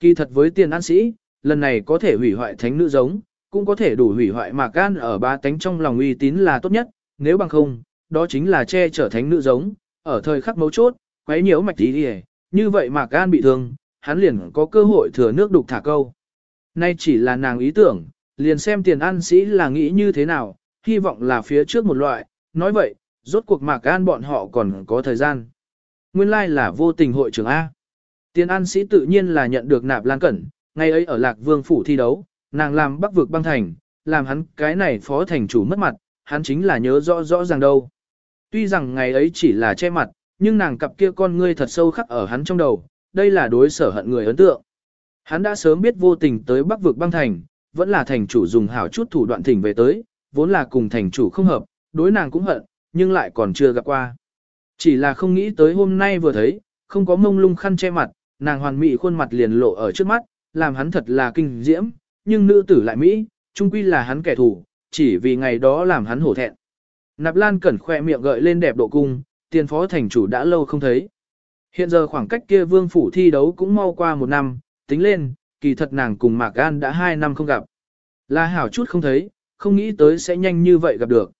Kỳ thật với tiền an sĩ, lần này có thể hủy hoại thánh nữ giống, cũng có thể đủ hủy hoại mạc gan ở ba tánh trong lòng uy tín là tốt nhất, nếu bằng không, đó chính là che chở thánh nữ giống, ở thời khắc mấu chốt, quấy nhiễu mạch tí đi như vậy mạc gan bị thương, hắn liền có cơ hội thừa nước đục thả câu. Nay chỉ là nàng ý tưởng, liền xem tiền an sĩ là nghĩ như thế nào, hy vọng là phía trước một loại, nói vậy, rốt cuộc mạc gan bọn họ còn có thời gian. Nguyên lai like là vô tình hội trưởng A. Tiền an sĩ tự nhiên là nhận được nạp lan cẩn, ngày ấy ở lạc vương phủ thi đấu, nàng làm bắc vực băng thành, làm hắn cái này phó thành chủ mất mặt, hắn chính là nhớ rõ rõ ràng đâu. Tuy rằng ngày ấy chỉ là che mặt, nhưng nàng cặp kia con ngươi thật sâu khắc ở hắn trong đầu, đây là đối sở hận người ấn tượng. Hắn đã sớm biết vô tình tới bắc vực băng thành, vẫn là thành chủ dùng hảo chút thủ đoạn thỉnh về tới, vốn là cùng thành chủ không hợp, đối nàng cũng hận, nhưng lại còn chưa gặp qua. Chỉ là không nghĩ tới hôm nay vừa thấy, không có mông lung khăn che mặt, nàng hoàn mỹ khuôn mặt liền lộ ở trước mắt, làm hắn thật là kinh diễm, nhưng nữ tử lại Mỹ, trung quy là hắn kẻ thù, chỉ vì ngày đó làm hắn hổ thẹn. Nạp Lan cẩn khoe miệng gợi lên đẹp độ cung, tiền phó thành chủ đã lâu không thấy. Hiện giờ khoảng cách kia vương phủ thi đấu cũng mau qua một năm, tính lên, kỳ thật nàng cùng Mạc An đã hai năm không gặp. Là hảo chút không thấy, không nghĩ tới sẽ nhanh như vậy gặp được.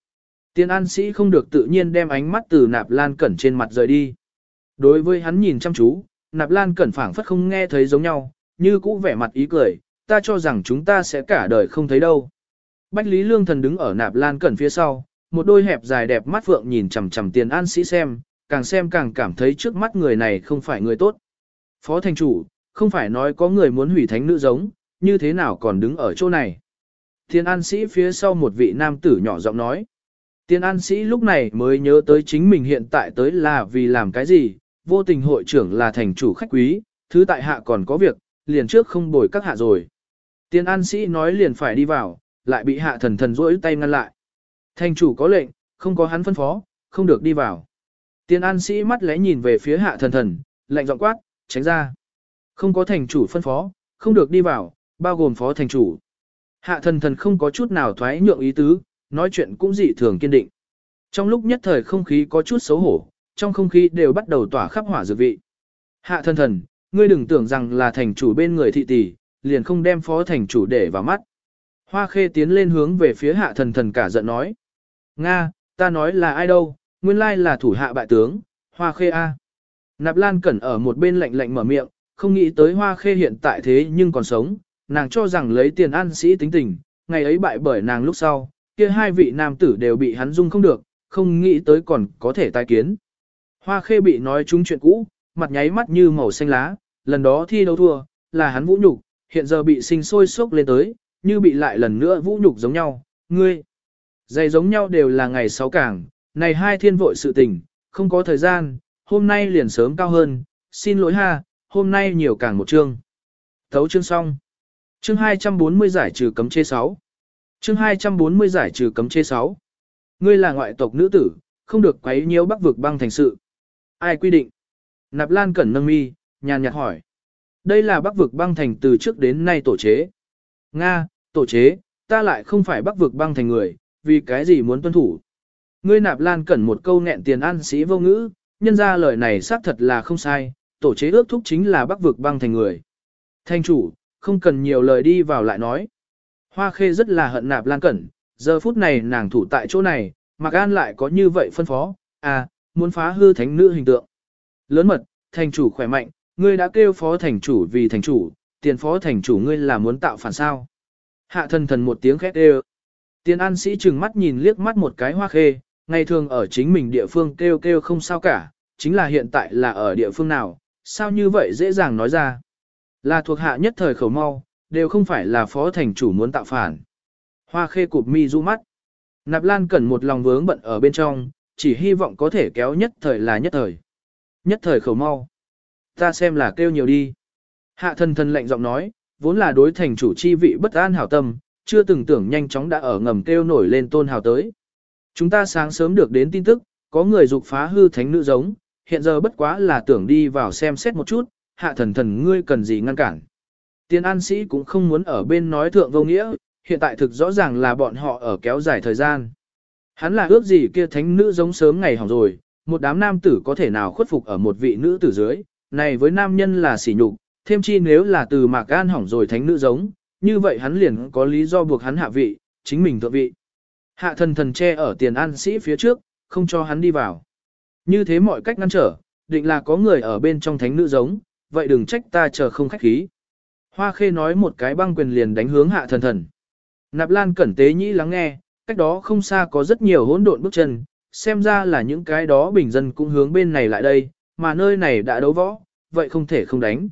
Tiên an sĩ không được tự nhiên đem ánh mắt từ nạp lan cẩn trên mặt rời đi. Đối với hắn nhìn chăm chú, nạp lan cẩn phảng phất không nghe thấy giống nhau, như cũ vẻ mặt ý cười, ta cho rằng chúng ta sẽ cả đời không thấy đâu. Bách Lý Lương Thần đứng ở nạp lan cẩn phía sau, một đôi hẹp dài đẹp mắt phượng nhìn chằm chằm tiền an sĩ xem, càng xem càng cảm thấy trước mắt người này không phải người tốt. Phó thành chủ, không phải nói có người muốn hủy thánh nữ giống, như thế nào còn đứng ở chỗ này. Tiền an sĩ phía sau một vị nam tử nhỏ giọng nói. Tiền an sĩ lúc này mới nhớ tới chính mình hiện tại tới là vì làm cái gì, vô tình hội trưởng là thành chủ khách quý, thứ tại hạ còn có việc, liền trước không bồi các hạ rồi. tiên an sĩ nói liền phải đi vào, lại bị hạ thần thần rỗi tay ngăn lại. Thành chủ có lệnh, không có hắn phân phó, không được đi vào. tiên an sĩ mắt lẽ nhìn về phía hạ thần thần, lạnh giọng quát, tránh ra. Không có thành chủ phân phó, không được đi vào, bao gồm phó thành chủ. Hạ thần thần không có chút nào thoái nhượng ý tứ, nói chuyện cũng dị thường kiên định. Trong lúc nhất thời không khí có chút xấu hổ, trong không khí đều bắt đầu tỏa khắp hỏa dược vị. Hạ thần thần, ngươi đừng tưởng rằng là thành chủ bên người thị tỷ, liền không đem phó thành chủ để vào mắt. Hoa khê tiến lên hướng về phía hạ thần thần cả giận nói. Nga, ta nói là ai đâu, nguyên lai là thủ hạ bại tướng, hoa khê A. Nạp Lan Cẩn ở một bên lạnh lạnh mở miệng, không nghĩ tới hoa khê hiện tại thế nhưng còn sống, nàng cho rằng lấy tiền ăn sĩ tính tình, ngày ấy bại bởi nàng lúc sau, kia hai vị nam tử đều bị hắn dung không được, không nghĩ tới còn có thể tai kiến. Hoa khê bị nói trúng chuyện cũ, mặt nháy mắt như màu xanh lá, lần đó thi đấu thua, là hắn vũ nhục, hiện giờ bị sinh sôi sốc lên tới, như bị lại lần nữa vũ nhục giống nhau, ngươi. Dày giống nhau đều là ngày sáu cảng, này hai thiên vội sự tình, không có thời gian, hôm nay liền sớm cao hơn, xin lỗi ha, hôm nay nhiều cảng một chương. Thấu chương xong. Chương 240 giải trừ cấm chế 6. Chương 240 giải trừ cấm chế 6. Ngươi là ngoại tộc nữ tử, không được quấy nhiễu bắc vực băng thành sự. Ai quy định? Nạp Lan Cẩn nâng mi, nhàn nhạt hỏi. Đây là bắc vực băng thành từ trước đến nay tổ chế. Nga, tổ chế, ta lại không phải bắc vực băng thành người, vì cái gì muốn tuân thủ. Ngươi Nạp Lan Cẩn một câu nghẹn tiền ăn sĩ vô ngữ, nhân ra lời này xác thật là không sai, tổ chế ước thúc chính là bắc vực băng thành người. Thanh chủ, không cần nhiều lời đi vào lại nói. Hoa khê rất là hận nạp lan cẩn, giờ phút này nàng thủ tại chỗ này, Mạc An lại có như vậy phân phó, à, muốn phá hư thánh nữ hình tượng. Lớn mật, thành chủ khỏe mạnh, ngươi đã kêu phó thành chủ vì thành chủ, tiền phó thành chủ ngươi là muốn tạo phản sao. Hạ thần thần một tiếng khét kêu. Tiền an sĩ trừng mắt nhìn liếc mắt một cái hoa khê, ngày thường ở chính mình địa phương kêu kêu không sao cả, chính là hiện tại là ở địa phương nào, sao như vậy dễ dàng nói ra. Là thuộc hạ nhất thời khẩu mau, đều không phải là phó thành chủ muốn tạo phản. Hoa khê cụp mi du mắt. Nạp Lan cẩn một lòng vướng bận ở bên trong, chỉ hy vọng có thể kéo nhất thời là nhất thời. Nhất thời khẩu mau. Ta xem là kêu nhiều đi. Hạ thần thần lệnh giọng nói, vốn là đối thành chủ chi vị bất an hảo tâm, chưa từng tưởng nhanh chóng đã ở ngầm kêu nổi lên tôn hào tới. Chúng ta sáng sớm được đến tin tức, có người dục phá hư thánh nữ giống, hiện giờ bất quá là tưởng đi vào xem xét một chút, hạ thần thần ngươi cần gì ngăn cản. Tiên an sĩ cũng không muốn ở bên nói thượng vô nghĩa, hiện tại thực rõ ràng là bọn họ ở kéo dài thời gian. Hắn là ước gì kia thánh nữ giống sớm ngày hỏng rồi, một đám nam tử có thể nào khuất phục ở một vị nữ tử dưới, này với nam nhân là sỉ nhục, thêm chi nếu là từ mạc gan hỏng rồi thánh nữ giống, như vậy hắn liền có lý do buộc hắn hạ vị, chính mình thượng vị. Hạ thần thần che ở tiền an sĩ phía trước, không cho hắn đi vào. Như thế mọi cách ngăn trở, định là có người ở bên trong thánh nữ giống, vậy đừng trách ta chờ không khách khí. Hoa khê nói một cái băng quyền liền đánh hướng hạ thần thần. Nạp lan cẩn tế nhĩ lắng nghe, cách đó không xa có rất nhiều hỗn độn bước chân, xem ra là những cái đó bình dân cũng hướng bên này lại đây, mà nơi này đã đấu võ, vậy không thể không đánh.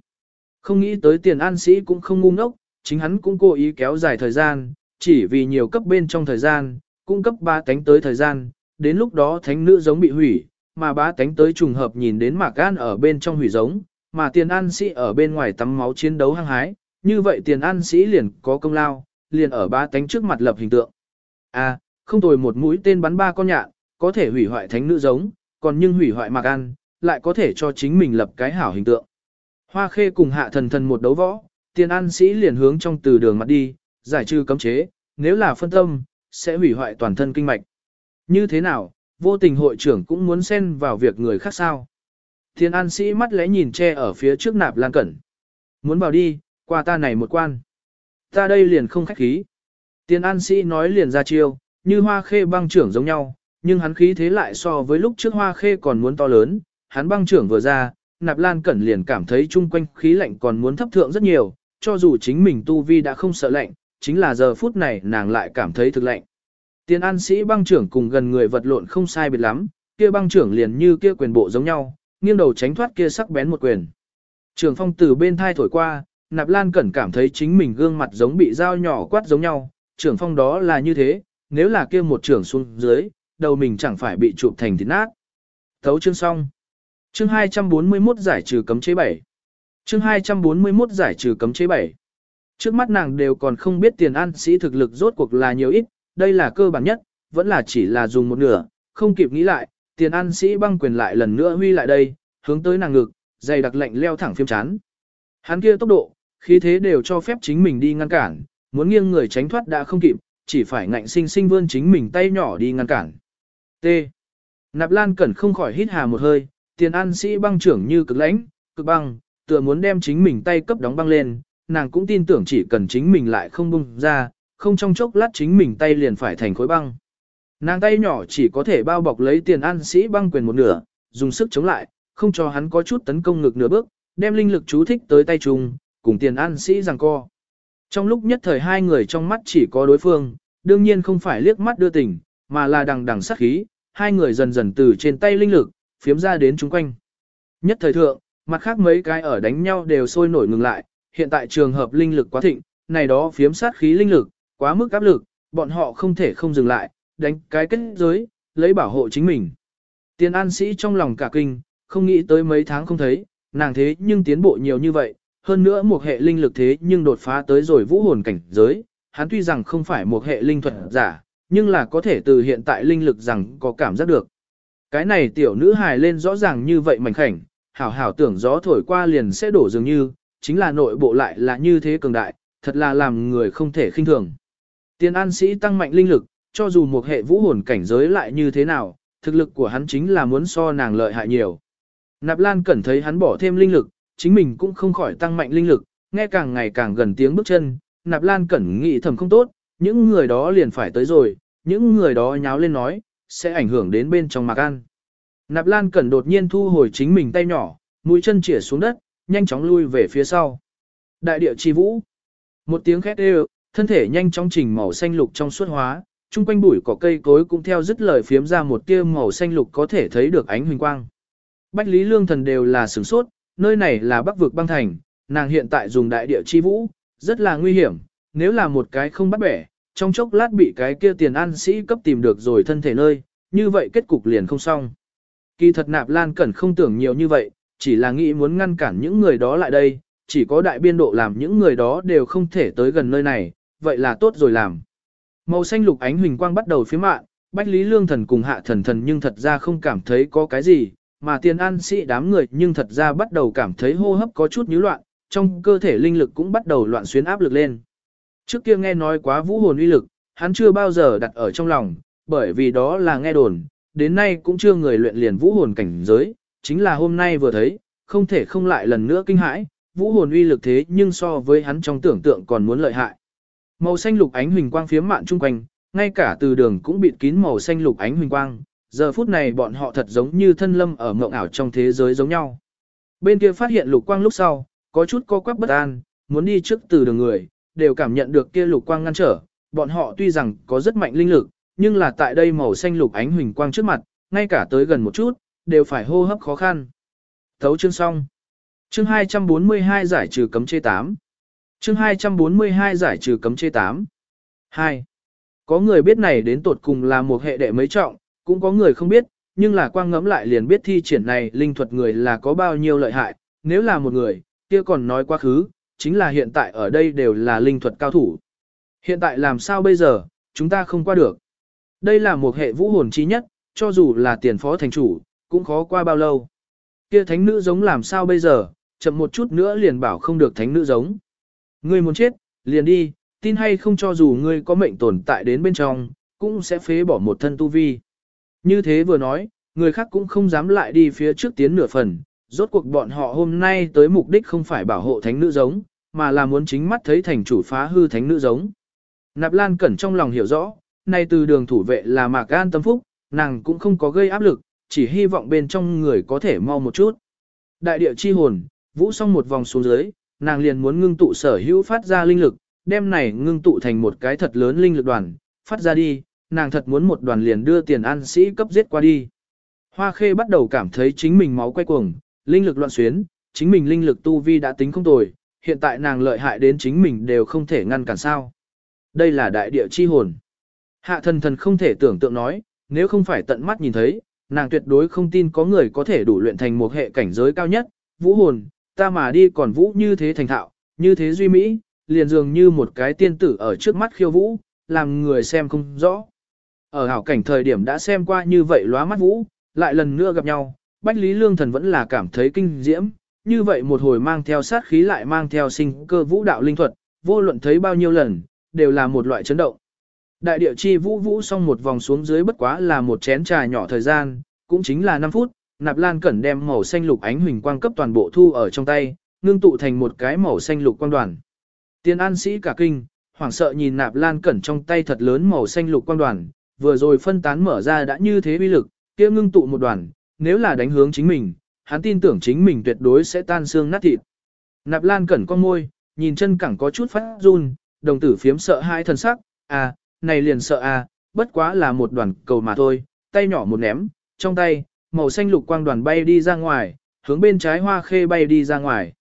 Không nghĩ tới tiền an sĩ cũng không ngu ngốc, chính hắn cũng cố ý kéo dài thời gian, chỉ vì nhiều cấp bên trong thời gian, cung cấp ba tánh tới thời gian, đến lúc đó thánh nữ giống bị hủy, mà ba tánh tới trùng hợp nhìn đến mạc gan ở bên trong hủy giống, mà tiền an sĩ ở bên ngoài tắm máu chiến đấu hăng hái, như vậy tiền an sĩ liền có công lao, liền ở ba tánh trước mặt lập hình tượng. À, không tồi một mũi tên bắn ba con nhạn, có thể hủy hoại thánh nữ giống, còn nhưng hủy hoại mạc an, lại có thể cho chính mình lập cái hảo hình tượng. Hoa khê cùng hạ thần thần một đấu võ, tiền an sĩ liền hướng trong từ đường mặt đi, giải trừ cấm chế, nếu là phân tâm, sẽ hủy hoại toàn thân kinh mạch. Như thế nào, vô tình hội trưởng cũng muốn xen vào việc người khác sao. Tiền an sĩ mắt lẽ nhìn che ở phía trước nạp lan cẩn. Muốn vào đi, qua ta này một quan. Ta đây liền không khách khí. Tiền an sĩ nói liền ra chiêu, như hoa khê băng trưởng giống nhau, nhưng hắn khí thế lại so với lúc trước hoa khê còn muốn to lớn, hắn băng trưởng vừa ra, nạp lan cẩn liền cảm thấy chung quanh khí lạnh còn muốn thấp thượng rất nhiều, cho dù chính mình tu vi đã không sợ lạnh, chính là giờ phút này nàng lại cảm thấy thực lạnh. Tiền an sĩ băng trưởng cùng gần người vật lộn không sai biệt lắm, kia băng trưởng liền như kia quyền bộ giống nhau, nghiêng đầu tránh thoát kia sắc bén một quyền. Trường phong từ bên thai thổi qua, nạp lan cẩn cảm thấy chính mình gương mặt giống bị dao nhỏ quát giống nhau, trưởng phong đó là như thế, nếu là kia một trưởng xuống dưới, đầu mình chẳng phải bị chụp thành thịt nát. Thấu chương xong. Chương 241 giải trừ cấm chế 7. Chương 241 giải trừ cấm chế 7. Trước mắt nàng đều còn không biết tiền an sĩ thực lực rốt cuộc là nhiều ít, đây là cơ bản nhất, vẫn là chỉ là dùng một nửa, không kịp nghĩ lại, tiền an sĩ băng quyền lại lần nữa huy lại đây, hướng tới nàng ngực, dày đặc lạnh leo thẳng phiêm chán. Hắn kia tốc độ, khí thế đều cho phép chính mình đi ngăn cản, muốn nghiêng người tránh thoát đã không kịp, chỉ phải ngạnh sinh sinh vươn chính mình tay nhỏ đi ngăn cản. T. Nạp Lan Cẩn không khỏi hít hà một hơi, tiền an sĩ băng trưởng như cực lãnh, cực băng, tựa muốn đem chính mình tay cấp đóng băng lên, nàng cũng tin tưởng chỉ cần chính mình lại không bung ra, không trong chốc lát chính mình tay liền phải thành khối băng. Nàng tay nhỏ chỉ có thể bao bọc lấy tiền an sĩ băng quyền một nửa, dùng sức chống lại, không cho hắn có chút tấn công ngược nửa bước, đem linh lực chú thích tới tay chung, cùng tiền an sĩ giằng co. Trong lúc nhất thời hai người trong mắt chỉ có đối phương, đương nhiên không phải liếc mắt đưa tình, mà là đằng đằng sát khí, hai người dần dần từ trên tay linh lực, phiếm ra đến chung quanh. Nhất thời thượng, mặt khác mấy cái ở đánh nhau đều sôi nổi ngừng lại, hiện tại trường hợp linh lực quá thịnh, này đó phiếm sát khí linh lực, quá mức áp lực, bọn họ không thể không dừng lại, đánh cái kết giới, lấy bảo hộ chính mình. Tiền an sĩ trong lòng cả kinh, không nghĩ tới mấy tháng không thấy, nàng thế nhưng tiến bộ nhiều như vậy, hơn nữa một hệ linh lực thế nhưng đột phá tới rồi vũ hồn cảnh giới, hắn tuy rằng không phải một hệ linh thuật giả, nhưng là có thể từ hiện tại linh lực rằng có cảm giác được. Cái này tiểu nữ hài lên rõ ràng như vậy mảnh khảnh, hảo hảo tưởng gió thổi qua liền sẽ đổ dường như, chính là nội bộ lại là như thế cường đại, thật là làm người không thể khinh thường. Tiên an sĩ tăng mạnh linh lực, cho dù một hệ vũ hồn cảnh giới lại như thế nào, thực lực của hắn chính là muốn so nàng lợi hại nhiều. Nạp Lan cẩn thấy hắn bỏ thêm linh lực, chính mình cũng không khỏi tăng mạnh linh lực, nghe càng ngày càng gần tiếng bước chân, Nạp Lan cẩn nghị thầm không tốt, những người đó liền phải tới rồi, những người đó nháo lên nói, sẽ ảnh hưởng đến bên trong mạc ăn. Nạp Lan Cẩn đột nhiên thu hồi chính mình tay nhỏ, mũi chân chĩa xuống đất, nhanh chóng lui về phía sau. Đại địa chi vũ. Một tiếng khét đều, thân thể nhanh chóng chỉnh màu xanh lục trong suốt hóa, chung quanh bụi cỏ cây cối cũng theo dứt lời phiếm ra một tia màu xanh lục có thể thấy được ánh huỳnh quang. Bách Lý Lương Thần đều là sửng sốt, nơi này là Bắc vực băng thành, nàng hiện tại dùng đại địa chi vũ, rất là nguy hiểm, nếu là một cái không bắt bẻ, trong chốc lát bị cái kia tiền an sĩ cấp tìm được rồi thân thể nơi, như vậy kết cục liền không xong. Kỳ thật nạp lan cẩn không tưởng nhiều như vậy, chỉ là nghĩ muốn ngăn cản những người đó lại đây, chỉ có đại biên độ làm những người đó đều không thể tới gần nơi này, vậy là tốt rồi làm. Màu xanh lục ánh huỳnh quang bắt đầu phía mạn, Bách Lý Lương Thần cùng hạ thần thần nhưng thật ra không cảm thấy có cái gì, mà tiền an sĩ đám người nhưng thật ra bắt đầu cảm thấy hô hấp có chút nhíu loạn, trong cơ thể linh lực cũng bắt đầu loạn xuyến áp lực lên. Trước kia nghe nói quá vũ hồn uy lực, hắn chưa bao giờ đặt ở trong lòng, bởi vì đó là nghe đồn, đến nay cũng chưa người luyện liền vũ hồn cảnh giới, chính là hôm nay vừa thấy, không thể không lại lần nữa kinh hãi, vũ hồn uy lực thế nhưng so với hắn trong tưởng tượng còn muốn lợi hại. Màu xanh lục ánh huỳnh quang phiếm mạn chung quanh, ngay cả từ đường cũng bịt kín màu xanh lục ánh huỳnh quang, giờ phút này bọn họ thật giống như thân lâm ở mộng ảo trong thế giới giống nhau. Bên kia phát hiện lục quang lúc sau, có chút co quắp bất an, muốn đi trước từ đường người, đều cảm nhận được kia lục quang ngăn trở, bọn họ tuy rằng có rất mạnh linh lực, nhưng là tại đây màu xanh lục ánh huỳnh quang trước mặt, ngay cả tới gần một chút, đều phải hô hấp khó khăn. Thấu chương xong. Chương 242 giải trừ cấm chế 8. Chương 242 giải trừ cấm chế 8. 2. Có người biết này đến tột cùng là một hệ đệ mấy trọng, cũng có người không biết, nhưng là quang ngẫm lại liền biết thi triển này linh thuật người là có bao nhiêu lợi hại, nếu là một người, kia còn nói quá khứ, chính là hiện tại ở đây đều là linh thuật cao thủ. Hiện tại làm sao bây giờ, chúng ta không qua được. Đây là một hệ vũ hồn chi nhất, cho dù là tiền phó thành chủ, cũng khó qua bao lâu. Kia thánh nữ giống làm sao bây giờ, chậm một chút nữa liền bảo không được thánh nữ giống. Ngươi muốn chết, liền đi, tin hay không cho dù ngươi có mệnh tồn tại đến bên trong, cũng sẽ phế bỏ một thân tu vi. Như thế vừa nói, người khác cũng không dám lại đi phía trước tiến nửa phần, rốt cuộc bọn họ hôm nay tới mục đích không phải bảo hộ thánh nữ giống, mà là muốn chính mắt thấy thành chủ phá hư thánh nữ giống. Nạp Lan Cẩn trong lòng hiểu rõ, nay từ đường thủ vệ là Mạc An tâm phúc, nàng cũng không có gây áp lực, chỉ hy vọng bên trong người có thể mau một chút. Đại địa chi hồn, vũ xong một vòng xuống dưới, nàng liền muốn ngưng tụ sở hữu phát ra linh lực, đem này ngưng tụ thành một cái thật lớn linh lực đoàn, phát ra đi, nàng thật muốn một đoàn liền đưa tiền an sĩ cấp giết qua đi. Hoa khê bắt đầu cảm thấy chính mình máu quay cuồng, linh lực loạn xuyến, chính mình linh lực tu vi đã tính không tồi, hiện tại nàng lợi hại đến chính mình đều không thể ngăn cản sao. Đây là đại địa chi hồn. Hạ thần thần không thể tưởng tượng nói, nếu không phải tận mắt nhìn thấy, nàng tuyệt đối không tin có người có thể đủ luyện thành một hệ cảnh giới cao nhất, vũ hồn, ta mà đi còn vũ như thế thành thạo, như thế duy mỹ, liền dường như một cái tiên tử ở trước mắt khiêu vũ, làm người xem không rõ. Ở hảo cảnh thời điểm đã xem qua như vậy lóa mắt vũ, lại lần nữa gặp nhau, Bách Lý Lương Thần vẫn là cảm thấy kinh diễm, như vậy một hồi mang theo sát khí lại mang theo sinh cơ vũ đạo linh thuật, vô luận thấy bao nhiêu lần, đều là một loại chấn động. Đại địa chi vũ vũ xong một vòng xuống dưới bất quá là một chén trà nhỏ thời gian, cũng chính là 5 phút, Nạp Lan Cẩn đem màu xanh lục ánh huỳnh quang cấp toàn bộ thu ở trong tay, ngưng tụ thành một cái màu xanh lục quang đoàn. Tiên an sĩ cả kinh, hoảng sợ nhìn Nạp Lan Cẩn trong tay thật lớn màu xanh lục quang đoàn, vừa rồi phân tán mở ra đã như thế uy lực, kia ngưng tụ một đoàn, nếu là đánh hướng chính mình, hắn tin tưởng chính mình tuyệt đối sẽ tan xương nát thịt. Nạp Lan Cẩn con môi, nhìn chân cẳng có chút phát run, đồng tử phiếm sợ hai thần sắc, à, này liền sợ à, bất quá là một đoàn cầu mà thôi, tay nhỏ một ném, trong tay, màu xanh lục quang đoàn bay đi ra ngoài, hướng bên trái hoa khê bay đi ra ngoài.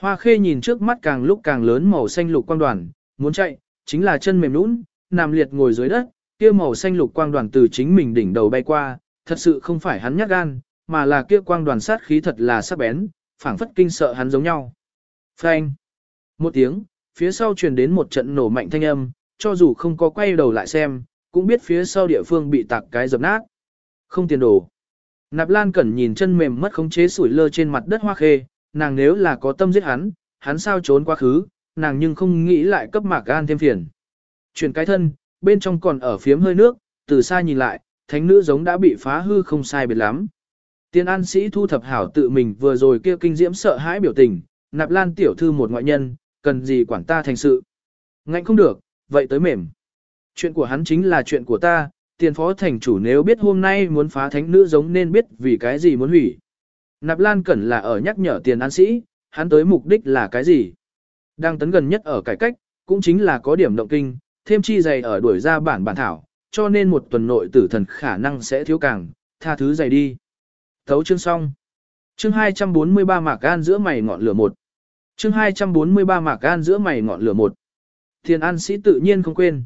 Hoa khê nhìn trước mắt càng lúc càng lớn màu xanh lục quang đoàn, muốn chạy, chính là chân mềm nũng, nằm liệt ngồi dưới đất, kia màu xanh lục quang đoàn từ chính mình đỉnh đầu bay qua, thật sự không phải hắn nhát gan, mà là kia quang đoàn sát khí thật là sắc bén, phảng phất kinh sợ hắn giống nhau. Phanh! Một tiếng, phía sau truyền đến một trận nổ mạnh thanh âm, cho dù không có quay đầu lại xem, cũng biết phía sau địa phương bị tạc cái dập nát. Không tiền đồ. Nạp Lan Cẩn nhìn chân mềm mất khống chế sủi lơ trên mặt đất hoa khê, nàng nếu là có tâm giết hắn, hắn sao trốn quá khứ, nàng nhưng không nghĩ lại cấp mạc gan thêm phiền. Chuyển cái thân, bên trong còn ở phiếm hơi nước, từ xa nhìn lại, thánh nữ giống đã bị phá hư không sai biệt lắm. Tiên an sĩ thu thập hảo tự mình vừa rồi kia kinh diễm sợ hãi biểu tình, nạp lan tiểu thư một ngoại nhân, cần gì quản ta thành sự. Ngạnh không được, vậy tới mềm. Chuyện của hắn chính là chuyện của ta, tiền phó thành chủ nếu biết hôm nay muốn phá thánh nữ giống nên biết vì cái gì muốn hủy. Nạp Lan Cẩn là ở nhắc nhở tiền an sĩ, hắn tới mục đích là cái gì. Đang tấn gần nhất ở cải cách, cũng chính là có điểm động kinh, thêm chi dày ở đuổi ra bản bản thảo, cho nên một tuần nội tử thần khả năng sẽ thiếu càng, tha thứ dày đi. Thấu chương xong. Chương 243 mạc an giữa mày ngọn lửa một. Chương 243 mạc an giữa mày ngọn lửa một. Thiên an sĩ tự nhiên không quên.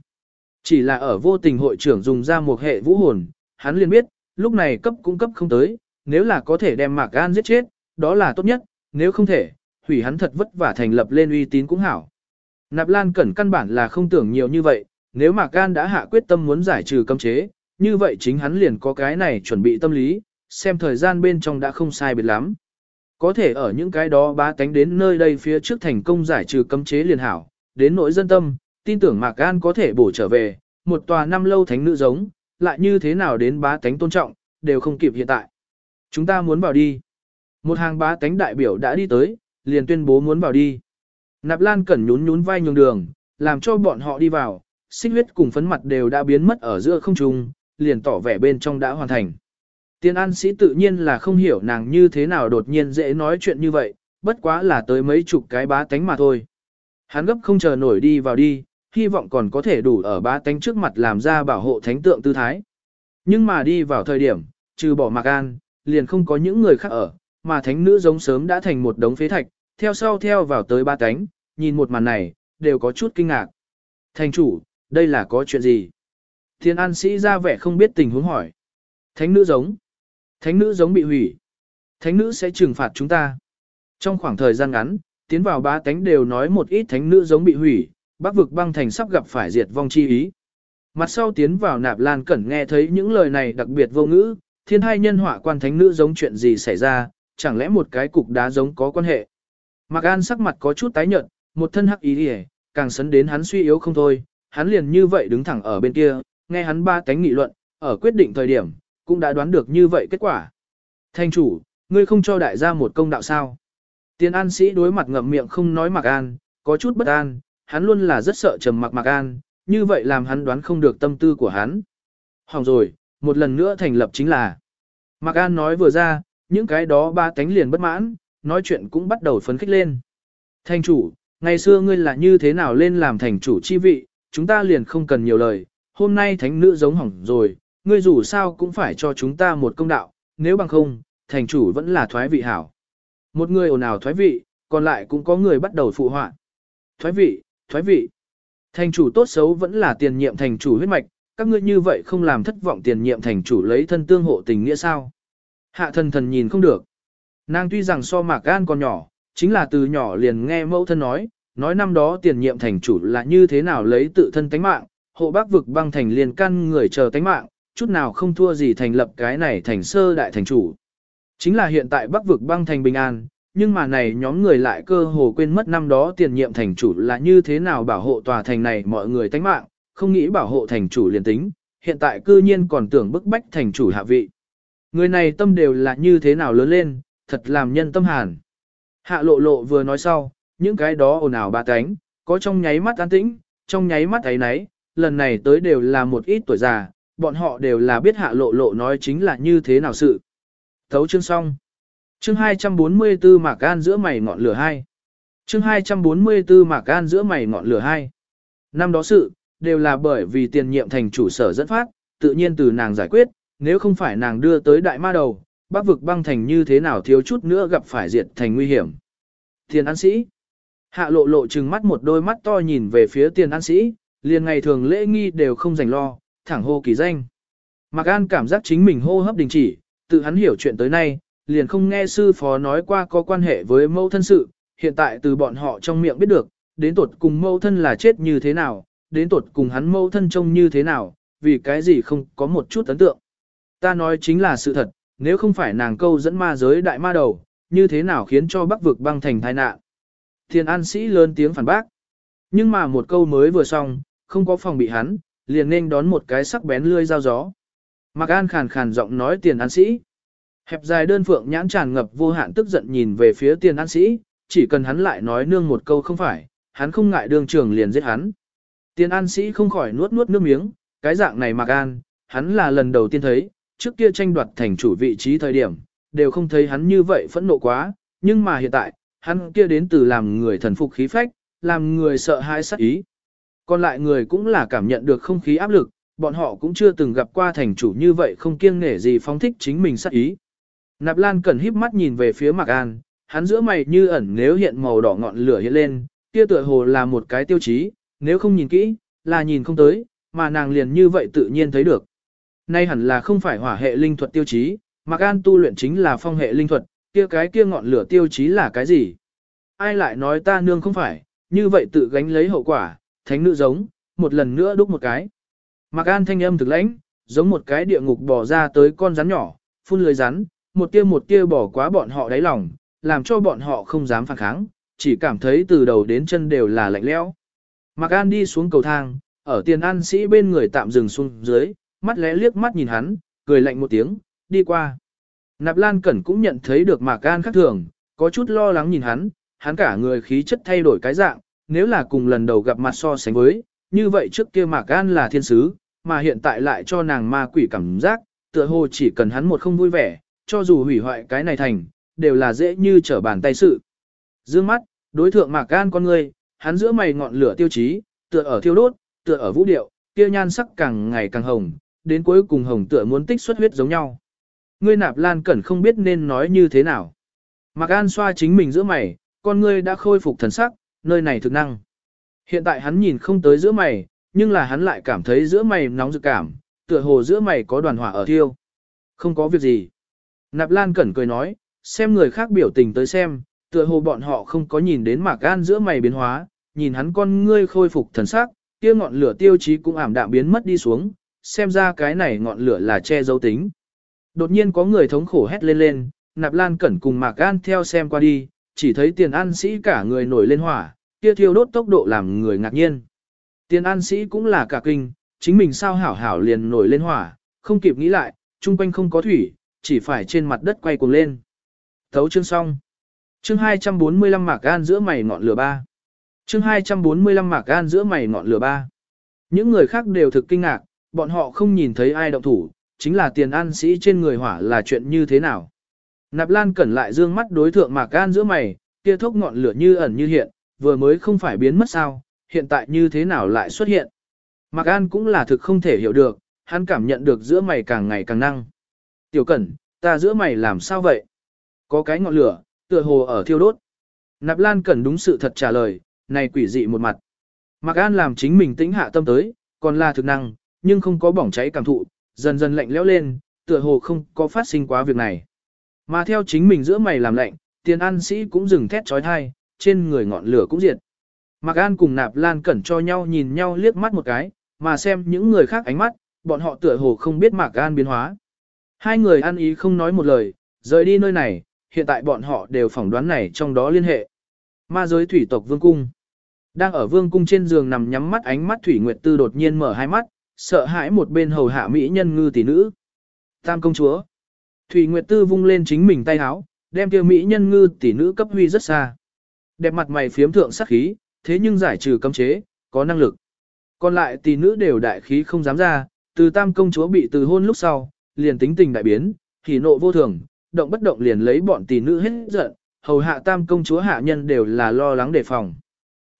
Chỉ là ở vô tình hội trưởng dùng ra một hệ vũ hồn, hắn liền biết, lúc này cấp cung cấp không tới, nếu là có thể đem mạc an giết chết, đó là tốt nhất, nếu không thể, hủy hắn thật vất vả thành lập lên uy tín cũng hảo. Nạp Lan Cẩn căn bản là không tưởng nhiều như vậy, nếu Mạc Gan đã hạ quyết tâm muốn giải trừ cấm chế, như vậy chính hắn liền có cái này chuẩn bị tâm lý, xem thời gian bên trong đã không sai biệt lắm. Có thể ở những cái đó bá tánh đến nơi đây phía trước thành công giải trừ cấm chế liền hảo, đến nỗi dân tâm, tin tưởng Mạc Gan có thể bổ trở về, một tòa năm lâu thánh nữ giống, lại như thế nào đến bá tánh tôn trọng, đều không kịp hiện tại. Chúng ta muốn vào đi. Một hàng bá tánh đại biểu đã đi tới, liền tuyên bố muốn vào đi. Nạp Lan Cẩn nhún nhún vai nhường đường, làm cho bọn họ đi vào, xích huyết cùng phấn mặt đều đã biến mất ở giữa không trung, liền tỏ vẻ bên trong đã hoàn thành. Tiên an sĩ tự nhiên là không hiểu nàng như thế nào đột nhiên dễ nói chuyện như vậy, bất quá là tới mấy chục cái bá tánh mà thôi. Hắn gấp không chờ nổi đi vào đi, hy vọng còn có thể đủ ở bá tánh trước mặt làm ra bảo hộ thánh tượng tư thái. Nhưng mà đi vào thời điểm, trừ bỏ mạc an, liền không có những người khác ở, mà thánh nữ giống sớm đã thành một đống phế thạch, theo sau theo vào tới ba cánh, nhìn một màn này, đều có chút kinh ngạc. Thành chủ, đây là có chuyện gì? Thiên an sĩ ra vẻ không biết tình huống hỏi. Thánh nữ giống. Thánh nữ giống bị hủy. Thánh nữ sẽ trừng phạt chúng ta. Trong khoảng thời gian ngắn, tiến vào ba cánh đều nói một ít thánh nữ giống bị hủy, bắc vực băng thành sắp gặp phải diệt vong chi ý. Mặt sau tiến vào nạp lan cẩn nghe thấy những lời này đặc biệt vô ngữ, thiên hai nhân họa quan thánh nữ giống chuyện gì xảy ra, chẳng lẽ một cái cục đá giống có quan hệ. Mạc An sắc mặt có chút tái nhợt, một thân hắc ý đi càng sấn đến hắn suy yếu không thôi, hắn liền như vậy đứng thẳng ở bên kia, nghe hắn ba cánh nghị luận, ở quyết định thời điểm, cũng đã đoán được như vậy kết quả. Thanh chủ, ngươi không cho đại gia một công đạo sao? Tiên an sĩ đối mặt ngậm miệng không nói Mạc An, có chút bất an, hắn luôn là rất sợ trầm mặc Mạc An, như vậy làm hắn đoán không được tâm tư của hắn. Hỏng rồi, một lần nữa thành lập chính là. Mạc An nói vừa ra, những cái đó ba cánh liền bất mãn, nói chuyện cũng bắt đầu phấn khích lên. Thành chủ, ngày xưa ngươi là như thế nào lên làm thành chủ chi vị, chúng ta liền không cần nhiều lời, hôm nay thánh nữ giống hỏng rồi, ngươi dù sao cũng phải cho chúng ta một công đạo, nếu bằng không, thành chủ vẫn là thoái vị hảo. Một người ồn ào thoái vị, còn lại cũng có người bắt đầu phụ họa. Thoái vị, thoái vị. Thành chủ tốt xấu vẫn là tiền nhiệm thành chủ huyết mạch, các ngươi như vậy không làm thất vọng tiền nhiệm thành chủ lấy thân tương hộ tình nghĩa sao. Hạ thần thần nhìn không được. Nàng tuy rằng so mạc gan còn nhỏ, chính là từ nhỏ liền nghe mẫu thân nói, nói năm đó tiền nhiệm thành chủ là như thế nào lấy tự thân tánh mạng, hộ bác vực băng thành liền căn người chờ tánh mạng, chút nào không thua gì thành lập cái này thành sơ đại thành chủ. Chính là hiện tại bắc vực băng thành bình an, nhưng mà này nhóm người lại cơ hồ quên mất năm đó tiền nhiệm thành chủ là như thế nào bảo hộ tòa thành này mọi người tánh mạng, không nghĩ bảo hộ thành chủ liền tính, hiện tại cư nhiên còn tưởng bức bách thành chủ hạ vị. Người này tâm đều là như thế nào lớn lên, thật làm nhân tâm hàn. Hạ lộ lộ vừa nói sau, những cái đó ồn ào ba cánh, có trong nháy mắt an tĩnh, trong nháy mắt ấy nấy, lần này tới đều là một ít tuổi già, bọn họ đều là biết hạ lộ lộ nói chính là như thế nào sự. Thấu chương xong. Chương 244 Mạc gan giữa mày ngọn lửa hai. Chương 244 Mạc gan giữa mày ngọn lửa hai. Năm đó sự, đều là bởi vì tiền nhiệm thành chủ sở dẫn phát, tự nhiên từ nàng giải quyết, nếu không phải nàng đưa tới đại ma đầu, bắc vực băng thành như thế nào thiếu chút nữa gặp phải diệt thành nguy hiểm. Tiền an sĩ. Hạ lộ lộ trừng mắt một đôi mắt to nhìn về phía tiền an sĩ, liền ngày thường lễ nghi đều không dành lo, thẳng hô kỳ danh. Mạc An cảm giác chính mình hô hấp đình chỉ, tự hắn hiểu chuyện tới nay, liền không nghe sư phó nói qua có quan hệ với mâu thân sự, hiện tại từ bọn họ trong miệng biết được, đến tuột cùng mâu thân là chết như thế nào, đến tuột cùng hắn mâu thân trông như thế nào, vì cái gì không có một chút ấn tượng. Ta nói chính là sự thật, nếu không phải nàng câu dẫn ma giới đại ma đầu, như thế nào khiến cho bắc vực băng thành tai nạn. Thiên an sĩ lớn tiếng phản bác. Nhưng mà một câu mới vừa xong, không có phòng bị hắn, liền nên đón một cái sắc bén lươi dao gió. Mạc An khàn khàn giọng nói tiền an sĩ. Hẹp dài đơn phượng nhãn tràn ngập vô hạn tức giận nhìn về phía tiền an sĩ, chỉ cần hắn lại nói nương một câu không phải, hắn không ngại đương trường liền giết hắn. Tiền an sĩ không khỏi nuốt nuốt nước miếng, cái dạng này Mạc An, hắn là lần đầu tiên thấy, trước kia tranh đoạt thành chủ vị trí thời điểm, đều không thấy hắn như vậy phẫn nộ quá, nhưng mà hiện tại, hắn kia đến từ làm người thần phục khí phách, làm người sợ hãi sát ý. Còn lại người cũng là cảm nhận được không khí áp lực, bọn họ cũng chưa từng gặp qua thành chủ như vậy không kiêng nể gì phóng thích chính mình sát ý. Nạp Lan cần híp mắt nhìn về phía Mạc An, hắn giữa mày như ẩn nếu hiện màu đỏ ngọn lửa hiện lên, kia tựa hồ là một cái tiêu chí, nếu không nhìn kỹ, là nhìn không tới, mà nàng liền như vậy tự nhiên thấy được. Nay hẳn là không phải hỏa hệ linh thuật tiêu chí, Mạc An tu luyện chính là phong hệ linh thuật, kia cái kia ngọn lửa tiêu chí là cái gì? Ai lại nói ta nương không phải, như vậy tự gánh lấy hậu quả, thánh nữ giống, một lần nữa đúc một cái. Mạc An thanh âm thực lãnh, giống một cái địa ngục bỏ ra tới con rắn nhỏ, phun lưới rắn, một tia một tia bỏ quá bọn họ đáy lòng, làm cho bọn họ không dám phản kháng, chỉ cảm thấy từ đầu đến chân đều là lạnh lẽo. Mạc An đi xuống cầu thang, ở tiền an sĩ bên người tạm dừng xuống dưới, mắt lẽ liếc mắt nhìn hắn, cười lạnh một tiếng, đi qua. Nạp Lan Cẩn cũng nhận thấy được Mạc An khác thường, có chút lo lắng nhìn hắn, hắn cả người khí chất thay đổi cái dạng, nếu là cùng lần đầu gặp mặt so sánh với, như vậy trước kia Mạc An là thiên sứ, mà hiện tại lại cho nàng ma quỷ cảm giác, tựa hồ chỉ cần hắn một không vui vẻ, cho dù hủy hoại cái này thành, đều là dễ như trở bàn tay sự. Dương mắt, đối thượng Mạc An con người, hắn giữa mày ngọn lửa tiêu chí, tựa ở thiêu đốt, tựa ở vũ điệu, kia nhan sắc càng ngày càng hồng, đến cuối cùng hồng tựa muốn tích xuất huyết giống nhau. Ngươi nạp lan cẩn không biết nên nói như thế nào. Mạc An xoa chính mình giữa mày, con ngươi đã khôi phục thần sắc, nơi này thực năng. Hiện tại hắn nhìn không tới giữa mày, nhưng là hắn lại cảm thấy giữa mày nóng rực cảm, tựa hồ giữa mày có đoàn hỏa ở thiêu. Không có việc gì. Nạp Lan Cẩn cười nói, xem người khác biểu tình tới xem, tựa hồ bọn họ không có nhìn đến Mạc An giữa mày biến hóa, nhìn hắn con ngươi khôi phục thần sắc, kia ngọn lửa tiêu chí cũng ảm đạm biến mất đi xuống, xem ra cái này ngọn lửa là che dấu tính. Đột nhiên có người thống khổ hét lên lên, Nạp Lan Cẩn cùng Mạc gan theo xem qua đi, chỉ thấy tiền an sĩ cả người nổi lên hỏa, kia thiêu đốt tốc độ làm người ngạc nhiên. Tiền an sĩ cũng là cả kinh, chính mình sao hảo hảo liền nổi lên hỏa, không kịp nghĩ lại, chung quanh không có thủy, chỉ phải trên mặt đất quay cuồng lên. Thấu chương xong. Chương 245 Mạc gan giữa mày ngọn lửa ba. Chương 245 Mạc gan giữa mày ngọn lửa ba. Những người khác đều thực kinh ngạc, bọn họ không nhìn thấy ai động thủ, chính là tiền an sĩ trên người hỏa là chuyện như thế nào. Nạp Lan cẩn lại dương mắt đối thượng Mạc An giữa mày, kia thốc ngọn lửa như ẩn như hiện, vừa mới không phải biến mất sao, hiện tại như thế nào lại xuất hiện. Mạc An cũng là thực không thể hiểu được, hắn cảm nhận được giữa mày càng ngày càng năng. Tiểu Cẩn, ta giữa mày làm sao vậy? Có cái ngọn lửa, tựa hồ ở thiêu đốt. Nạp Lan Cẩn đúng sự thật trả lời, này quỷ dị một mặt. Mạc An làm chính mình tĩnh hạ tâm tới, còn là thực năng, nhưng không có bỏng cháy cảm thụ, dần dần lạnh lẽo lên, tựa hồ không có phát sinh quá việc này. Mà theo chính mình giữa mày làm lạnh, tiền an sĩ cũng dừng thét trói thai, trên người ngọn lửa cũng diệt. Mạc An cùng Nạp Lan Cẩn cho nhau nhìn nhau liếc mắt một cái, mà xem những người khác ánh mắt, bọn họ tựa hồ không biết Mạc An biến hóa. Hai người ăn ý không nói một lời, rời đi nơi này, hiện tại bọn họ đều phỏng đoán này trong đó liên hệ. Ma giới thủy tộc vương cung. Đang ở vương cung trên giường nằm nhắm mắt ánh mắt Thủy Nguyệt Tư đột nhiên mở hai mắt, sợ hãi một bên hầu hạ mỹ nhân ngư tỷ nữ. Tam công chúa. Thủy Nguyệt Tư vung lên chính mình tay áo, đem kia mỹ nhân ngư tỷ nữ cấp huy rất xa. Đẹp mặt mày phiếm thượng sắc khí, thế nhưng giải trừ cấm chế, có năng lực. Còn lại tỷ nữ đều đại khí không dám ra, từ tam công chúa bị từ hôn lúc sau, liền tính tình đại biến, thì nộ vô thường, động bất động liền lấy bọn tỷ nữ hết giận, hầu hạ tam công chúa hạ nhân đều là lo lắng đề phòng.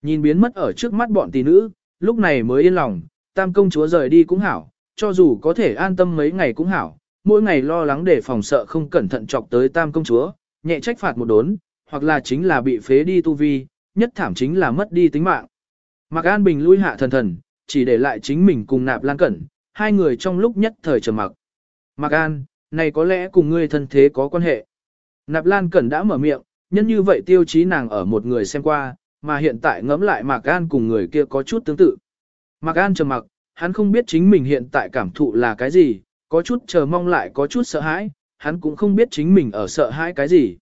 Nhìn biến mất ở trước mắt bọn tỷ nữ, lúc này mới yên lòng, tam công chúa rời đi cũng hảo, cho dù có thể an tâm mấy ngày cũng hảo, mỗi ngày lo lắng để phòng sợ không cẩn thận chọc tới tam công chúa, nhẹ trách phạt một đốn, hoặc là chính là bị phế đi tu vi, nhất thảm chính là mất đi tính mạng. Mạc An Bình lui hạ thần thần, chỉ để lại chính mình cùng nạp lan cẩn, hai người trong lúc nhất thời trầm mặc. Mạc An, này có lẽ cùng ngươi thân thế có quan hệ. Nạp Lan Cẩn đã mở miệng, nhân như vậy tiêu chí nàng ở một người xem qua, mà hiện tại ngẫm lại Mạc An cùng người kia có chút tương tự. Mạc An trầm mặc, hắn không biết chính mình hiện tại cảm thụ là cái gì, có chút chờ mong lại có chút sợ hãi, hắn cũng không biết chính mình ở sợ hãi cái gì.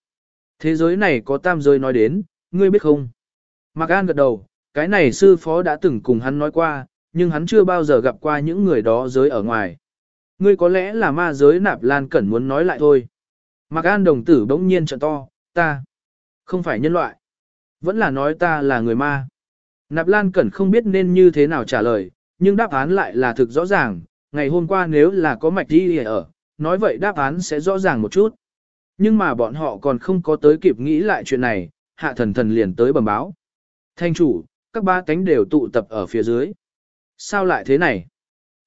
Thế giới này có tam giới nói đến, ngươi biết không? Mạc An gật đầu, cái này sư phó đã từng cùng hắn nói qua, nhưng hắn chưa bao giờ gặp qua những người đó giới ở ngoài. Ngươi có lẽ là ma giới nạp lan cẩn muốn nói lại thôi. Mạc An đồng tử bỗng nhiên trận to, ta không phải nhân loại. Vẫn là nói ta là người ma. Nạp Lan Cẩn không biết nên như thế nào trả lời, nhưng đáp án lại là thực rõ ràng, ngày hôm qua nếu là có mạch đi ở, nói vậy đáp án sẽ rõ ràng một chút. Nhưng mà bọn họ còn không có tới kịp nghĩ lại chuyện này, hạ thần thần liền tới bẩm báo. Thanh chủ, các ba cánh đều tụ tập ở phía dưới. Sao lại thế này?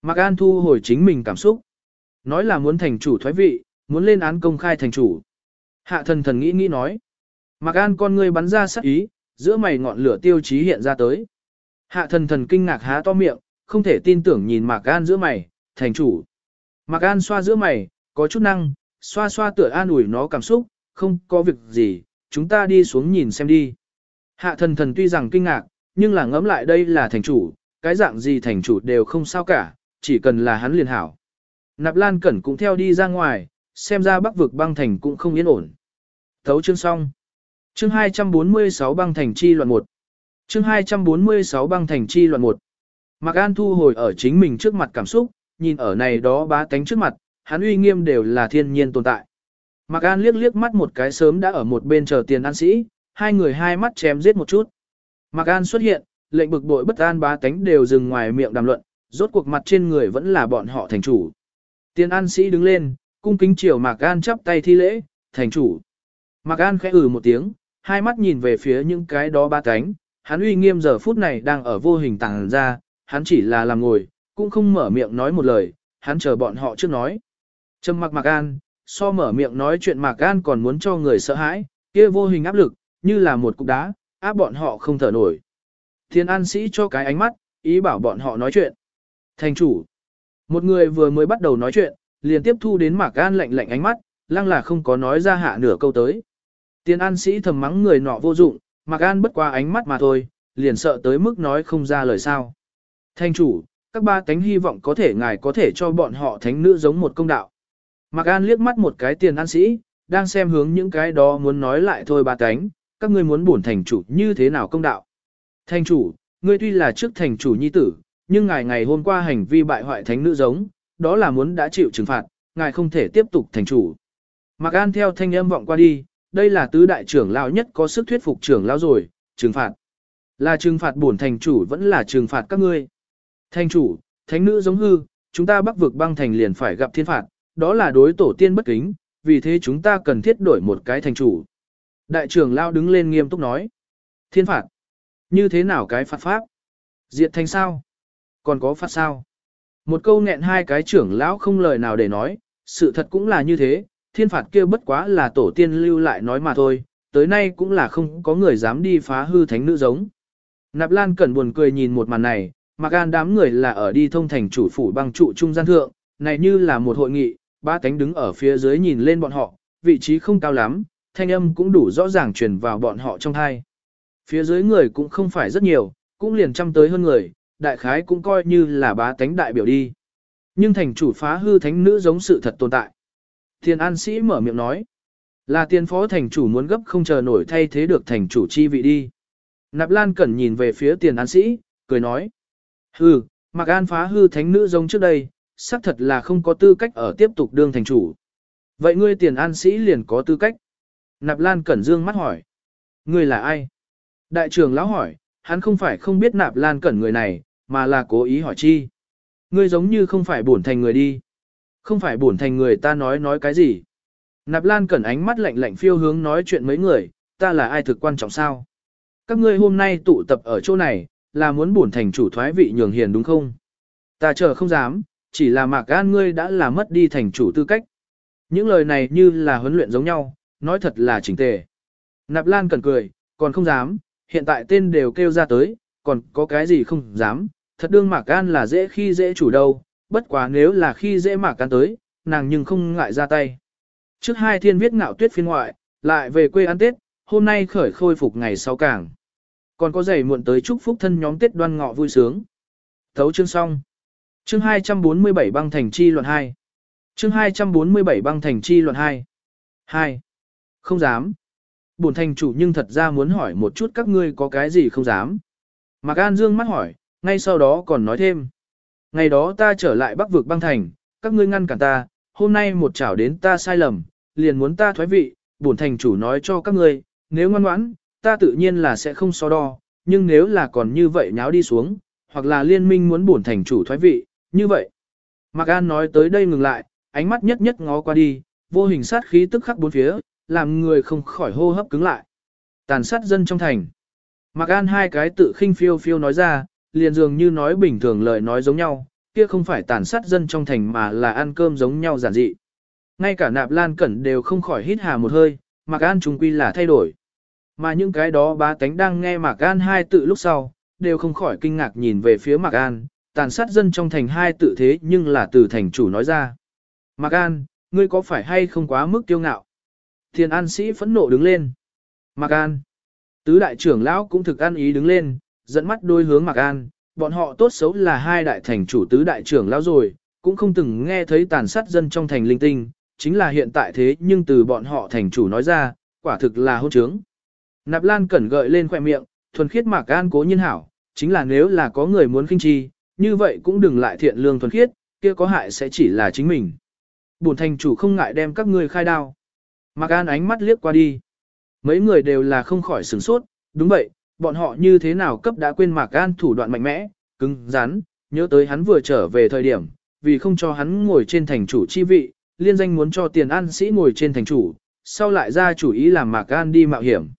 Mạc An thu hồi chính mình cảm xúc. Nói là muốn thành chủ thoái vị, muốn lên án công khai thành chủ. Hạ thần thần nghĩ nghĩ nói. Mạc An con ngươi bắn ra sắc ý, giữa mày ngọn lửa tiêu chí hiện ra tới. Hạ thần thần kinh ngạc há to miệng, không thể tin tưởng nhìn Mạc An giữa mày, thành chủ. Mạc An xoa giữa mày, có chút năng, xoa xoa tựa an ủi nó cảm xúc, không có việc gì, chúng ta đi xuống nhìn xem đi. Hạ thần thần tuy rằng kinh ngạc, nhưng là ngẫm lại đây là thành chủ, cái dạng gì thành chủ đều không sao cả, chỉ cần là hắn liền hảo. Nạp Lan Cẩn cũng theo đi ra ngoài, xem ra bắc vực băng thành cũng không yên ổn. Thấu chương xong. Chương 246 băng thành chi loạn 1. Chương 246 băng thành chi loạn 1. Mạc An thu hồi ở chính mình trước mặt cảm xúc, nhìn ở này đó bá tánh trước mặt, hắn uy nghiêm đều là thiên nhiên tồn tại. Mạc An liếc liếc mắt một cái sớm đã ở một bên chờ tiền an sĩ, hai người hai mắt chém giết một chút. Mạc An xuất hiện, lệnh bực bội bất an bá tánh đều dừng ngoài miệng đàm luận, rốt cuộc mặt trên người vẫn là bọn họ thành chủ. Tiền an sĩ đứng lên, cung kính chiều Mạc An chắp tay thi lễ, thành chủ. Mạc An khẽ ừ một tiếng, hai mắt nhìn về phía những cái đó ba cánh, hắn uy nghiêm giờ phút này đang ở vô hình tàng ra, hắn chỉ là làm ngồi, cũng không mở miệng nói một lời, hắn chờ bọn họ trước nói. Trầm mặc Mạc An, so mở miệng nói chuyện Mạc An còn muốn cho người sợ hãi, kia vô hình áp lực, như là một cục đá, áp bọn họ không thở nổi. Thiên an sĩ cho cái ánh mắt, ý bảo bọn họ nói chuyện. Thành chủ, một người vừa mới bắt đầu nói chuyện, liền tiếp thu đến Mạc An lạnh lạnh ánh mắt, lăng là không có nói ra hạ nửa câu tới. Tiền an sĩ thầm mắng người nọ vô dụng, Mặc An bất qua ánh mắt mà thôi, liền sợ tới mức nói không ra lời sao. Thanh chủ, các ba cánh hy vọng có thể ngài có thể cho bọn họ thánh nữ giống một công đạo. Mạc An liếc mắt một cái tiền an sĩ, đang xem hướng những cái đó muốn nói lại thôi ba cánh, các ngươi muốn bổn thành chủ như thế nào công đạo. Thành chủ, ngươi tuy là trước thành chủ nhi tử, nhưng ngài ngày hôm qua hành vi bại hoại thánh nữ giống, đó là muốn đã chịu trừng phạt, ngài không thể tiếp tục thành chủ. Mạc An theo thanh âm vọng qua đi, đây là tứ đại trưởng lão nhất có sức thuyết phục trưởng lão rồi, trừng phạt. Là trừng phạt bổn thành chủ vẫn là trừng phạt các ngươi. Thành chủ, thánh nữ giống hư, chúng ta bắc vực băng thành liền phải gặp thiên phạt, đó là đối tổ tiên bất kính, vì thế chúng ta cần thiết đổi một cái thành chủ. Đại trưởng lão đứng lên nghiêm túc nói. Thiên phạt. Như thế nào cái phạt pháp? Diệt thành sao? Còn có phạt sao? Một câu nghẹn hai cái trưởng lão không lời nào để nói, sự thật cũng là như thế, thiên phạt kia bất quá là tổ tiên lưu lại nói mà thôi, tới nay cũng là không có người dám đi phá hư thánh nữ giống. Nạp Lan cẩn buồn cười nhìn một màn này, mà gan đám người là ở đi thông thành chủ phủ băng trụ trung gian thượng, này như là một hội nghị, ba tánh đứng ở phía dưới nhìn lên bọn họ, vị trí không cao lắm, thanh âm cũng đủ rõ ràng truyền vào bọn họ trong thai. Phía dưới người cũng không phải rất nhiều, cũng liền trăm tới hơn người, đại khái cũng coi như là bá tánh đại biểu đi. Nhưng thành chủ phá hư thánh nữ giống sự thật tồn tại. Thiên an sĩ mở miệng nói, là tiền phó thành chủ muốn gấp không chờ nổi thay thế được thành chủ chi vị đi. Nạp Lan Cẩn nhìn về phía tiền an sĩ, cười nói. Hừ, mặc an phá hư thánh nữ giống trước đây, xác thật là không có tư cách ở tiếp tục đương thành chủ. Vậy ngươi tiền an sĩ liền có tư cách. Nạp Lan Cẩn dương mắt hỏi. Ngươi là ai? Đại trưởng lão hỏi, hắn không phải không biết Nạp Lan Cẩn người này, mà là cố ý hỏi chi. Ngươi giống như không phải bổn thành người đi. Không phải buồn thành người ta nói nói cái gì. Nạp Lan Cẩn ánh mắt lạnh lạnh phiêu hướng nói chuyện mấy người, ta là ai thực quan trọng sao? Các ngươi hôm nay tụ tập ở chỗ này, là muốn buồn thành chủ thoái vị nhường hiền đúng không? Ta chờ không dám, chỉ là mạc gan ngươi đã là mất đi thành chủ tư cách. Những lời này như là huấn luyện giống nhau, nói thật là chỉnh tề. Nạp Lan Cẩn cười, còn không dám, hiện tại tên đều kêu ra tới, còn có cái gì không dám, thật đương mạc gan là dễ khi dễ chủ đâu, bất quá nếu là khi dễ mạc gan tới, nàng nhưng không ngại ra tay. Trước hai thiên viết ngạo tuyết phiên ngoại, lại về quê ăn Tết, hôm nay khởi khôi phục ngày sau cảng. Còn có giày muộn tới chúc phúc thân nhóm Tết đoan ngọ vui sướng. Thấu chương xong. Chương 247 băng thành chi luận 2. Chương 247 băng thành chi luận 2. 2. Không dám. Bổn thành chủ nhưng thật ra muốn hỏi một chút các ngươi có cái gì không dám. Mạc An Dương mắt hỏi, ngay sau đó còn nói thêm. Ngày đó ta trở lại bắc vực băng thành, các ngươi ngăn cản ta, hôm nay một chảo đến ta sai lầm, liền muốn ta thoái vị, bổn thành chủ nói cho các ngươi, nếu ngoan ngoãn, ta tự nhiên là sẽ không so đo, nhưng nếu là còn như vậy nháo đi xuống, hoặc là liên minh muốn bổn thành chủ thoái vị, như vậy. Mạc An nói tới đây ngừng lại, ánh mắt nhất nhất ngó qua đi, vô hình sát khí tức khắc bốn phía, làm người không khỏi hô hấp cứng lại. Tàn sát dân trong thành. Mạc An hai cái tự khinh phiêu phiêu nói ra, liền dường như nói bình thường lời nói giống nhau, kia không phải tàn sát dân trong thành mà là ăn cơm giống nhau giản dị. Ngay cả nạp lan cẩn đều không khỏi hít hà một hơi, Mạc An trùng quy là thay đổi. Mà những cái đó ba tánh đang nghe Mạc An hai tự lúc sau, đều không khỏi kinh ngạc nhìn về phía Mạc An, tàn sát dân trong thành hai tự thế nhưng là từ thành chủ nói ra. Mạc An, ngươi có phải hay không quá mức tiêu ngạo? Thiên An sĩ phẫn nộ đứng lên. Mạc An. Tứ đại trưởng lão cũng thực an ý đứng lên, dẫn mắt đôi hướng Mạc An, bọn họ tốt xấu là hai đại thành chủ tứ đại trưởng lão rồi, cũng không từng nghe thấy tàn sát dân trong thành linh tinh, chính là hiện tại thế nhưng từ bọn họ thành chủ nói ra, quả thực là hôn trướng. Nạp Lan cẩn gợi lên khoẻ miệng, thuần khiết Mạc An cố nhiên hảo, chính là nếu là có người muốn khinh chi, như vậy cũng đừng lại thiện lương thuần khiết, kia có hại sẽ chỉ là chính mình. Bổn thành chủ không ngại đem các ngươi khai đao. Mạc An ánh mắt liếc qua đi. Mấy người đều là không khỏi sửng sốt, đúng vậy, bọn họ như thế nào cấp đã quên Mạc An thủ đoạn mạnh mẽ, cứng, rắn, nhớ tới hắn vừa trở về thời điểm, vì không cho hắn ngồi trên thành chủ chi vị, liên danh muốn cho tiền an sĩ ngồi trên thành chủ, sau lại ra chủ ý làm Mạc An đi mạo hiểm.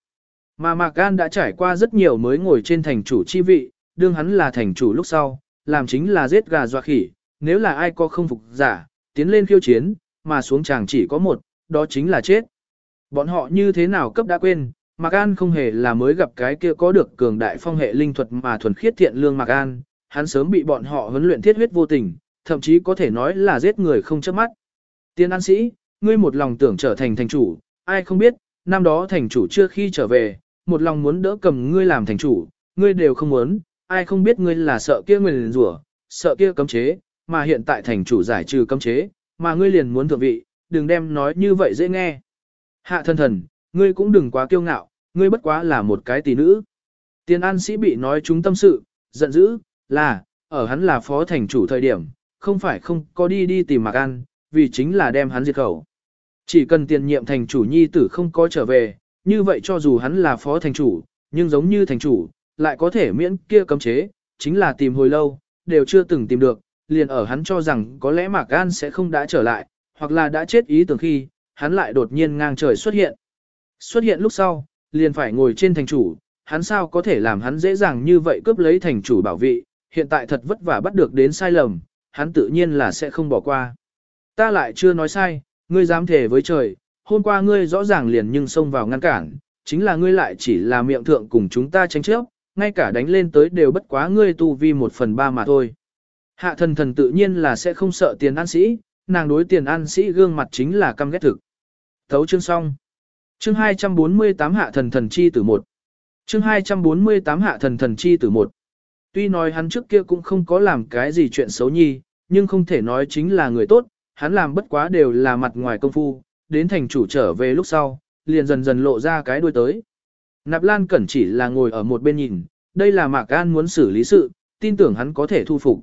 Mà Mạc An đã trải qua rất nhiều mới ngồi trên thành chủ chi vị, đương hắn là thành chủ lúc sau, làm chính là giết gà doa khỉ, nếu là ai có không phục giả, tiến lên khiêu chiến, mà xuống chàng chỉ có một, đó chính là chết. Bọn họ như thế nào cấp đã quên, Mạc An không hề là mới gặp cái kia có được cường đại phong hệ linh thuật mà thuần khiết thiện lương Mạc An, hắn sớm bị bọn họ huấn luyện thiết huyết vô tình, thậm chí có thể nói là giết người không chớp mắt. Tiên an sĩ, ngươi một lòng tưởng trở thành thành chủ, ai không biết, năm đó thành chủ chưa khi trở về, một lòng muốn đỡ cầm ngươi làm thành chủ, ngươi đều không muốn, ai không biết ngươi là sợ kia nguyền rủa, sợ kia cấm chế, mà hiện tại thành chủ giải trừ cấm chế, mà ngươi liền muốn thượng vị, đừng đem nói như vậy dễ nghe. Hạ thân thần, ngươi cũng đừng quá kiêu ngạo, ngươi bất quá là một cái tỷ nữ. Tiền an sĩ bị nói chúng tâm sự, giận dữ, là, ở hắn là phó thành chủ thời điểm, không phải không có đi đi tìm Mạc An, vì chính là đem hắn diệt khẩu. Chỉ cần tiền nhiệm thành chủ nhi tử không có trở về, như vậy cho dù hắn là phó thành chủ, nhưng giống như thành chủ, lại có thể miễn kia cấm chế, chính là tìm hồi lâu, đều chưa từng tìm được, liền ở hắn cho rằng có lẽ Mạc An sẽ không đã trở lại, hoặc là đã chết ý tưởng khi, hắn lại đột nhiên ngang trời xuất hiện. Xuất hiện lúc sau, liền phải ngồi trên thành chủ, hắn sao có thể làm hắn dễ dàng như vậy cướp lấy thành chủ bảo vị, hiện tại thật vất vả bắt được đến sai lầm, hắn tự nhiên là sẽ không bỏ qua. Ta lại chưa nói sai, ngươi dám thề với trời, hôm qua ngươi rõ ràng liền nhưng xông vào ngăn cản, chính là ngươi lại chỉ là miệng thượng cùng chúng ta tranh chấp, ngay cả đánh lên tới đều bất quá ngươi tu vi một phần ba mà thôi. Hạ thần thần tự nhiên là sẽ không sợ tiền an sĩ, nàng đối tiền an sĩ gương mặt chính là căm ghét thực. Thấu chương xong. Chương 248 hạ thần thần chi tử một. Chương 248 hạ thần thần chi tử một. Tuy nói hắn trước kia cũng không có làm cái gì chuyện xấu nhi, nhưng không thể nói chính là người tốt, hắn làm bất quá đều là mặt ngoài công phu, đến thành chủ trở về lúc sau, liền dần dần lộ ra cái đuôi tới. Nạp Lan Cẩn chỉ là ngồi ở một bên nhìn, đây là Mạc An muốn xử lý sự, tin tưởng hắn có thể thu phục.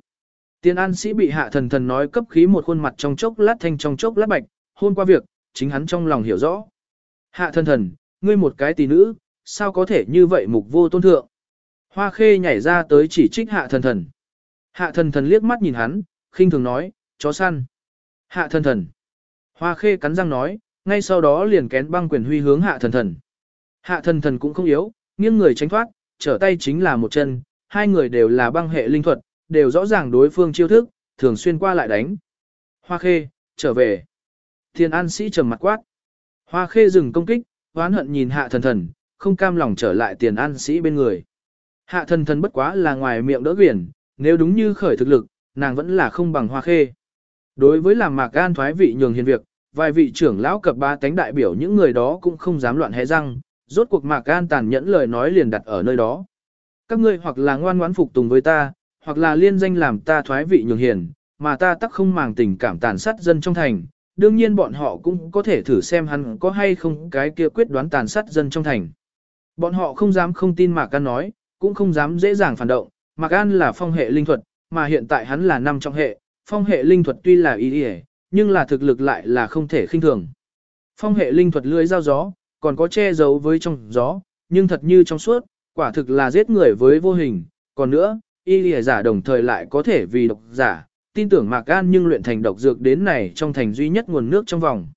Tiên An sĩ bị hạ thần thần nói cấp khí một khuôn mặt trong chốc lát thanh trong chốc lát bạch, hôn qua việc, chính hắn trong lòng hiểu rõ. Hạ thần thần, ngươi một cái tỷ nữ, sao có thể như vậy mục vô tôn thượng. Hoa khê nhảy ra tới chỉ trích hạ thần thần. Hạ thần thần liếc mắt nhìn hắn, khinh thường nói, chó săn. Hạ thần thần. Hoa khê cắn răng nói, ngay sau đó liền kén băng quyền huy hướng hạ thần thần. Hạ thần thần cũng không yếu, nghiêng người tránh thoát, trở tay chính là một chân, hai người đều là băng hệ linh thuật, đều rõ ràng đối phương chiêu thức, thường xuyên qua lại đánh. Hoa khê, trở về. Thiên an sĩ trầm mặt quát. Hoa khê dừng công kích, hoán hận nhìn hạ thần thần, không cam lòng trở lại tiền an sĩ bên người. Hạ thần thần bất quá là ngoài miệng đỡ quyển, nếu đúng như khởi thực lực, nàng vẫn là không bằng hoa khê. Đối với làm mạc gan thoái vị nhường hiền việc, vài vị trưởng lão cập ba tánh đại biểu những người đó cũng không dám loạn hé răng, rốt cuộc mạc gan tàn nhẫn lời nói liền đặt ở nơi đó. Các ngươi hoặc là ngoan ngoãn phục tùng với ta, hoặc là liên danh làm ta thoái vị nhường hiền, mà ta tắc không màng tình cảm tàn sát dân trong thành. Đương nhiên bọn họ cũng có thể thử xem hắn có hay không cái kia quyết đoán tàn sát dân trong thành. Bọn họ không dám không tin Mạc An nói, cũng không dám dễ dàng phản động. Mạc An là phong hệ linh thuật, mà hiện tại hắn là năm trong hệ, phong hệ linh thuật tuy là ý ý, nhưng là thực lực lại là không thể khinh thường. Phong hệ linh thuật lưới giao gió, còn có che giấu với trong gió, nhưng thật như trong suốt, quả thực là giết người với vô hình. Còn nữa, y lìa giả đồng thời lại có thể vì độc giả, tin tưởng Mạc An nhưng luyện thành độc dược đến này trong thành duy nhất nguồn nước trong vòng.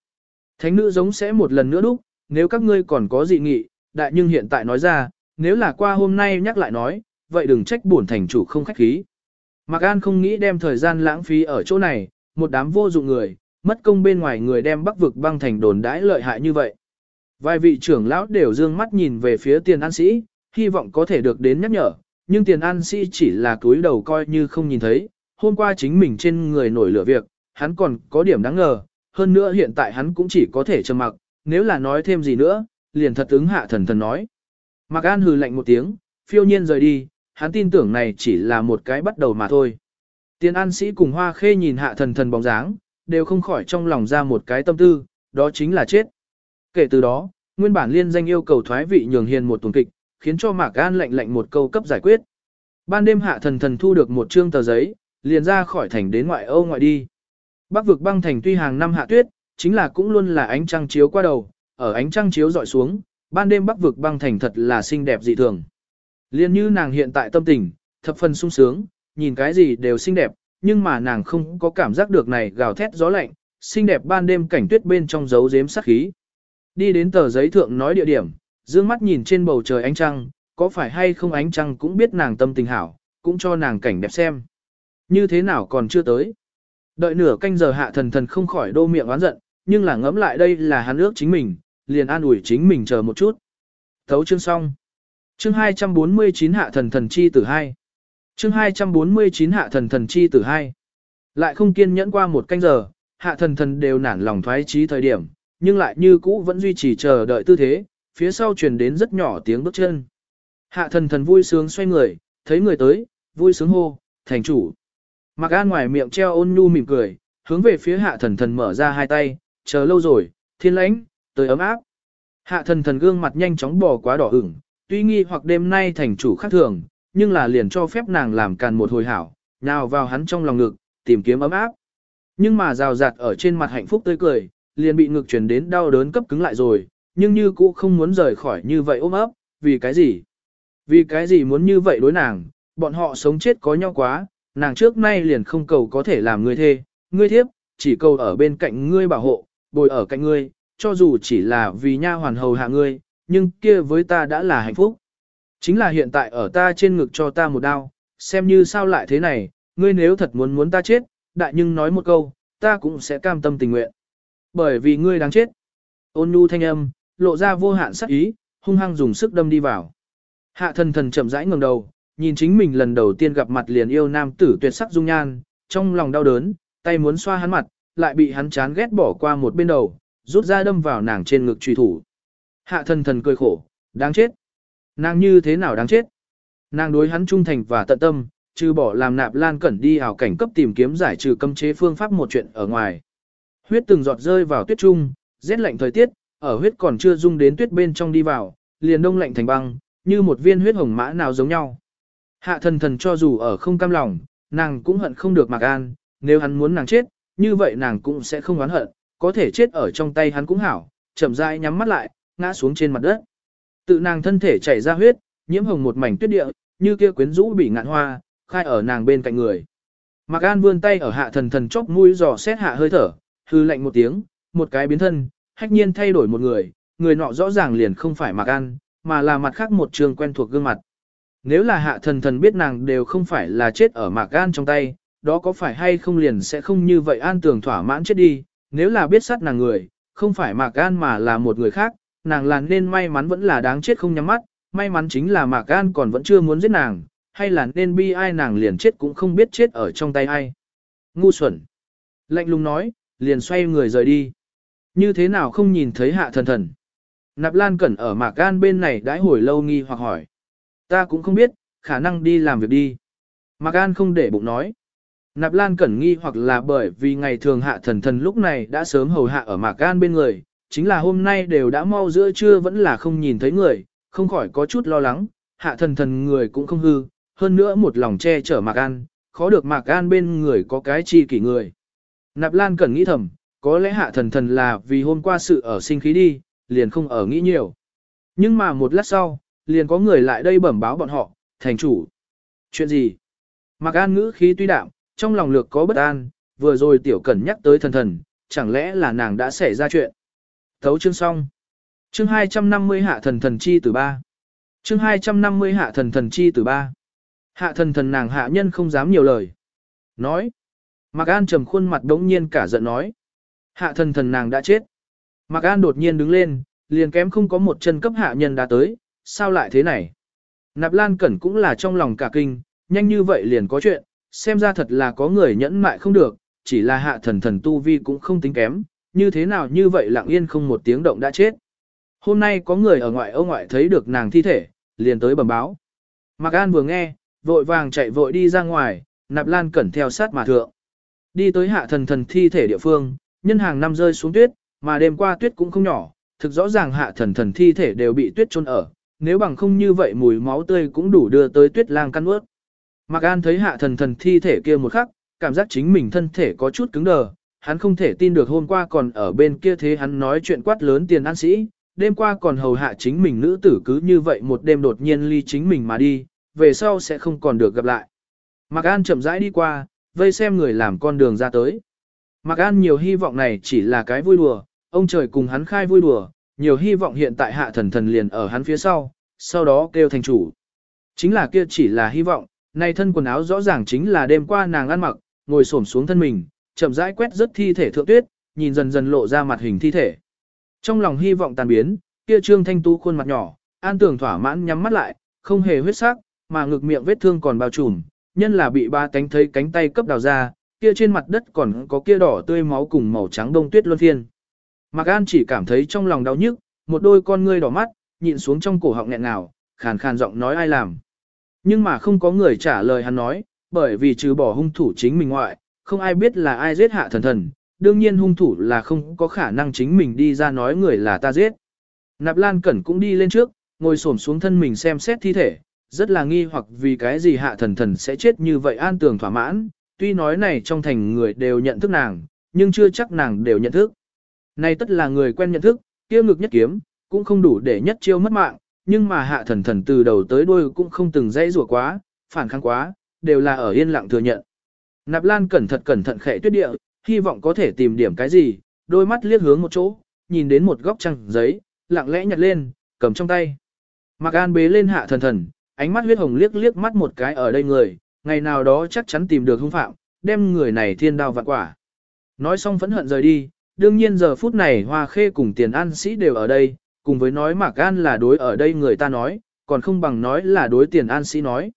Thánh nữ giống sẽ một lần nữa đúc, nếu các ngươi còn có dị nghị, đại nhưng hiện tại nói ra, nếu là qua hôm nay nhắc lại nói, vậy đừng trách bổn thành chủ không khách khí. Mạc An không nghĩ đem thời gian lãng phí ở chỗ này, một đám vô dụng người, mất công bên ngoài người đem bắc vực băng thành đồn đãi lợi hại như vậy. Vài vị trưởng lão đều dương mắt nhìn về phía tiền an sĩ, hy vọng có thể được đến nhắc nhở, nhưng tiền an sĩ chỉ là túi đầu coi như không nhìn thấy, hôm qua chính mình trên người nổi lửa việc, hắn còn có điểm đáng ngờ, hơn nữa hiện tại hắn cũng chỉ có thể trầm mặc, nếu là nói thêm gì nữa, liền thật ứng hạ thần thần nói. Mạc An hừ lạnh một tiếng, phiêu nhiên rời đi, hắn tin tưởng này chỉ là một cái bắt đầu mà thôi. Tiền an sĩ cùng hoa khê nhìn hạ thần thần bóng dáng, đều không khỏi trong lòng ra một cái tâm tư, đó chính là chết. Kể từ đó, nguyên bản liên danh yêu cầu thoái vị nhường hiền một tuần kịch, khiến cho Mạc An lệnh lệnh một câu cấp giải quyết. Ban đêm hạ thần thần thu được một trương tờ giấy, liền ra khỏi thành đến ngoại Âu ngoại đi. Bắc vực băng thành tuy hàng năm hạ tuyết, chính là cũng luôn là ánh trăng chiếu qua đầu, ở ánh trăng chiếu dọi xuống, ban đêm bắc vực băng thành thật là xinh đẹp dị thường. Liên như nàng hiện tại tâm tình, thập phần sung sướng, nhìn cái gì đều xinh đẹp, nhưng mà nàng không có cảm giác được này gào thét gió lạnh, xinh đẹp ban đêm cảnh tuyết bên trong dấu giếm sát khí. Đi đến tờ giấy thượng nói địa điểm, dương mắt nhìn trên bầu trời ánh trăng, có phải hay không ánh trăng cũng biết nàng tâm tình hảo, cũng cho nàng cảnh đẹp xem. Như thế nào còn chưa tới. Đợi nửa canh giờ hạ thần thần không khỏi đô miệng oán giận, nhưng là ngẫm lại đây là hắn ước chính mình, liền an ủi chính mình chờ một chút. Thấu chương xong. Chương 249 hạ thần thần chi tử 2. Chương 249 hạ thần thần chi tử 2. Lại không kiên nhẫn qua một canh giờ, hạ thần thần đều nản lòng thoái trí thời điểm, nhưng lại như cũ vẫn duy trì chờ đợi tư thế, phía sau truyền đến rất nhỏ tiếng bước chân. Hạ thần thần vui sướng xoay người, thấy người tới, vui sướng hô, thành chủ. Mặc an ngoài miệng treo ôn nhu mỉm cười, hướng về phía hạ thần thần mở ra hai tay, chờ lâu rồi, thiên lãnh, tới ấm áp. Hạ thần thần gương mặt nhanh chóng bò quá đỏ ửng, tuy nghi hoặc đêm nay thành chủ khác thường, nhưng là liền cho phép nàng làm càn một hồi hảo, nào vào hắn trong lòng ngực, tìm kiếm ấm áp. Nhưng mà rào rạt ở trên mặt hạnh phúc tươi cười, liền bị ngực truyền đến đau đớn cấp cứng lại rồi, nhưng như cũ không muốn rời khỏi như vậy ôm ấp, vì cái gì? Vì cái gì muốn như vậy đối nàng, bọn họ sống chết có nhau quá, nàng trước nay liền không cầu có thể làm ngươi thê, ngươi thiếp, chỉ cầu ở bên cạnh ngươi bảo hộ, bồi ở cạnh ngươi, cho dù chỉ là vì nha hoàn hầu hạ ngươi, nhưng kia với ta đã là hạnh phúc. Chính là hiện tại ở ta trên ngực cho ta một đau, xem như sao lại thế này, ngươi nếu thật muốn muốn ta chết, đại nhưng nói một câu, ta cũng sẽ cam tâm tình nguyện. Bởi vì ngươi đáng chết. Ôn nhu thanh âm, lộ ra vô hạn sắc ý, hung hăng dùng sức đâm đi vào. Hạ thần thần chậm rãi ngẩng đầu, nhìn chính mình lần đầu tiên gặp mặt liền yêu nam tử tuyệt sắc dung nhan, trong lòng đau đớn, tay muốn xoa hắn mặt, lại bị hắn chán ghét bỏ qua một bên đầu, rút ra đâm vào nàng trên ngực truy thủ. Hạ thần thần cười khổ, đáng chết. Nàng như thế nào đáng chết? Nàng đối hắn trung thành và tận tâm, trừ bỏ làm nạp lan cẩn đi ảo cảnh cấp tìm kiếm giải trừ cấm chế phương pháp một chuyện ở ngoài. Huyết từng giọt rơi vào tuyết trung, rét lạnh thời tiết, ở huyết còn chưa dung đến tuyết bên trong đi vào, liền đông lạnh thành băng, như một viên huyết hồng mã nào giống nhau. Hạ thần thần cho dù ở không cam lòng, nàng cũng hận không được mặc an, nếu hắn muốn nàng chết, như vậy nàng cũng sẽ không oán hận, có thể chết ở trong tay hắn cũng hảo, chậm rãi nhắm mắt lại, ngã xuống trên mặt đất. Tự nàng thân thể chảy ra huyết, nhiễm hồng một mảnh tuyết địa, như kia quyến rũ bị ngạn hoa, khai ở nàng bên cạnh người. Mạc An vươn tay ở hạ thần thần chóp mũi dò xét hạ hơi thở, hư lạnh một tiếng, một cái biến thân, hách nhiên thay đổi một người, người nọ rõ ràng liền không phải Mạc An, mà là mặt khác một trường quen thuộc gương mặt. Nếu là hạ thần thần biết nàng đều không phải là chết ở Mạc gan trong tay, đó có phải hay không liền sẽ không như vậy an tường thỏa mãn chết đi, nếu là biết sát nàng người, không phải Mạc gan mà là một người khác, nàng là nên may mắn vẫn là đáng chết không nhắm mắt, may mắn chính là Mạc gan còn vẫn chưa muốn giết nàng, hay là nên bi ai nàng liền chết cũng không biết chết ở trong tay ai. Ngu xuẩn. Lạnh lùng nói, liền xoay người rời đi. Như thế nào không nhìn thấy hạ thần thần. Nạp Lan Cẩn ở Mạc gan bên này đãi hồi lâu nghi hoặc hỏi. Ta cũng không biết, khả năng đi làm việc đi. Mạc An không để bụng nói. Nạp Lan Cẩn nghi hoặc là bởi vì ngày thường hạ thần thần lúc này đã sớm hầu hạ ở Mạc An bên người, chính là hôm nay đều đã mau giữa trưa vẫn là không nhìn thấy người, không khỏi có chút lo lắng, hạ thần thần người cũng không hư, hơn nữa một lòng che chở Mạc An, khó được Mạc An bên người có cái chi kỷ người. Nạp Lan Cẩn nghĩ thầm, có lẽ hạ thần thần là vì hôm qua sự ở sinh khí đi, liền không ở nghĩ nhiều. Nhưng mà một lát sau, liền có người lại đây bẩm báo bọn họ, thành chủ. Chuyện gì? Mạc An ngữ khí tuy đạm, trong lòng lược có bất an, vừa rồi tiểu cẩn nhắc tới thần thần, chẳng lẽ là nàng đã xảy ra chuyện. Thấu chương xong. Chương 250 hạ thần thần chi từ ba. Chương 250 hạ thần thần chi từ ba. Hạ thần thần nàng hạ nhân không dám nhiều lời. Nói. Mạc An trầm khuôn mặt đống nhiên cả giận nói. Hạ thần thần nàng đã chết. Mạc An đột nhiên đứng lên, liền kém không có một chân cấp hạ nhân đã tới, sao lại thế này? Nạp Lan Cẩn cũng là trong lòng cả kinh, nhanh như vậy liền có chuyện, xem ra thật là có người nhẫn mại không được, chỉ là hạ thần thần tu vi cũng không tính kém, như thế nào như vậy lặng yên không một tiếng động đã chết. Hôm nay có người ở ngoại ô ngoại thấy được nàng thi thể, liền tới bẩm báo. Mạc An vừa nghe, vội vàng chạy vội đi ra ngoài, nạp lan cẩn theo sát mà thượng. Đi tới hạ thần thần thi thể địa phương, nhân hàng năm rơi xuống tuyết, mà đêm qua tuyết cũng không nhỏ, thực rõ ràng hạ thần thần thi thể đều bị tuyết chôn ở, nếu bằng không như vậy mùi máu tươi cũng đủ đưa tới tuyết lang căn ướt. Mạc An thấy hạ thần thần thi thể kia một khắc, cảm giác chính mình thân thể có chút cứng đờ, hắn không thể tin được hôm qua còn ở bên kia thế hắn nói chuyện quát lớn tiền an sĩ, đêm qua còn hầu hạ chính mình nữ tử cứ như vậy một đêm đột nhiên ly chính mình mà đi, về sau sẽ không còn được gặp lại. Mạc An chậm rãi đi qua, vây xem người làm con đường ra tới. Mạc An nhiều hy vọng này chỉ là cái vui đùa, ông trời cùng hắn khai vui đùa, nhiều hy vọng hiện tại hạ thần thần liền ở hắn phía sau, sau đó kêu thành chủ. Chính là kia chỉ là hy vọng, Nay thân quần áo rõ ràng chính là đêm qua nàng ăn mặc, ngồi xổm xuống thân mình, chậm rãi quét rất thi thể thượng tuyết, nhìn dần dần lộ ra mặt hình thi thể. Trong lòng hy vọng tàn biến, kia trương thanh tú khuôn mặt nhỏ, an tưởng thỏa mãn nhắm mắt lại, không hề huyết sắc, mà ngực miệng vết thương còn bao trùm, nhân là bị ba cánh thấy cánh tay cấp đào ra, kia trên mặt đất còn có kia đỏ tươi máu cùng màu trắng đông tuyết luân phiên. Mạc An chỉ cảm thấy trong lòng đau nhức, một đôi con ngươi đỏ mắt, nhịn xuống trong cổ họng nghẹn ngào, khàn khàn giọng nói ai làm. Nhưng mà không có người trả lời hắn nói, bởi vì trừ bỏ hung thủ chính mình ngoại, không ai biết là ai giết hạ thần thần, đương nhiên hung thủ là không có khả năng chính mình đi ra nói người là ta giết. Nạp Lan Cẩn cũng đi lên trước, ngồi xổm xuống thân mình xem xét thi thể, rất là nghi hoặc vì cái gì hạ thần thần sẽ chết như vậy an tường thỏa mãn, tuy nói này trong thành người đều nhận thức nàng, nhưng chưa chắc nàng đều nhận thức. Này tất là người quen nhận thức, kia ngực nhất kiếm, cũng không đủ để nhất chiêu mất mạng, nhưng mà hạ thần thần từ đầu tới đuôi cũng không từng dãy rủa quá, phản kháng quá, đều là ở yên lặng thừa nhận. Nạp Lan cẩn thận cẩn thận khẽ tuyết địa, hy vọng có thể tìm điểm cái gì, đôi mắt liếc hướng một chỗ, nhìn đến một góc trăng giấy, lặng lẽ nhặt lên, cầm trong tay. Mạc An bế lên hạ thần thần, ánh mắt huyết hồng liếc liếc mắt một cái ở đây người, ngày nào đó chắc chắn tìm được hung phạm, đem người này thiên đao vạn quả. Nói xong phẫn hận rời đi, đương nhiên giờ phút này Hoa Khê cùng Tiền An Sĩ đều ở đây, cùng với nói Mạc An là đối ở đây người ta nói, còn không bằng nói là đối Tiền An Sĩ nói.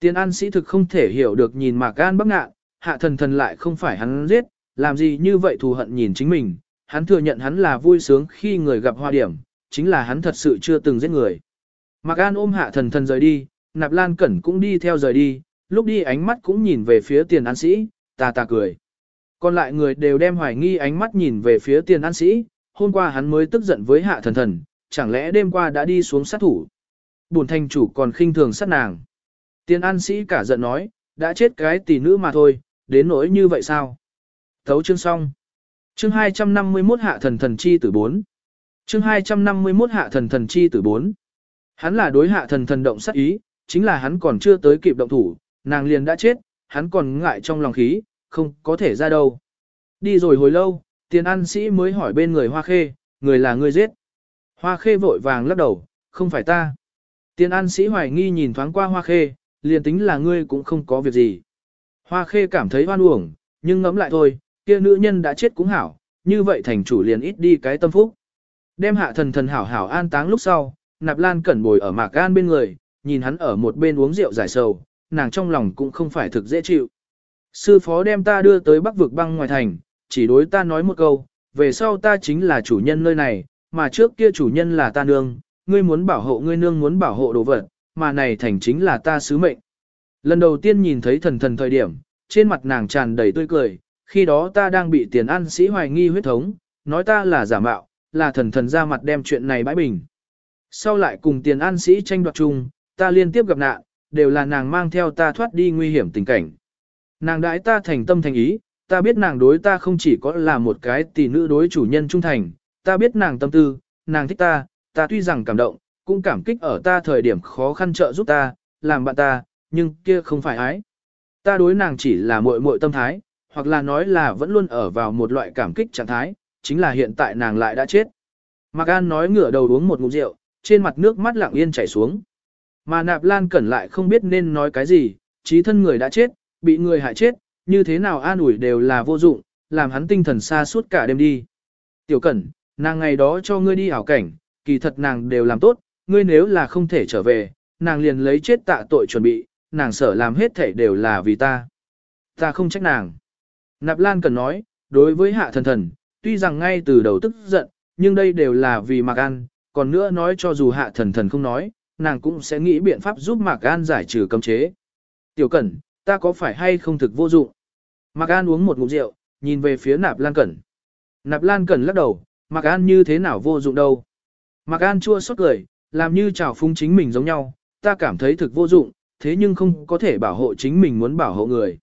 Tiền An Sĩ thực không thể hiểu được nhìn Mạc An bắc ngạ, hạ thần thần lại không phải hắn giết, làm gì như vậy thù hận nhìn chính mình, hắn thừa nhận hắn là vui sướng khi người gặp hoa điểm, chính là hắn thật sự chưa từng giết người. Mạc An ôm hạ thần thần rời đi, Nạp Lan Cẩn cũng đi theo rời đi, lúc đi ánh mắt cũng nhìn về phía tiền an sĩ, ta ta cười. Còn lại người đều đem hoài nghi ánh mắt nhìn về phía tiền an sĩ, hôm qua hắn mới tức giận với hạ thần thần, chẳng lẽ đêm qua đã đi xuống sát thủ. Bổn thành chủ còn khinh thường sát nàng. Tiền an sĩ cả giận nói, đã chết cái tỷ nữ mà thôi, đến nỗi như vậy sao? Thấu chương xong. Chương 251 hạ thần thần chi tử 4. Chương 251 hạ thần thần chi tử 4. Hắn là đối hạ thần thần động sát ý, chính là hắn còn chưa tới kịp động thủ, nàng liền đã chết, hắn còn ngại trong lòng khí, không có thể ra đâu. Đi rồi hồi lâu, tiền an sĩ mới hỏi bên người hoa khê, người là người giết. Hoa khê vội vàng lắc đầu, không phải ta. Tiền an sĩ hoài nghi nhìn thoáng qua hoa khê, liền tính là ngươi cũng không có việc gì. Hoa khê cảm thấy hoan uổng, nhưng ngẫm lại thôi, kia nữ nhân đã chết cũng hảo, như vậy thành chủ liền ít đi cái tâm phúc. Đem hạ thần thần hảo hảo an táng lúc sau, nạp lan cẩn bồi ở mạc gan bên người, nhìn hắn ở một bên uống rượu giải sầu, nàng trong lòng cũng không phải thực dễ chịu. Sư phó đem ta đưa tới bắc vực băng ngoài thành, chỉ đối ta nói một câu, về sau ta chính là chủ nhân nơi này, mà trước kia chủ nhân là ta nương, ngươi muốn bảo hộ ngươi nương muốn bảo hộ đồ vật, mà này thành chính là ta sứ mệnh. Lần đầu tiên nhìn thấy thần thần thời điểm, trên mặt nàng tràn đầy tươi cười, khi đó ta đang bị tiền ăn sĩ hoài nghi huyết thống, nói ta là giả mạo, là thần thần ra mặt đem chuyện này bãi bình. Sau lại cùng tiền an sĩ tranh đoạt chung, ta liên tiếp gặp nạn, đều là nàng mang theo ta thoát đi nguy hiểm tình cảnh. Nàng đãi ta thành tâm thành ý, ta biết nàng đối ta không chỉ có là một cái tỷ nữ đối chủ nhân trung thành, ta biết nàng tâm tư, nàng thích ta, ta tuy rằng cảm động, cũng cảm kích ở ta thời điểm khó khăn trợ giúp ta, làm bạn ta, nhưng kia không phải ái. Ta đối nàng chỉ là muội muội tâm thái, hoặc là nói là vẫn luôn ở vào một loại cảm kích trạng thái, chính là hiện tại nàng lại đã chết. Mạc An nói ngửa đầu uống một ngụm rượu, trên mặt nước mắt lặng yên chảy xuống. Mà nạp lan cẩn lại không biết nên nói cái gì, trí thân người đã chết, bị người hại chết, như thế nào an ủi đều là vô dụng, làm hắn tinh thần xa suốt cả đêm đi. Tiểu cẩn, nàng ngày đó cho ngươi đi ảo cảnh, kỳ thật nàng đều làm tốt, ngươi nếu là không thể trở về, nàng liền lấy chết tạ tội chuẩn bị, nàng sợ làm hết thể đều là vì ta. Ta không trách nàng. Nạp Lan cần nói, đối với hạ thần thần, tuy rằng ngay từ đầu tức giận, nhưng đây đều là vì Mạc An, còn nữa nói cho dù hạ thần thần không nói, nàng cũng sẽ nghĩ biện pháp giúp Mạc An giải trừ cấm chế. Tiểu Cẩn, ta có phải hay không thực vô dụng? Mạc An uống một ngụm rượu, nhìn về phía Nạp Lan Cẩn. Nạp Lan Cẩn lắc đầu, Mạc An như thế nào vô dụng đâu? Mạc An chua xót cười, làm như trào phung chính mình giống nhau, ta cảm thấy thực vô dụng, thế nhưng không có thể bảo hộ chính mình muốn bảo hộ người.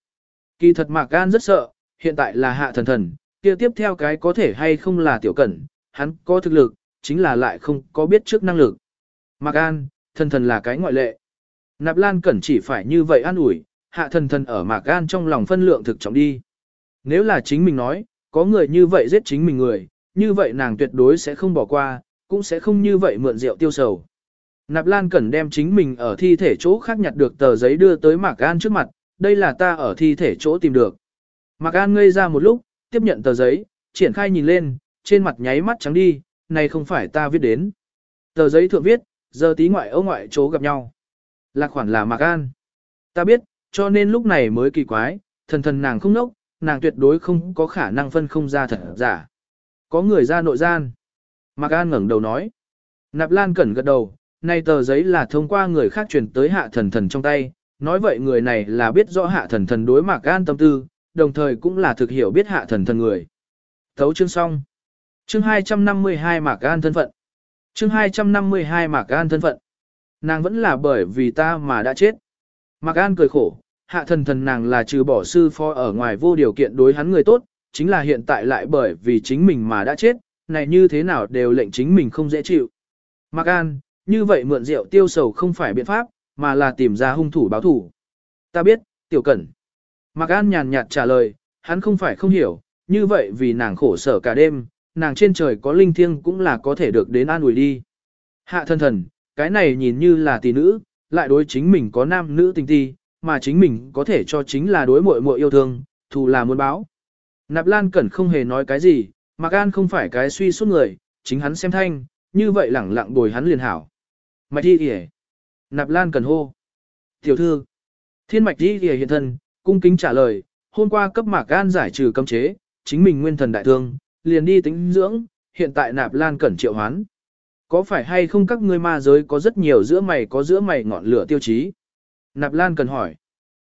Kỳ thật Mạc An rất sợ, hiện tại là hạ thần thần, kia tiếp theo cái có thể hay không là tiểu cẩn, hắn có thực lực, chính là lại không có biết trước năng lực. Mạc An, thần thần là cái ngoại lệ. Nạp Lan Cẩn chỉ phải như vậy an ủi, hạ thần thần ở Mạc gan trong lòng phân lượng thực trọng đi. Nếu là chính mình nói, có người như vậy giết chính mình người, như vậy nàng tuyệt đối sẽ không bỏ qua, cũng sẽ không như vậy mượn rượu tiêu sầu. Nạp Lan Cẩn đem chính mình ở thi thể chỗ khác nhặt được tờ giấy đưa tới Mạc An trước mặt, đây là ta ở thi thể chỗ tìm được. Mạc An ngây ra một lúc, tiếp nhận tờ giấy, triển khai nhìn lên, trên mặt nháy mắt trắng đi, này không phải ta viết đến. Tờ giấy thượng viết, giờ tí ngoại ấu ngoại chỗ gặp nhau. Là khoản là Mạc An. Ta biết, cho nên lúc này mới kỳ quái, thần thần nàng không nốc, nàng tuyệt đối không có khả năng phân không ra thật giả. Có người ra nội gian. Mạc An ngẩng đầu nói. Nạp Lan Cẩn gật đầu, này tờ giấy là thông qua người khác truyền tới hạ thần thần trong tay, nói vậy người này là biết rõ hạ thần thần đối Mạc An tâm tư, đồng thời cũng là thực hiểu biết hạ thần thần người. Thấu chương xong. Chương 252 Mạc An thân phận. Chương 252 Mạc An thân phận. Nàng vẫn là bởi vì ta mà đã chết. Mạc An cười khổ, hạ thần thần nàng là trừ bỏ sư phó ở ngoài vô điều kiện đối hắn người tốt, chính là hiện tại lại bởi vì chính mình mà đã chết, này như thế nào đều lệnh chính mình không dễ chịu. Mạc An, như vậy mượn rượu tiêu sầu không phải biện pháp, mà là tìm ra hung thủ báo thủ. Ta biết, tiểu cẩn. Mạc An nhàn nhạt trả lời, hắn không phải không hiểu, như vậy vì nàng khổ sở cả đêm, nàng trên trời có linh thiêng cũng là có thể được đến an ủi đi. Hạ thân thần, cái này nhìn như là tỷ nữ, lại đối chính mình có nam nữ tình ti, mà chính mình có thể cho chính là đối muội muội yêu thương, thù là muốn báo. Nạp Lan Cẩn không hề nói cái gì, Mạc An không phải cái suy suốt người, chính hắn xem thanh, như vậy lẳng lặng bồi hắn liền hảo. Mạch đi kìa. Nạp Lan Cẩn hô. Tiểu thư. Thiên Mạch đi kìa hiện thân, cung kính trả lời, hôm qua cấp Mạc An giải trừ cấm chế, chính mình nguyên thần đại thương, liền đi tính dưỡng, hiện tại Nạp Lan Cẩn triệu hoán. Có phải hay không các ngươi ma giới có rất nhiều giữa mày có giữa mày ngọn lửa tiêu chí? Nạp Lan cần hỏi.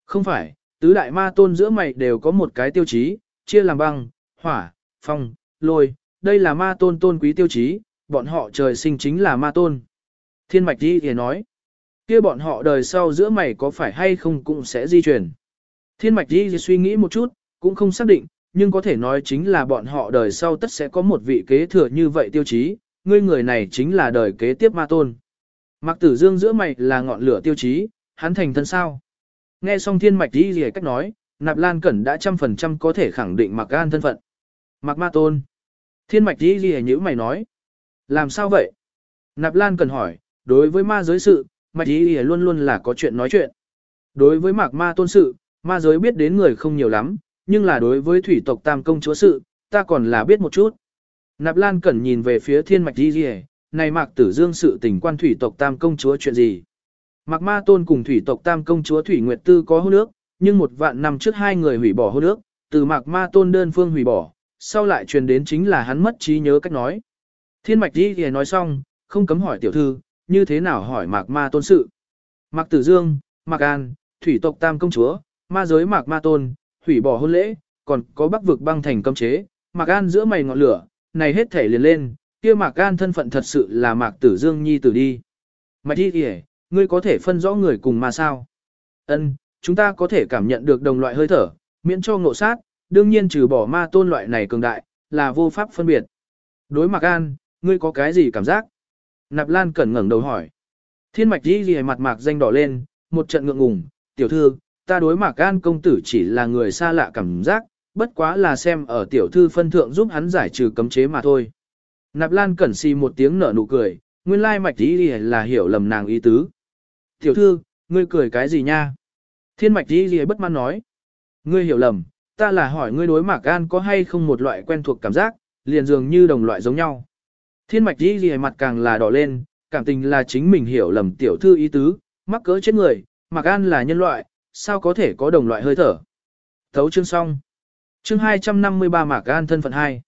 Không phải, tứ đại ma tôn giữa mày đều có một cái tiêu chí, chia làm băng, hỏa, phong, lôi, đây là ma tôn tôn quý tiêu chí, bọn họ trời sinh chính là ma tôn. Thiên mạch đi thì nói, kia bọn họ đời sau giữa mày có phải hay không cũng sẽ di chuyển. Thiên mạch đi suy nghĩ một chút, cũng không xác định, nhưng có thể nói chính là bọn họ đời sau tất sẽ có một vị kế thừa như vậy tiêu chí, ngươi người này chính là đời kế tiếp ma tôn. Mạc tử dương giữa mày là ngọn lửa tiêu chí, hắn thành thân sao. Nghe xong thiên mạch đi gì cách nói, nạp lan cẩn đã trăm phần trăm có thể khẳng định Mạc Gan thân phận. Mạc ma tôn. Thiên mạch đi gì như mày nói. Làm sao vậy? Nạp lan cẩn hỏi, đối với ma giới sự, mạch đi luôn luôn là có chuyện nói chuyện. Đối với mạc ma tôn sự, ma giới biết đến người không nhiều lắm, nhưng là đối với thủy tộc tam công chúa sự, ta còn là biết một chút. Nạp Lan Cẩn nhìn về phía thiên mạch đi rìa, này mạc tử dương sự tình quan thủy tộc tam công chúa chuyện gì. Mạc ma tôn cùng thủy tộc tam công chúa Thủy Nguyệt Tư có hôn ước, nhưng một vạn năm trước hai người hủy bỏ hôn ước, từ mạc ma tôn đơn phương hủy bỏ, sau lại truyền đến chính là hắn mất trí nhớ cách nói. Thiên mạch đi thì nói xong, không cấm hỏi tiểu thư, như thế nào hỏi mạc ma tôn sự. Mạc tử dương, mạc an, thủy tộc tam công chúa, ma giới mạc ma tôn, hủy bỏ hôn lễ, còn có bắc vực băng thành cấm chế, mạc an giữa mày ngọn lửa, này hết thể liền lên, kia Mạc Gan thân phận thật sự là Mạc Tử Dương Nhi tử đi. Mạch đi kìa, ngươi có thể phân rõ người cùng mà sao? Ân, chúng ta có thể cảm nhận được đồng loại hơi thở, miễn cho ngộ sát, đương nhiên trừ bỏ ma tôn loại này cường đại, là vô pháp phân biệt. Đối Mạc Gan, ngươi có cái gì cảm giác? Nạp Lan cẩn ngẩng đầu hỏi. Thiên mạch đi gì mặt mạc danh đỏ lên, một trận ngượng ngùng, tiểu thư, ta đối Mạc Gan công tử chỉ là người xa lạ cảm giác, bất quá là xem ở tiểu thư phân thượng giúp hắn giải trừ cấm chế mà thôi. Nạp Lan cẩn xì một tiếng nở nụ cười, nguyên lai mạch ý là hiểu lầm nàng ý tứ. Tiểu thư, ngươi cười cái gì nha? Thiên mạch ý gì bất mãn nói. Ngươi hiểu lầm, ta là hỏi ngươi đối mạc gan có hay không một loại quen thuộc cảm giác, liền dường như đồng loại giống nhau. Thiên mạch ý gì mặt càng là đỏ lên, cảm tình là chính mình hiểu lầm tiểu thư ý tứ, mắc cỡ chết người, mạc gan là nhân loại, sao có thể có đồng loại hơi thở. Thấu chương xong. Chương 253 Mạc gan thân phận 2.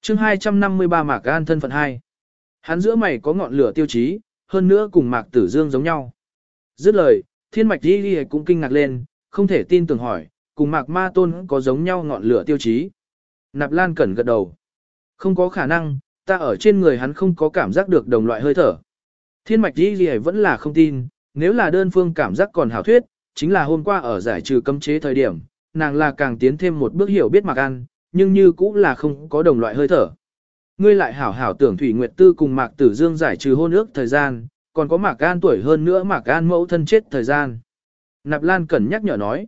Chương 253 Mạc gan thân phận 2. Hắn giữa mày có ngọn lửa tiêu chí, hơn nữa cùng Mạc Tử Dương giống nhau. Dứt lời, Thiên Mạch Di Ghi cũng kinh ngạc lên, không thể tin tưởng hỏi, cùng Mạc Ma Tôn có giống nhau ngọn lửa tiêu chí. Nạp Lan Cẩn gật đầu. Không có khả năng, ta ở trên người hắn không có cảm giác được đồng loại hơi thở. Thiên Mạch Di Ghi vẫn là không tin, nếu là đơn phương cảm giác còn hảo thuyết, chính là hôm qua ở giải trừ cấm chế thời điểm, nàng là càng tiến thêm một bước hiểu biết Mạc An, nhưng như cũng là không có đồng loại hơi thở. ngươi lại hảo hảo tưởng Thủy Nguyệt Tư cùng Mạc Tử Dương giải trừ hôn ước thời gian, còn có Mạc An tuổi hơn nữa Mạc An mẫu thân chết thời gian. Nạp Lan Cẩn nhắc nhở nói,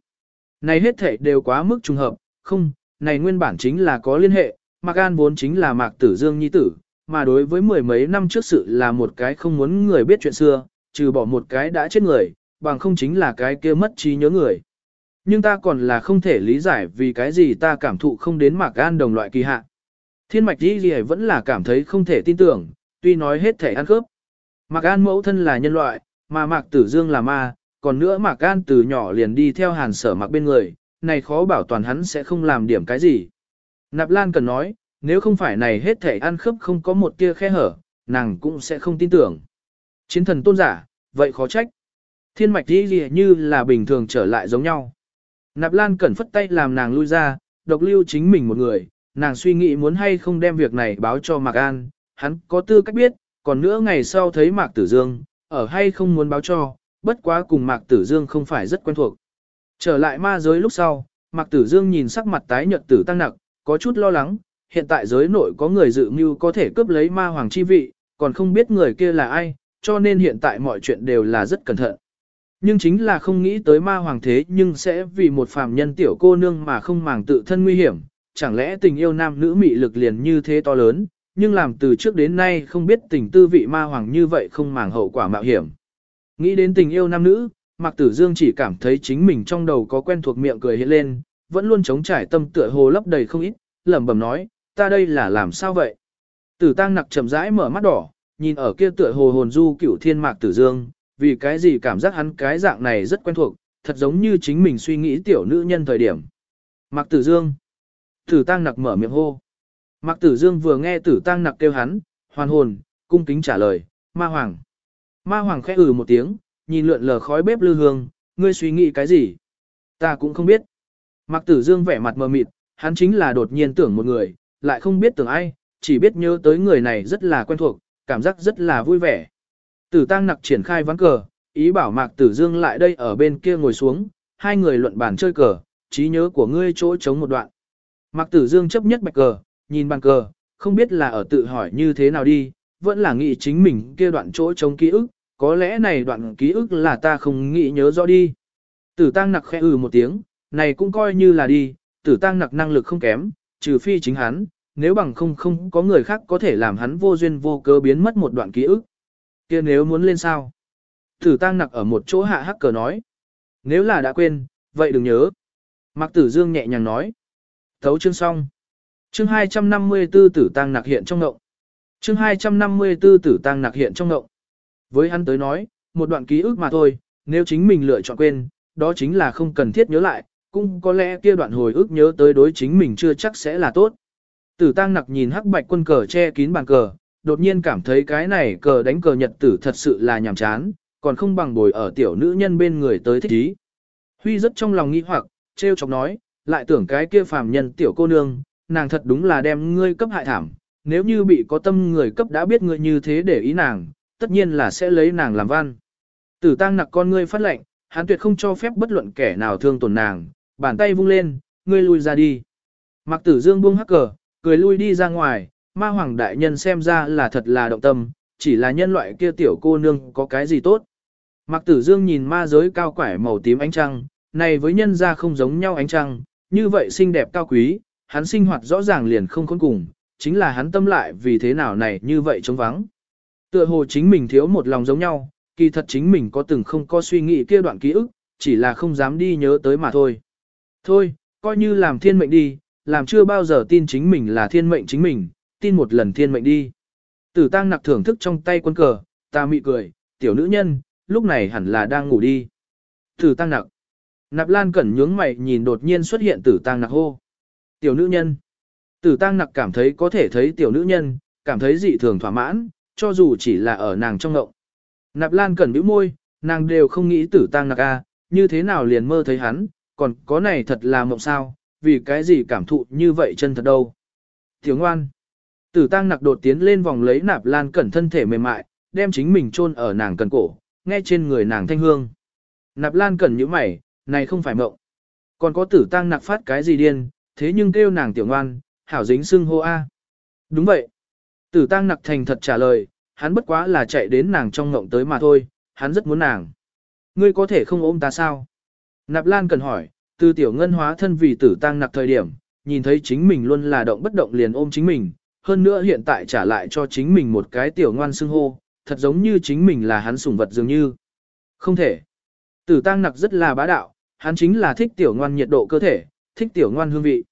này hết thể đều quá mức trùng hợp, không, này nguyên bản chính là có liên hệ, Mạc An vốn chính là Mạc Tử Dương nhi tử, mà đối với mười mấy năm trước sự là một cái không muốn người biết chuyện xưa, trừ bỏ một cái đã chết người, bằng không chính là cái kia mất trí nhớ người. Nhưng ta còn là không thể lý giải vì cái gì ta cảm thụ không đến Mạc gan đồng loại kỳ hạ. Thiên mạch đi gì vẫn là cảm thấy không thể tin tưởng, tuy nói hết thể ăn khớp. Mạc An mẫu thân là nhân loại, mà Mạc Tử Dương là ma, còn nữa Mạc An từ nhỏ liền đi theo hàn sở mặc bên người, này khó bảo toàn hắn sẽ không làm điểm cái gì. Nạp Lan cần nói, nếu không phải này hết thể ăn khớp không có một tia khe hở, nàng cũng sẽ không tin tưởng. Chiến thần tôn giả, vậy khó trách. Thiên mạch đi gì như là bình thường trở lại giống nhau. Nạp Lan cẩn phất tay làm nàng lui ra, độc lưu chính mình một người, nàng suy nghĩ muốn hay không đem việc này báo cho Mạc An, hắn có tư cách biết, còn nữa ngày sau thấy Mạc Tử Dương, ở hay không muốn báo cho, bất quá cùng Mạc Tử Dương không phải rất quen thuộc. Trở lại ma giới lúc sau, Mạc Tử Dương nhìn sắc mặt tái nhợt tử tăng nặc, có chút lo lắng, hiện tại giới nội có người dự mưu có thể cướp lấy ma hoàng chi vị, còn không biết người kia là ai, cho nên hiện tại mọi chuyện đều là rất cẩn thận. Nhưng chính là không nghĩ tới ma hoàng thế nhưng sẽ vì một phàm nhân tiểu cô nương mà không màng tự thân nguy hiểm, chẳng lẽ tình yêu nam nữ mị lực liền như thế to lớn, nhưng làm từ trước đến nay không biết tình tư vị ma hoàng như vậy không màng hậu quả mạo hiểm. Nghĩ đến tình yêu nam nữ, Mạc Tử Dương chỉ cảm thấy chính mình trong đầu có quen thuộc miệng cười hiện lên, vẫn luôn chống trải tâm tựa hồ lấp đầy không ít, lẩm bẩm nói, ta đây là làm sao vậy? Tử Tăng nặc chậm rãi mở mắt đỏ, nhìn ở kia tựa hồ hồn du cửu thiên Mạc Tử Dương, vì cái gì cảm giác hắn cái dạng này rất quen thuộc, thật giống như chính mình suy nghĩ tiểu nữ nhân thời điểm. Mạc Tử Dương. Tử Tăng nặc mở miệng hô. Mạc Tử Dương vừa nghe Tử Tăng nặc kêu hắn, hoàn hồn, cung kính trả lời, ma hoàng. Ma hoàng khẽ ừ một tiếng, nhìn lượn lờ khói bếp lư hương, ngươi suy nghĩ cái gì? Ta cũng không biết. Mạc Tử Dương vẻ mặt mờ mịt, hắn chính là đột nhiên tưởng một người, lại không biết tưởng ai, chỉ biết nhớ tới người này rất là quen thuộc, cảm giác rất là vui vẻ. Tử Tăng nặc triển khai ván cờ, ý bảo Mạc Tử Dương lại đây ở bên kia ngồi xuống, hai người luận bàn chơi cờ, trí nhớ của ngươi chỗ chống một đoạn. Mạc Tử Dương chấp nhất bạch cờ, nhìn bàn cờ, không biết là ở tự hỏi như thế nào đi, vẫn là nghĩ chính mình kia đoạn chỗ chống ký ức, có lẽ này đoạn ký ức là ta không nghĩ nhớ rõ đi. Tử Tăng nặc khẽ ừ một tiếng, này cũng coi như là đi, Tử Tăng nặc năng lực không kém, trừ phi chính hắn, nếu bằng không không có người khác có thể làm hắn vô duyên vô cớ biến mất một đoạn ký ức kia nếu muốn lên sao? Tử Tăng nặc ở một chỗ hạ hắc cờ nói. Nếu là đã quên, vậy đừng nhớ. Mạc Tử Dương nhẹ nhàng nói. Thấu chương xong. Chương 254 Tử Tăng nặc hiện trong ngộng. Chương 254 Tử Tăng nặc hiện trong ngộng. Với hắn tới nói, một đoạn ký ức mà thôi, nếu chính mình lựa chọn quên, đó chính là không cần thiết nhớ lại, cũng có lẽ kia đoạn hồi ức nhớ tới đối chính mình chưa chắc sẽ là tốt. Tử tăng nặc nhìn hắc bạch quân cờ che kín bàn cờ, đột nhiên cảm thấy cái này cờ đánh cờ nhật tử thật sự là nhàm chán, còn không bằng bồi ở tiểu nữ nhân bên người tới thích ý. Huy rất trong lòng nghi hoặc, treo chọc nói, lại tưởng cái kia phàm nhân tiểu cô nương, nàng thật đúng là đem ngươi cấp hại thảm, nếu như bị có tâm người cấp đã biết ngươi như thế để ý nàng, tất nhiên là sẽ lấy nàng làm văn. Tử tăng nặc con ngươi phát lệnh, hắn tuyệt không cho phép bất luận kẻ nào thương tổn nàng, bàn tay vung lên, ngươi lui ra đi. Mặc tử dương buông hắc cờ, cười lui đi ra ngoài, ma hoàng đại nhân xem ra là thật là động tâm, chỉ là nhân loại kia tiểu cô nương có cái gì tốt. Mặc tử dương nhìn ma giới cao quải màu tím ánh trăng, này với nhân ra không giống nhau ánh trăng, như vậy xinh đẹp cao quý, hắn sinh hoạt rõ ràng liền không khốn cùng, chính là hắn tâm lại vì thế nào này như vậy trống vắng. Tựa hồ chính mình thiếu một lòng giống nhau, kỳ thật chính mình có từng không có suy nghĩ kia đoạn ký ức, chỉ là không dám đi nhớ tới mà thôi. Thôi, coi như làm thiên mệnh đi, làm chưa bao giờ tin chính mình là thiên mệnh chính mình, tin một lần thiên mệnh đi. Tử tăng nặc thưởng thức trong tay quân cờ, ta mị cười, tiểu nữ nhân, lúc này hẳn là đang ngủ đi. Tử tăng nặc. Nạp lan cẩn nhướng mày nhìn đột nhiên xuất hiện tử tăng nặc hô. Tiểu nữ nhân. Tử tăng nặc cảm thấy có thể thấy tiểu nữ nhân, cảm thấy dị thường thỏa mãn, cho dù chỉ là ở nàng trong ngộng. Nạp Lan cẩn bĩu môi, nàng đều không nghĩ tử tăng nặc a, như thế nào liền mơ thấy hắn, còn có này thật là mộng sao, vì cái gì cảm thụ như vậy chân thật đâu. Tiểu ngoan, tử tăng nặc đột tiến lên vòng lấy Nạp Lan cẩn thân thể mềm mại, đem chính mình chôn ở nàng cần cổ, nghe trên người nàng thanh hương. Nạp Lan cẩn như mày, này không phải mộng. Còn có tử tăng nặc phát cái gì điên, thế nhưng kêu nàng tiểu ngoan, hảo dính xưng hô a. Đúng vậy. Tử tăng nặc thành thật trả lời, hắn bất quá là chạy đến nàng trong ngộng tới mà thôi, hắn rất muốn nàng. Ngươi có thể không ôm ta sao? Nạp Lan cần hỏi, từ tiểu ngân hóa thân vì tử tăng nặc thời điểm, nhìn thấy chính mình luôn là động bất động liền ôm chính mình, hơn nữa hiện tại trả lại cho chính mình một cái tiểu ngoan xưng hô, thật giống như chính mình là hắn sủng vật dường như. Không thể. Tử tăng nặc rất là bá đạo, hắn chính là thích tiểu ngoan nhiệt độ cơ thể, thích tiểu ngoan hương vị.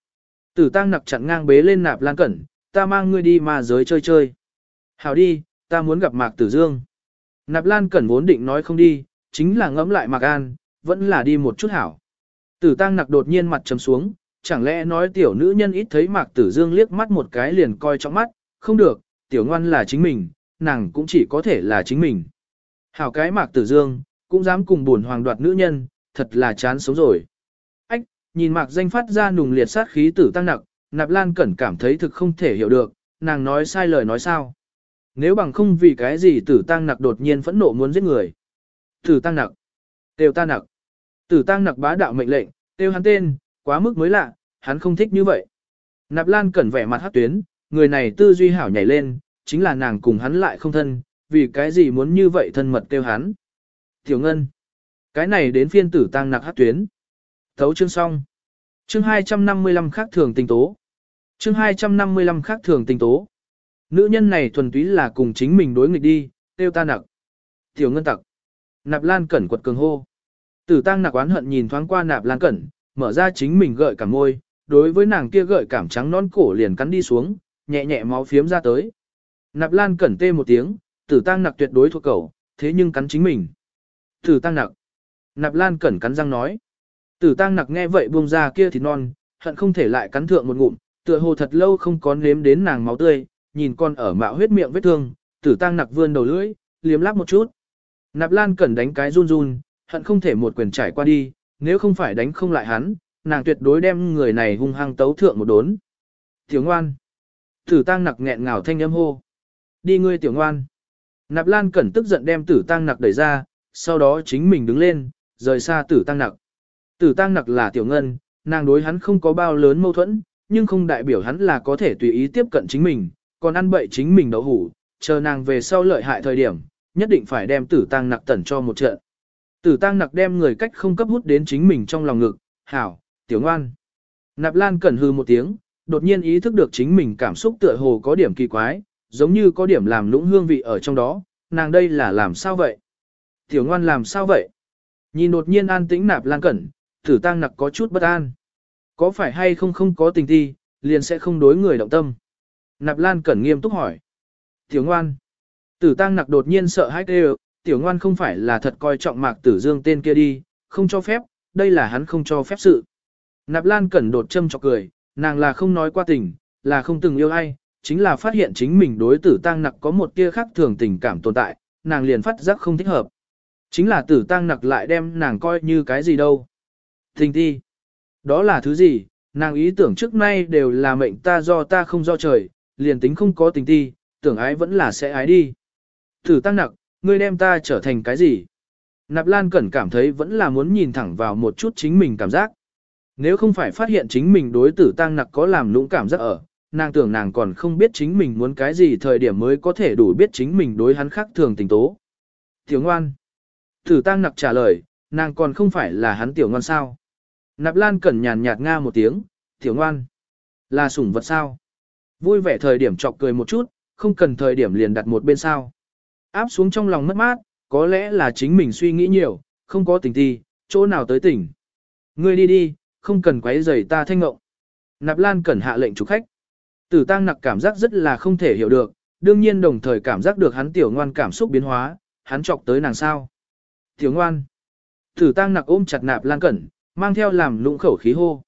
Tử tăng nặc chặn ngang bế lên nạp lan cẩn, ta mang ngươi đi mà giới chơi chơi. Hảo đi, ta muốn gặp Mạc Tử Dương. Nạp Lan Cẩn vốn định nói không đi, chính là ngẫm lại Mạc An, vẫn là đi một chút hảo. Tử Tăng Nặc đột nhiên mặt trầm xuống, chẳng lẽ nói tiểu nữ nhân ít thấy Mạc Tử Dương liếc mắt một cái liền coi trong mắt, không được, tiểu ngoan là chính mình, nàng cũng chỉ có thể là chính mình. Hảo cái Mạc Tử Dương, cũng dám cùng buồn hoàng đoạt nữ nhân, thật là chán sống rồi. Ách, nhìn Mạc danh phát ra nùng liệt sát khí Tử Tăng Nặc, Nạp Lan Cẩn cảm thấy thực không thể hiểu được, nàng nói sai lời nói sao. Nếu bằng không vì cái gì tử tăng nặc đột nhiên phẫn nộ muốn giết người. Tử tăng nặc. Tiêu ta nặc. Tử tăng nặc bá đạo mệnh lệnh, tiêu hắn tên, quá mức mới lạ, hắn không thích như vậy. Nạp Lan cẩn vẻ mặt hát tuyến, người này tư duy hảo nhảy lên, chính là nàng cùng hắn lại không thân, vì cái gì muốn như vậy thân mật tiêu hắn. Tiểu Ngân. Cái này đến phiên tử tăng nặc hát tuyến. Thấu chương xong. Chương 255 khác thường tình tố. Chương 255 khác thường tình tố. Nữ nhân này thuần túy là cùng chính mình đối nghịch đi, tiêu ta nặc. Tiểu ngân tặc. Nạp lan cẩn quật cường hô. Tử tăng nặc oán hận nhìn thoáng qua nạp lan cẩn, mở ra chính mình gợi cảm môi, đối với nàng kia gợi cảm trắng non cổ liền cắn đi xuống, nhẹ nhẹ máu phiếm ra tới. Nạp lan cẩn tê một tiếng, tử tăng nặc tuyệt đối thuộc cầu, thế nhưng cắn chính mình. Tử tăng nặc. Nạp lan cẩn cắn răng nói. Tử tăng nặc nghe vậy buông ra kia thì non, hận không thể lại cắn thượng một ngụm, tựa hồ thật lâu không có nếm đến nàng máu tươi, nhìn con ở mạo huyết miệng vết thương, tử tăng nặc vươn đầu lưỡi, liếm láp một chút. Nạp Lan Cẩn đánh cái run run, hận không thể một quyền trải qua đi, nếu không phải đánh không lại hắn, nàng tuyệt đối đem người này hung hăng tấu thượng một đốn. Tiểu ngoan. Tử tăng nặc nghẹn ngào thanh âm hô. Đi ngươi tiểu ngoan. Nạp Lan cẩn tức giận đem tử tăng nặc đẩy ra, sau đó chính mình đứng lên, rời xa tử tăng nặc. Tử tăng nặc là tiểu ngân, nàng đối hắn không có bao lớn mâu thuẫn, nhưng không đại biểu hắn là có thể tùy ý tiếp cận chính mình, còn ăn bậy chính mình đậu hủ, chờ nàng về sau lợi hại thời điểm, nhất định phải đem tử tăng nặc tẩn cho một trận. Tử tăng nặc đem người cách không cấp hút đến chính mình trong lòng ngực, hảo, tiểu ngoan. Nạp lan cẩn hư một tiếng, đột nhiên ý thức được chính mình cảm xúc tựa hồ có điểm kỳ quái, giống như có điểm làm lũng hương vị ở trong đó, nàng đây là làm sao vậy? Tiểu ngoan làm sao vậy? Nhìn đột nhiên an tĩnh nạp lan cẩn, tử tăng nặc có chút bất an. Có phải hay không không có tình thi, liền sẽ không đối người động tâm. Nạp Lan Cẩn nghiêm túc hỏi. Tiểu ngoan. Tử tăng nặc đột nhiên sợ hãi kêu, tiểu ngoan không phải là thật coi trọng mạc tử dương tên kia đi, không cho phép, đây là hắn không cho phép sự. Nạp Lan Cẩn đột châm chọc cười, nàng là không nói qua tình, là không từng yêu ai, chính là phát hiện chính mình đối tử tăng nặc có một tia khác thường tình cảm tồn tại, nàng liền phát giác không thích hợp. Chính là tử tăng nặc lại đem nàng coi như cái gì đâu. Tình ti. Đó là thứ gì, nàng ý tưởng trước nay đều là mệnh ta do ta không do trời, liền tính không có tình ti, tưởng ái vẫn là sẽ ái đi. Tử tăng nặc, ngươi đem ta trở thành cái gì? Nạp Lan Cẩn cảm thấy vẫn là muốn nhìn thẳng vào một chút chính mình cảm giác. Nếu không phải phát hiện chính mình đối tử tăng nặc có làm lũng cảm giác ở, nàng tưởng nàng còn không biết chính mình muốn cái gì thời điểm mới có thể đủ biết chính mình đối hắn khác thường tình tố. Tiểu ngoan. Tử tăng nặc trả lời, nàng còn không phải là hắn tiểu ngoan sao. Nạp Lan Cẩn nhàn nhạt nga một tiếng, tiểu ngoan. Là sủng vật sao? Vui vẻ thời điểm chọc cười một chút, không cần thời điểm liền đặt một bên sao. Áp xuống trong lòng mất mát, có lẽ là chính mình suy nghĩ nhiều, không có tình ti, chỗ nào tới tỉnh. Ngươi đi đi, không cần quấy rầy ta thanh ngộng. Nạp Lan cẩn hạ lệnh chủ khách. Tử tăng nặc cảm giác rất là không thể hiểu được, đương nhiên đồng thời cảm giác được hắn tiểu ngoan cảm xúc biến hóa, hắn chọc tới nàng sao. Tiểu ngoan. Tử tăng nặc ôm chặt nạp Lan cẩn, mang theo làm lũng khẩu khí hô.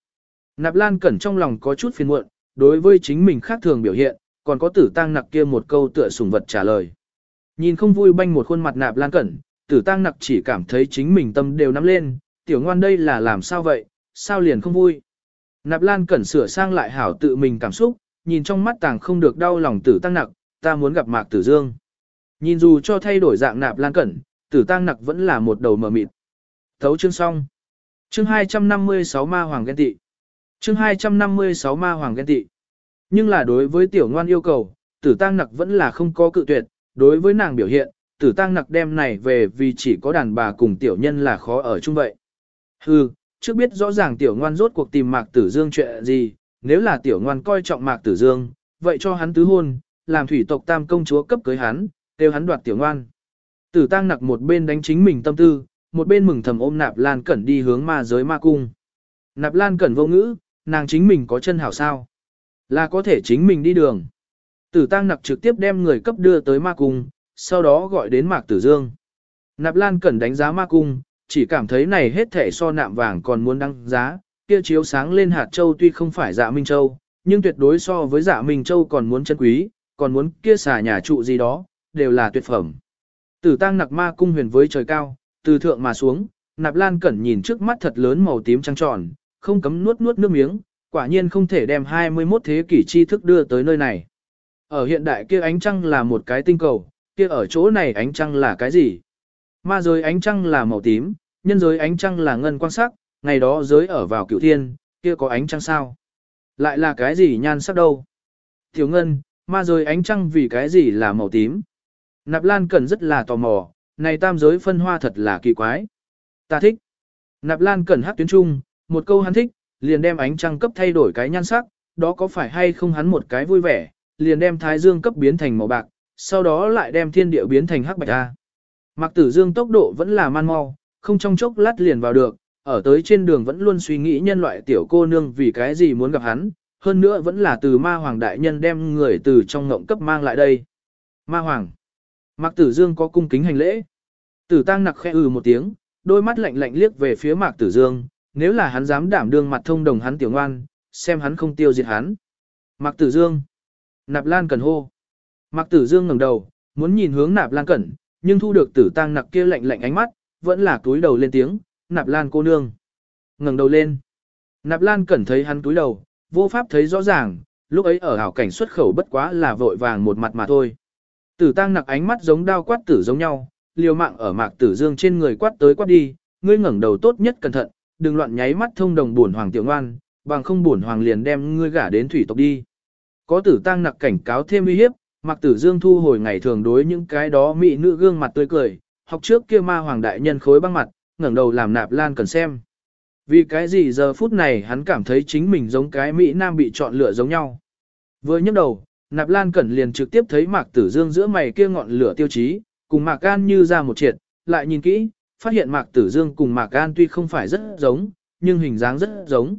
Nạp Lan cẩn trong lòng có chút phiền muộn, đối với chính mình khác thường biểu hiện, còn có tử tăng nặc kia một câu tựa sùng vật trả lời. Nhìn không vui banh một khuôn mặt nạp lan cẩn, tử tăng nặc chỉ cảm thấy chính mình tâm đều nắm lên, tiểu ngoan đây là làm sao vậy, sao liền không vui. Nạp lan cẩn sửa sang lại hảo tự mình cảm xúc, nhìn trong mắt tàng không được đau lòng tử tăng nặc, ta muốn gặp mạc tử dương. Nhìn dù cho thay đổi dạng nạp lan cẩn, tử tăng nặc vẫn là một đầu mờ mịt. Thấu chương xong. Chương 256 ma hoàng ghen tị. Chương 256 ma hoàng ghen tị. Nhưng là đối với tiểu ngoan yêu cầu, tử tăng nặc vẫn là không có cự tuyệt, đối với nàng biểu hiện, tử tăng nặc đem này về vì chỉ có đàn bà cùng tiểu nhân là khó ở chung vậy. Hừ, trước biết rõ ràng tiểu ngoan rốt cuộc tìm mạc tử dương chuyện gì, nếu là tiểu ngoan coi trọng mạc tử dương, vậy cho hắn tứ hôn, làm thủy tộc tam công chúa cấp cưới hắn, kêu hắn đoạt tiểu ngoan. Tử tăng nặc một bên đánh chính mình tâm tư, một bên mừng thầm ôm nạp lan cẩn đi hướng ma giới ma cung. Nạp lan cẩn vô ngữ, nàng chính mình có chân hảo sao. Là có thể chính mình đi đường. Tử tăng nặc trực tiếp đem người cấp đưa tới ma cung, sau đó gọi đến mạc tử dương. Nạp lan cẩn đánh giá ma cung, chỉ cảm thấy này hết thể so nạm vàng còn muốn đăng giá, kia chiếu sáng lên hạt châu tuy không phải dạ Minh Châu, nhưng tuyệt đối so với dạ Minh Châu còn muốn chân quý, còn muốn kia xà nhà trụ gì đó, đều là tuyệt phẩm. Tử tăng nặc ma cung huyền với trời cao, từ thượng mà xuống, nạp lan cẩn nhìn trước mắt thật lớn màu tím trăng tròn, không cấm nuốt nuốt nước miếng, quả nhiên không thể đem 21 thế kỷ tri thức đưa tới nơi này. Ở hiện đại kia ánh trăng là một cái tinh cầu, kia ở chỗ này ánh trăng là cái gì? Ma giới ánh trăng là màu tím, nhân giới ánh trăng là ngân quang sắc, ngày đó giới ở vào cựu thiên, kia có ánh trăng sao? Lại là cái gì nhan sắc đâu? Tiểu ngân, ma giới ánh trăng vì cái gì là màu tím? Nạp Lan Cẩn rất là tò mò, này tam giới phân hoa thật là kỳ quái. Ta thích. Nạp Lan Cẩn hát tuyến trung, một câu hắn thích, liền đem ánh trăng cấp thay đổi cái nhan sắc, đó có phải hay không hắn một cái vui vẻ, liền đem thái dương cấp biến thành màu bạc, sau đó lại đem thiên địa biến thành hắc bạch a. Mạc Tử Dương tốc độ vẫn là man mau, không trong chốc lát liền vào được, ở tới trên đường vẫn luôn suy nghĩ nhân loại tiểu cô nương vì cái gì muốn gặp hắn, hơn nữa vẫn là từ ma hoàng đại nhân đem người từ trong ngộng cấp mang lại đây. Ma hoàng. Mạc Tử Dương có cung kính hành lễ. Tử Tăng nặc khẽ ừ một tiếng, đôi mắt lạnh lạnh liếc về phía Mạc Tử Dương, nếu là hắn dám đảm đương mặt thông đồng hắn tiểu ngoan, xem hắn không tiêu diệt hắn. Mạc Tử Dương. Nạp Lan Cẩn hô. Mạc Tử Dương ngẩng đầu, muốn nhìn hướng Nạp Lan Cẩn, nhưng thu được Tử Tăng nặc kia lạnh lạnh ánh mắt, vẫn là túi đầu lên tiếng, Nạp Lan cô nương. ngẩng đầu lên. Nạp Lan Cẩn thấy hắn túi đầu, vô pháp thấy rõ ràng, lúc ấy ở hảo cảnh xuất khẩu bất quá là vội vàng một mặt mà thôi. Tử Tăng nặc ánh mắt giống đao quát tử giống nhau, liều mạng ở Mạc Tử Dương trên người quát tới quát đi, ngươi ngẩng đầu tốt nhất cẩn thận, đừng loạn nháy mắt thông đồng buồn hoàng tiểu ngoan, bằng không buồn hoàng liền đem ngươi gả đến thủy tộc đi. Có tử tăng nặc cảnh cáo thêm uy hiếp, mặc Tử Dương thu hồi ngày thường đối những cái đó mỹ nữ gương mặt tươi cười, học trước kia ma hoàng đại nhân khối băng mặt, ngẩng đầu làm nạp lan cần xem. Vì cái gì giờ phút này hắn cảm thấy chính mình giống cái Mỹ Nam bị chọn lựa giống nhau. Vừa nhấc đầu, nạp lan cẩn liền trực tiếp thấy Mạc Tử Dương giữa mày kia ngọn lửa tiêu chí, cùng Mạc An như ra một triệt, lại nhìn kỹ, phát hiện Mạc Tử Dương cùng Mạc An tuy không phải rất giống, nhưng hình dáng rất giống.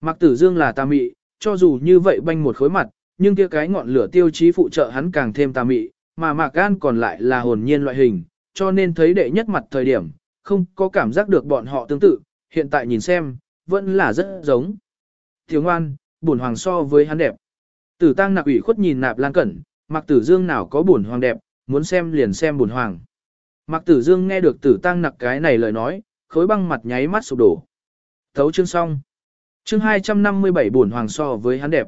Mạc Tử Dương là tà mị, cho dù như vậy banh một khối mặt, nhưng kia cái ngọn lửa tiêu chí phụ trợ hắn càng thêm tà mị, mà Mạc An còn lại là hồn nhiên loại hình, cho nên thấy đệ nhất mặt thời điểm, không có cảm giác được bọn họ tương tự, hiện tại nhìn xem, vẫn là rất giống. Thiếu ngoan, bổn hoàng so với hắn đẹp. Tử tăng nạp ủy khuất nhìn nạp lan cẩn, Mạc Tử Dương nào có bổn hoàng đẹp, muốn xem liền xem bổn hoàng. Mạc Tử Dương nghe được tử tăng nặc cái này lời nói, khối băng mặt nháy mắt sụp đổ. Thấu chương xong. Chương 257 buồn hoàng so với hắn đẹp.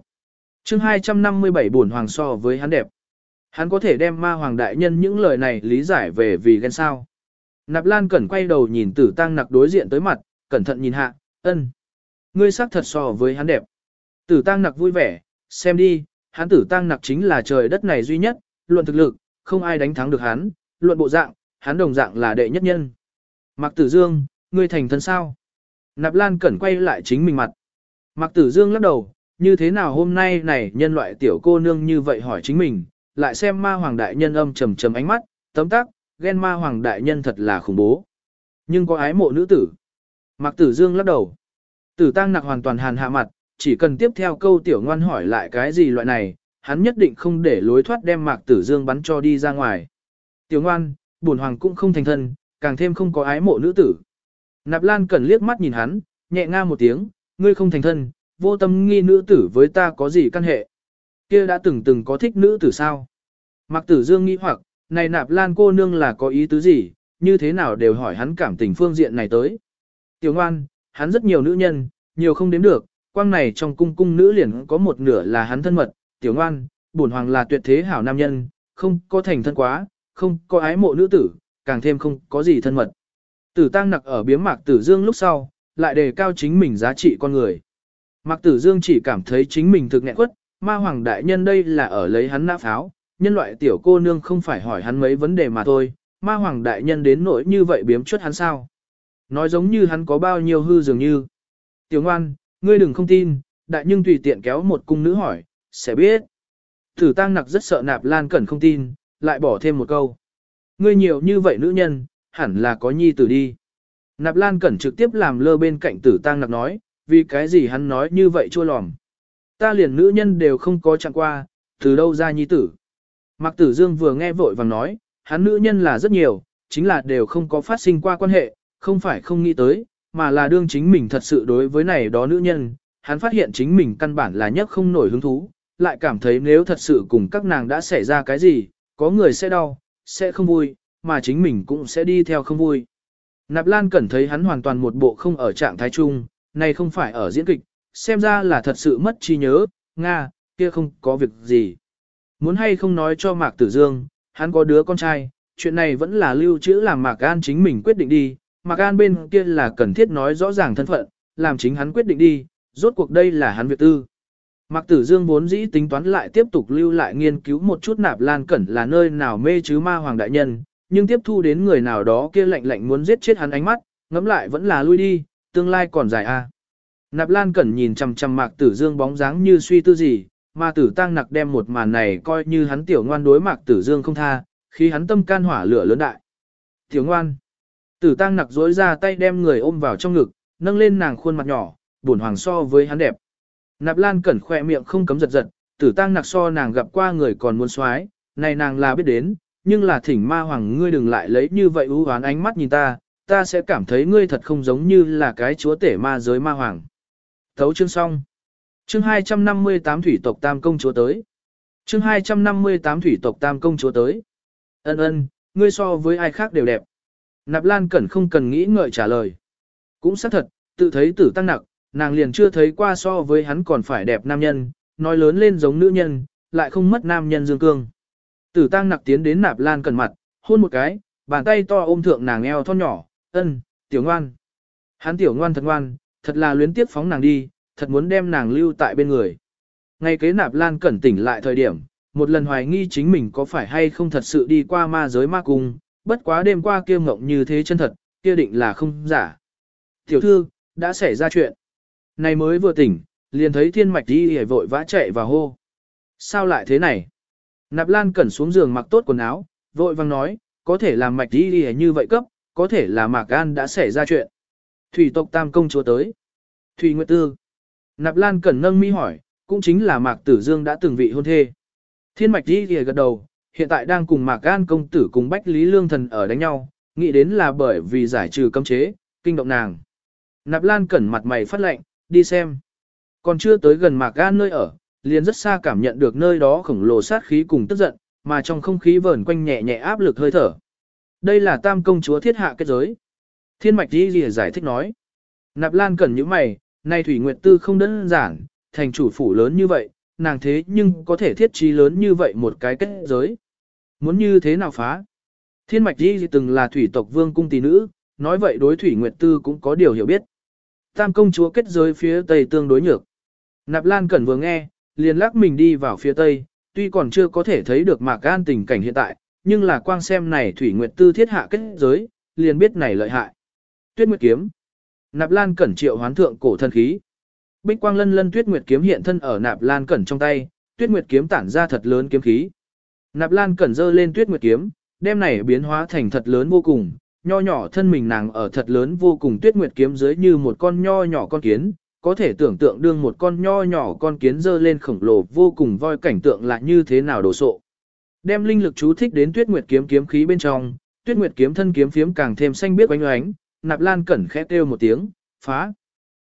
Chương 257 buồn hoàng so với hắn đẹp. Hắn có thể đem ma hoàng đại nhân những lời này lý giải về vì ghen sao. Nạp Lan Cẩn quay đầu nhìn tử tăng nặc đối diện tới mặt, cẩn thận nhìn hạ, ân. Ngươi sắc thật so với hắn đẹp. Tử tăng nặc vui vẻ, xem đi, hắn tử tăng nặc chính là trời đất này duy nhất, luận thực lực, không ai đánh thắng được hắn, luận bộ dạng, hắn đồng dạng là đệ nhất nhân. Mạc Tử Dương, ngươi thành thân sao? Nạp Lan Cẩn quay lại chính mình mặt. Mạc Tử Dương lắc đầu, như thế nào hôm nay này nhân loại tiểu cô nương như vậy hỏi chính mình, lại xem ma hoàng đại nhân âm trầm trầm ánh mắt, tấm tắc, ghen ma hoàng đại nhân thật là khủng bố. Nhưng có ái mộ nữ tử. Mạc Tử Dương lắc đầu. Tử tăng nặc hoàn toàn hàn hạ mặt, chỉ cần tiếp theo câu tiểu ngoan hỏi lại cái gì loại này, hắn nhất định không để lối thoát đem Mạc Tử Dương bắn cho đi ra ngoài. Tiểu ngoan, bổn hoàng cũng không thành thân, càng thêm không có ái mộ nữ tử. Nạp Lan cần liếc mắt nhìn hắn, nhẹ nga một tiếng, ngươi không thành thân, vô tâm nghi nữ tử với ta có gì căn hệ. Kia đã từng từng có thích nữ tử sao? Mạc Tử Dương nghĩ hoặc, này Nạp Lan cô nương là có ý tứ gì, như thế nào đều hỏi hắn cảm tình phương diện này tới. Tiểu ngoan, hắn rất nhiều nữ nhân, nhiều không đếm được, quang này trong cung cung nữ liền có một nửa là hắn thân mật. Tiểu ngoan, bổn hoàng là tuyệt thế hảo nam nhân, không có thành thân quá, không có ái mộ nữ tử, càng thêm không có gì thân mật. Tử tăng nặc ở biếm mạc tử dương lúc sau, lại đề cao chính mình giá trị con người. Mạc tử dương chỉ cảm thấy chính mình thực nghẹn quất, ma hoàng đại nhân đây là ở lấy hắn nã pháo, nhân loại tiểu cô nương không phải hỏi hắn mấy vấn đề mà thôi, ma hoàng đại nhân đến nỗi như vậy biếm chuất hắn sao. Nói giống như hắn có bao nhiêu hư dường như. Tiểu ngoan, ngươi đừng không tin, đại nhưng tùy tiện kéo một cung nữ hỏi, sẽ biết. Thử tăng nặc rất sợ nạp lan cẩn không tin, lại bỏ thêm một câu. Ngươi nhiều như vậy nữ nhân, hẳn là có nhi tử đi. Nạp lan cẩn trực tiếp làm lơ bên cạnh tử tăng nặc nói, vì cái gì hắn nói như vậy chua lòm. Ta liền nữ nhân đều không có chặn qua, từ đâu ra nhi tử. Mạc tử dương vừa nghe vội vàng nói, hắn nữ nhân là rất nhiều, chính là đều không có phát sinh qua quan hệ, không phải không nghĩ tới, mà là đương chính mình thật sự đối với này đó nữ nhân, hắn phát hiện chính mình căn bản là nhất không nổi hứng thú, lại cảm thấy nếu thật sự cùng các nàng đã xảy ra cái gì, có người sẽ đau, sẽ không vui, mà chính mình cũng sẽ đi theo không vui. Nạp Lan Cẩn thấy hắn hoàn toàn một bộ không ở trạng thái chung, này không phải ở diễn kịch, xem ra là thật sự mất trí nhớ, Nga, kia không có việc gì. Muốn hay không nói cho Mạc Tử Dương, hắn có đứa con trai, chuyện này vẫn là lưu trữ làm Mạc An chính mình quyết định đi, Mạc An bên kia là cần thiết nói rõ ràng thân phận, làm chính hắn quyết định đi, rốt cuộc đây là hắn việc tư. Mạc Tử Dương vốn dĩ tính toán lại tiếp tục lưu lại nghiên cứu một chút nạp lan cẩn là nơi nào mê chứ ma hoàng đại nhân, nhưng tiếp thu đến người nào đó kia lạnh lạnh muốn giết chết hắn ánh mắt, ngẫm lại vẫn là lui đi, tương lai còn dài a. À. Nạp Lan Cẩn nhìn chằm chằm Mạc Tử Dương bóng dáng như suy tư gì, mà Tử Tăng Nặc đem một màn này coi như hắn tiểu ngoan đối Mạc Tử Dương không tha, khi hắn tâm can hỏa lửa lớn đại. Tiểu ngoan. Tử Tăng Nặc duỗi ra tay đem người ôm vào trong ngực, nâng lên nàng khuôn mặt nhỏ, buồn hoàng so với hắn đẹp. Nạp Lan Cẩn khỏe miệng không cấm giật giật, Tử Tăng Nặc so nàng gặp qua người còn muốn xoái, này nàng là biết đến, nhưng là thỉnh ma hoàng ngươi đừng lại lấy như vậy ưu hoán ánh mắt nhìn ta, ta sẽ cảm thấy ngươi thật không giống như là cái chúa tể ma giới ma hoàng. Thấu chương xong. Chương 258 thủy tộc tam công chúa tới. Chương 258 thủy tộc tam công chúa tới. Ân ân, ngươi so với ai khác đều đẹp. Nạp Lan Cẩn không cần nghĩ ngợi trả lời. Cũng xác thật, tự thấy tử tăng nặc, nàng liền chưa thấy qua so với hắn còn phải đẹp nam nhân, nói lớn lên giống nữ nhân, lại không mất nam nhân dương cương. Tử tăng nặc tiến đến Nạp Lan cần mặt, hôn một cái, bàn tay to ôm thượng nàng eo thon nhỏ, ân, tiểu ngoan. Hắn tiểu ngoan thật ngoan, thật là luyến tiếp phóng nàng đi, thật muốn đem nàng lưu tại bên người. Ngay kế nạp lan cẩn tỉnh lại thời điểm, một lần hoài nghi chính mình có phải hay không thật sự đi qua ma giới ma cung, bất quá đêm qua kia ngộng như thế chân thật, kia định là không giả. Tiểu thư, đã xảy ra chuyện. Này mới vừa tỉnh, liền thấy thiên mạch đi hề vội vã chạy và hô. Sao lại thế này? Nạp lan cẩn xuống giường mặc tốt quần áo, vội vang nói, có thể làm mạch đi đi như vậy cấp, có thể là mạc gan đã xảy ra chuyện. Thủy tộc tam công chúa tới. Thủy Nguyệt Tư. Nạp Lan Cẩn nâng mi hỏi, cũng chính là Mạc Tử Dương đã từng vị hôn thê. Thiên Mạch Di đi gật đầu, hiện tại đang cùng Mạc Gan công tử cùng Bách Lý Lương Thần ở đánh nhau, nghĩ đến là bởi vì giải trừ cấm chế, kinh động nàng. Nạp Lan Cẩn mặt mày phát lệnh, đi xem. Còn chưa tới gần Mạc Gan nơi ở, liền rất xa cảm nhận được nơi đó khổng lồ sát khí cùng tức giận, mà trong không khí vờn quanh nhẹ nhẹ áp lực hơi thở. Đây là tam công chúa thiết hạ kết giới. Thiên mạch đi gì giải thích nói. Nạp Lan cần những mày, nay Thủy Nguyệt Tư không đơn giản, thành chủ phủ lớn như vậy, nàng thế nhưng có thể thiết trí lớn như vậy một cái kết giới. Muốn như thế nào phá? Thiên mạch đi từng là thủy tộc vương cung tỷ nữ, nói vậy đối Thủy Nguyệt Tư cũng có điều hiểu biết. Tam công chúa kết giới phía tây tương đối nhược. Nạp Lan Cẩn vừa nghe, liền lắc mình đi vào phía tây, tuy còn chưa có thể thấy được Mạc Gan tình cảnh hiện tại, nhưng là quang xem này Thủy Nguyệt Tư thiết hạ kết giới, liền biết này lợi hại. Tuyết Nguyệt kiếm. Nạp Lan Cẩn triệu hoán thượng cổ thân khí. Bích quang lân lân Tuyết Nguyệt kiếm hiện thân ở Nạp Lan Cẩn trong tay, Tuyết Nguyệt kiếm tản ra thật lớn kiếm khí. Nạp Lan Cẩn giơ lên Tuyết Nguyệt kiếm, đem này biến hóa thành thật lớn vô cùng, nho nhỏ thân mình nàng ở thật lớn vô cùng Tuyết Nguyệt kiếm dưới như một con nho nhỏ con kiến, có thể tưởng tượng đương một con nho nhỏ con kiến dơ lên khổng lồ vô cùng voi cảnh tượng lại như thế nào đồ sộ. Đem linh lực chú thích đến Tuyết Nguyệt kiếm kiếm khí bên trong, Tuyết Nguyệt kiếm thân kiếm phiếm càng thêm xanh biếc oánh oánh, Nạp Lan Cẩn khẽ kêu một tiếng, phá.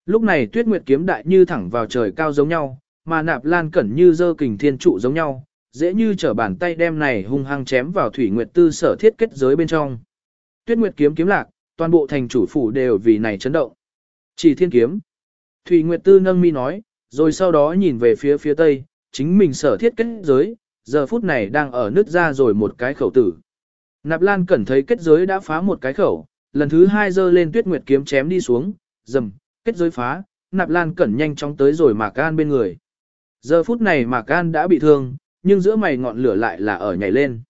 Lúc này Tuyết Nguyệt kiếm đại như thẳng vào trời cao giống nhau, mà Nạp Lan Cẩn như dơ kình thiên trụ giống nhau, dễ như trở bàn tay đem này hung hăng chém vào Thủy Nguyệt Tư sở thiết kết giới bên trong. Tuyết Nguyệt kiếm kiếm lạc, toàn bộ thành chủ phủ đều vì này chấn động. Chỉ thiên kiếm. Thủy Nguyệt Tư nâng mi nói, rồi sau đó nhìn về phía phía tây, chính mình sở thiết kết giới, giờ phút này đang ở nứt ra rồi một cái khẩu tử. Nạp Lan Cẩn thấy kết giới đã phá một cái khẩu, lần thứ hai giơ lên tuyết nguyệt kiếm chém đi xuống, dầm, kết giới phá, Nạp Lan Cẩn nhanh chóng tới rồi Mạc An bên người. Giờ phút này Mạc An đã bị thương, nhưng giữa mày ngọn lửa lại là ở nhảy lên.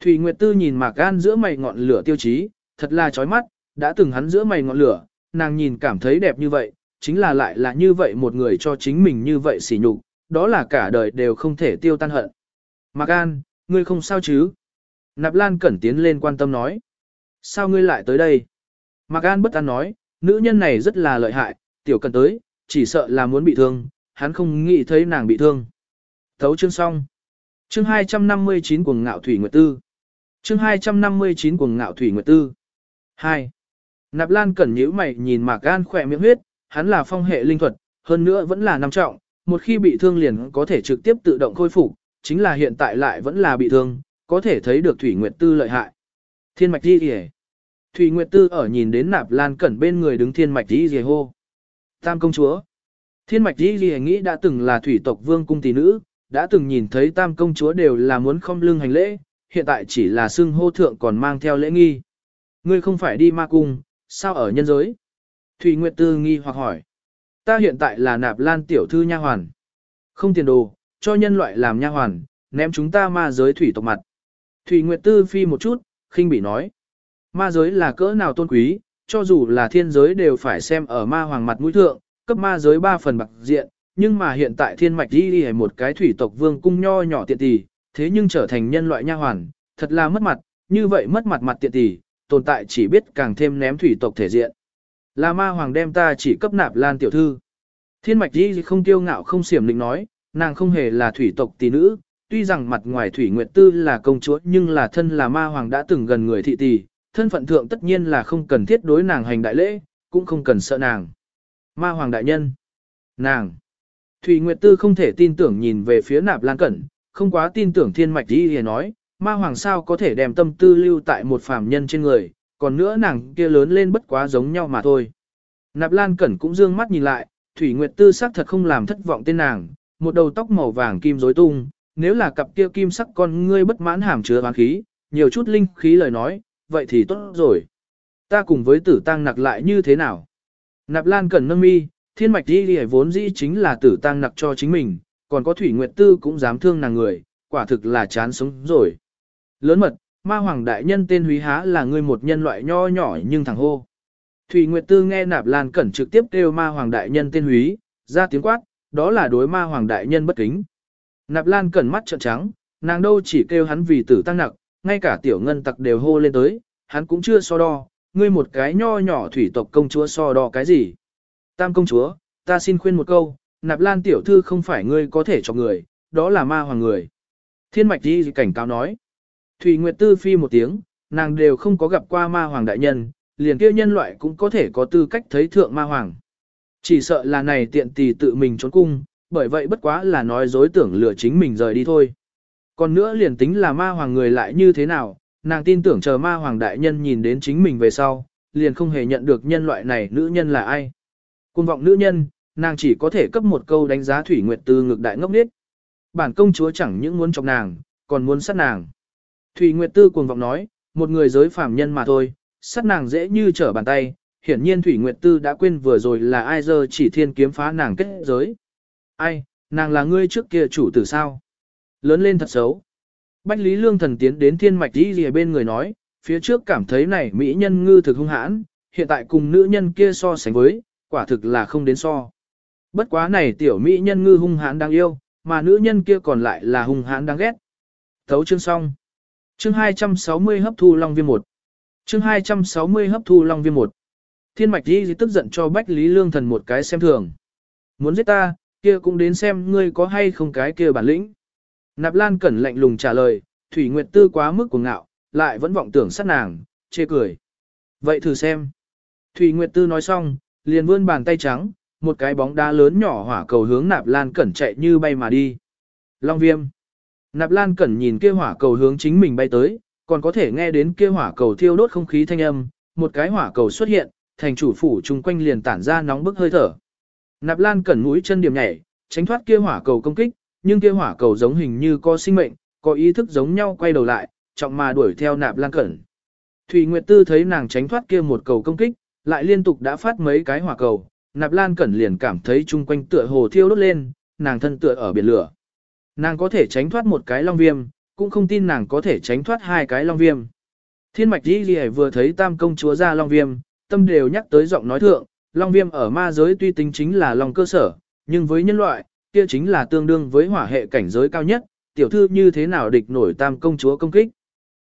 Thủy Nguyệt Tư nhìn Mạc An giữa mày ngọn lửa tiêu chí, thật là chói mắt, đã từng hắn giữa mày ngọn lửa, nàng nhìn cảm thấy đẹp như vậy, chính là lại là như vậy một người cho chính mình như vậy sỉ nhục, đó là cả đời đều không thể tiêu tan hận. Mạc An, ngươi không sao chứ? Nạp Lan Cẩn tiến lên quan tâm nói. Sao ngươi lại tới đây? Mạc An bất an nói, nữ nhân này rất là lợi hại, tiểu cần tới, chỉ sợ là muốn bị thương, hắn không nghĩ thấy nàng bị thương. Thấu chương xong. Chương 259 cuồng ngạo thủy nguyệt tư. Chương 259 cuồng ngạo thủy nguyệt tư. 2. Nạp Lan cẩn nhíu mày nhìn Mạc an khỏe miệng huyết, hắn là phong hệ linh thuật, hơn nữa vẫn là năm trọng, một khi bị thương liền có thể trực tiếp tự động khôi phục, chính là hiện tại lại vẫn là bị thương, có thể thấy được Thủy Nguyệt Tư lợi hại. Thiên mạch đi kìa. Thủy Nguyệt Tư ở nhìn đến Nạp Lan cẩn bên người đứng thiên mạch đi kìa hô. Tam công chúa. Thiên mạch đi kìa nghĩ đã từng là thủy tộc vương cung tỷ nữ, đã từng nhìn thấy tam công chúa đều là muốn không lưng hành lễ, hiện tại chỉ là xưng hô thượng còn mang theo lễ nghi. Ngươi không phải đi ma cung, sao ở nhân giới? Thủy Nguyệt Tư nghi hoặc hỏi. Ta hiện tại là nạp lan tiểu thư nha hoàn. Không tiền đồ, cho nhân loại làm nha hoàn, ném chúng ta ma giới thủy tộc mặt. Thủy Nguyệt Tư phi một chút, khinh bị nói. Ma giới là cỡ nào tôn quý, cho dù là thiên giới đều phải xem ở ma hoàng mặt mũi thượng, cấp ma giới ba phần bạc diện, nhưng mà hiện tại thiên mạch đi đi một cái thủy tộc vương cung nho nhỏ tiện tỷ, thế nhưng trở thành nhân loại nha hoàn, thật là mất mặt, như vậy mất mặt mặt tiện tỷ, tồn tại chỉ biết càng thêm ném thủy tộc thể diện. Là ma hoàng đem ta chỉ cấp nạp lan tiểu thư. Thiên mạch đi không tiêu ngạo không xiểm định nói, nàng không hề là thủy tộc tỷ nữ, tuy rằng mặt ngoài thủy nguyệt tư là công chúa nhưng là thân là ma hoàng đã từng gần người thị tỷ, thân phận thượng tất nhiên là không cần thiết đối nàng hành đại lễ, cũng không cần sợ nàng. Ma hoàng đại nhân. Nàng. Thủy Nguyệt Tư không thể tin tưởng nhìn về phía nạp lan cẩn, không quá tin tưởng thiên mạch đi thì nói, ma hoàng sao có thể đem tâm tư lưu tại một phàm nhân trên người, còn nữa nàng kia lớn lên bất quá giống nhau mà thôi. Nạp Lan Cẩn cũng dương mắt nhìn lại, Thủy Nguyệt Tư sắc thật không làm thất vọng tên nàng, một đầu tóc màu vàng kim rối tung, nếu là cặp kia kim sắc con ngươi bất mãn hàm chứa oán khí, nhiều chút linh khí lời nói, vậy thì tốt rồi. Ta cùng với tử tăng nặc lại như thế nào? Nạp Lan Cẩn nâng mi, thiên mạch đi đi vốn dĩ chính là tử tăng nặc cho chính mình, còn có Thủy Nguyệt Tư cũng dám thương nàng người, quả thực là chán sống rồi. Lớn mật, ma hoàng đại nhân tên húy há là ngươi một nhân loại nho nhỏ nhưng thằng hô. Thủy Nguyệt Tư nghe Nạp Lan Cẩn trực tiếp kêu ma hoàng đại nhân tên húy, ra tiếng quát, đó là đối ma hoàng đại nhân bất kính. Nạp Lan Cẩn mắt trợn trắng, nàng đâu chỉ kêu hắn vì tử tăng nặc, ngay cả tiểu ngân tặc đều hô lên tới, hắn cũng chưa so đo, ngươi một cái nho nhỏ thủy tộc công chúa so đo cái gì. Tam công chúa, ta xin khuyên một câu, Nạp Lan tiểu thư không phải ngươi có thể cho người, đó là ma hoàng người. Thiên mạch đi cảnh cáo nói. Thủy Nguyệt Tư phi một tiếng, nàng đều không có gặp qua ma hoàng đại nhân, liền kia nhân loại cũng có thể có tư cách thấy thượng ma hoàng. Chỉ sợ là này tiện tì tự mình trốn cung, bởi vậy bất quá là nói dối tưởng lừa chính mình rời đi thôi. Còn nữa liền tính là ma hoàng người lại như thế nào, nàng tin tưởng chờ ma hoàng đại nhân nhìn đến chính mình về sau, liền không hề nhận được nhân loại này nữ nhân là ai. Cung vọng nữ nhân, nàng chỉ có thể cấp một câu đánh giá Thủy Nguyệt Tư ngược đại ngốc điếc. Bản công chúa chẳng những muốn chọc nàng, còn muốn sát nàng. Thủy Nguyệt Tư cuồng vọng nói, một người giới phàm nhân mà thôi, sát nàng dễ như trở bàn tay, hiển nhiên Thủy Nguyệt Tư đã quên vừa rồi là ai giờ chỉ thiên kiếm phá nàng kết giới. Ai, nàng là ngươi trước kia chủ tử sao? Lớn lên thật xấu. Bách Lý Lương thần tiến đến thiên mạch đi rìa bên người nói, phía trước cảm thấy này mỹ nhân ngư thực hung hãn, hiện tại cùng nữ nhân kia so sánh với, quả thực là không đến so. Bất quá này tiểu mỹ nhân ngư hung hãn đang yêu, mà nữ nhân kia còn lại là hung hãn đang ghét. Thấu chương xong. Chương 260 hấp thu long viêm 1. Chương 260 hấp thu long viêm 1. Thiên mạch đi tức giận cho Bách Lý Lương Thần một cái xem thường. Muốn giết ta, kia cũng đến xem ngươi có hay không cái kia bản lĩnh. Nạp Lan Cẩn lạnh lùng trả lời, Thủy Nguyệt Tư quá mức của ngạo, lại vẫn vọng tưởng sát nàng, chê cười. Vậy thử xem. Thủy Nguyệt Tư nói xong, liền vươn bàn tay trắng, một cái bóng đá lớn nhỏ hỏa cầu hướng Nạp Lan Cẩn chạy như bay mà đi. Long viêm. Nạp Lan Cẩn nhìn kia hỏa cầu hướng chính mình bay tới, còn có thể nghe đến kia hỏa cầu thiêu đốt không khí thanh âm, một cái hỏa cầu xuất hiện, thành chủ phủ chung quanh liền tản ra nóng bức hơi thở. Nạp Lan Cẩn mũi chân điểm nhảy, tránh thoát kia hỏa cầu công kích, nhưng kia hỏa cầu giống hình như có sinh mệnh, có ý thức giống nhau quay đầu lại, trọng mà đuổi theo Nạp Lan Cẩn. Thủy Nguyệt Tư thấy nàng tránh thoát kia một cầu công kích, lại liên tục đã phát mấy cái hỏa cầu, Nạp Lan Cẩn liền cảm thấy chung quanh tựa hồ thiêu đốt lên, nàng thân tựa ở biển lửa. Nàng có thể tránh thoát một cái long viêm, cũng không tin nàng có thể tránh thoát hai cái long viêm. Thiên mạch đi ghi vừa thấy tam công chúa ra long viêm, tâm đều nhắc tới giọng nói thượng, long viêm ở ma giới tuy tính chính là lòng cơ sở, nhưng với nhân loại, kia chính là tương đương với hỏa hệ cảnh giới cao nhất, tiểu thư như thế nào địch nổi tam công chúa công kích.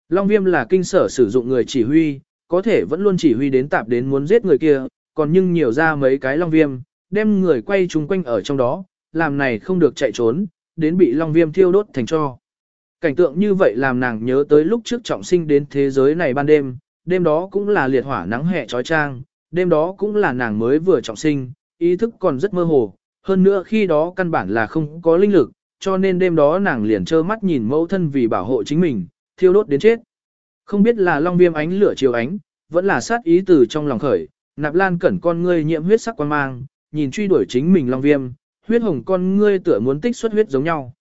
Long viêm là kinh sở sử dụng người chỉ huy, có thể vẫn luôn chỉ huy đến tạp đến muốn giết người kia, còn nhưng nhiều ra mấy cái long viêm, đem người quay chung quanh ở trong đó, làm này không được chạy trốn, đến bị long viêm thiêu đốt thành cho. Cảnh tượng như vậy làm nàng nhớ tới lúc trước trọng sinh đến thế giới này ban đêm, đêm đó cũng là liệt hỏa nắng hè trói trang, đêm đó cũng là nàng mới vừa trọng sinh, ý thức còn rất mơ hồ, hơn nữa khi đó căn bản là không có linh lực, cho nên đêm đó nàng liền trơ mắt nhìn mẫu thân vì bảo hộ chính mình, thiêu đốt đến chết. Không biết là long viêm ánh lửa chiều ánh, vẫn là sát ý từ trong lòng khởi, nạp lan cẩn con ngươi nhiễm huyết sắc quan mang, nhìn truy đuổi chính mình long viêm, huyết hồng con ngươi tựa muốn tích xuất huyết giống nhau.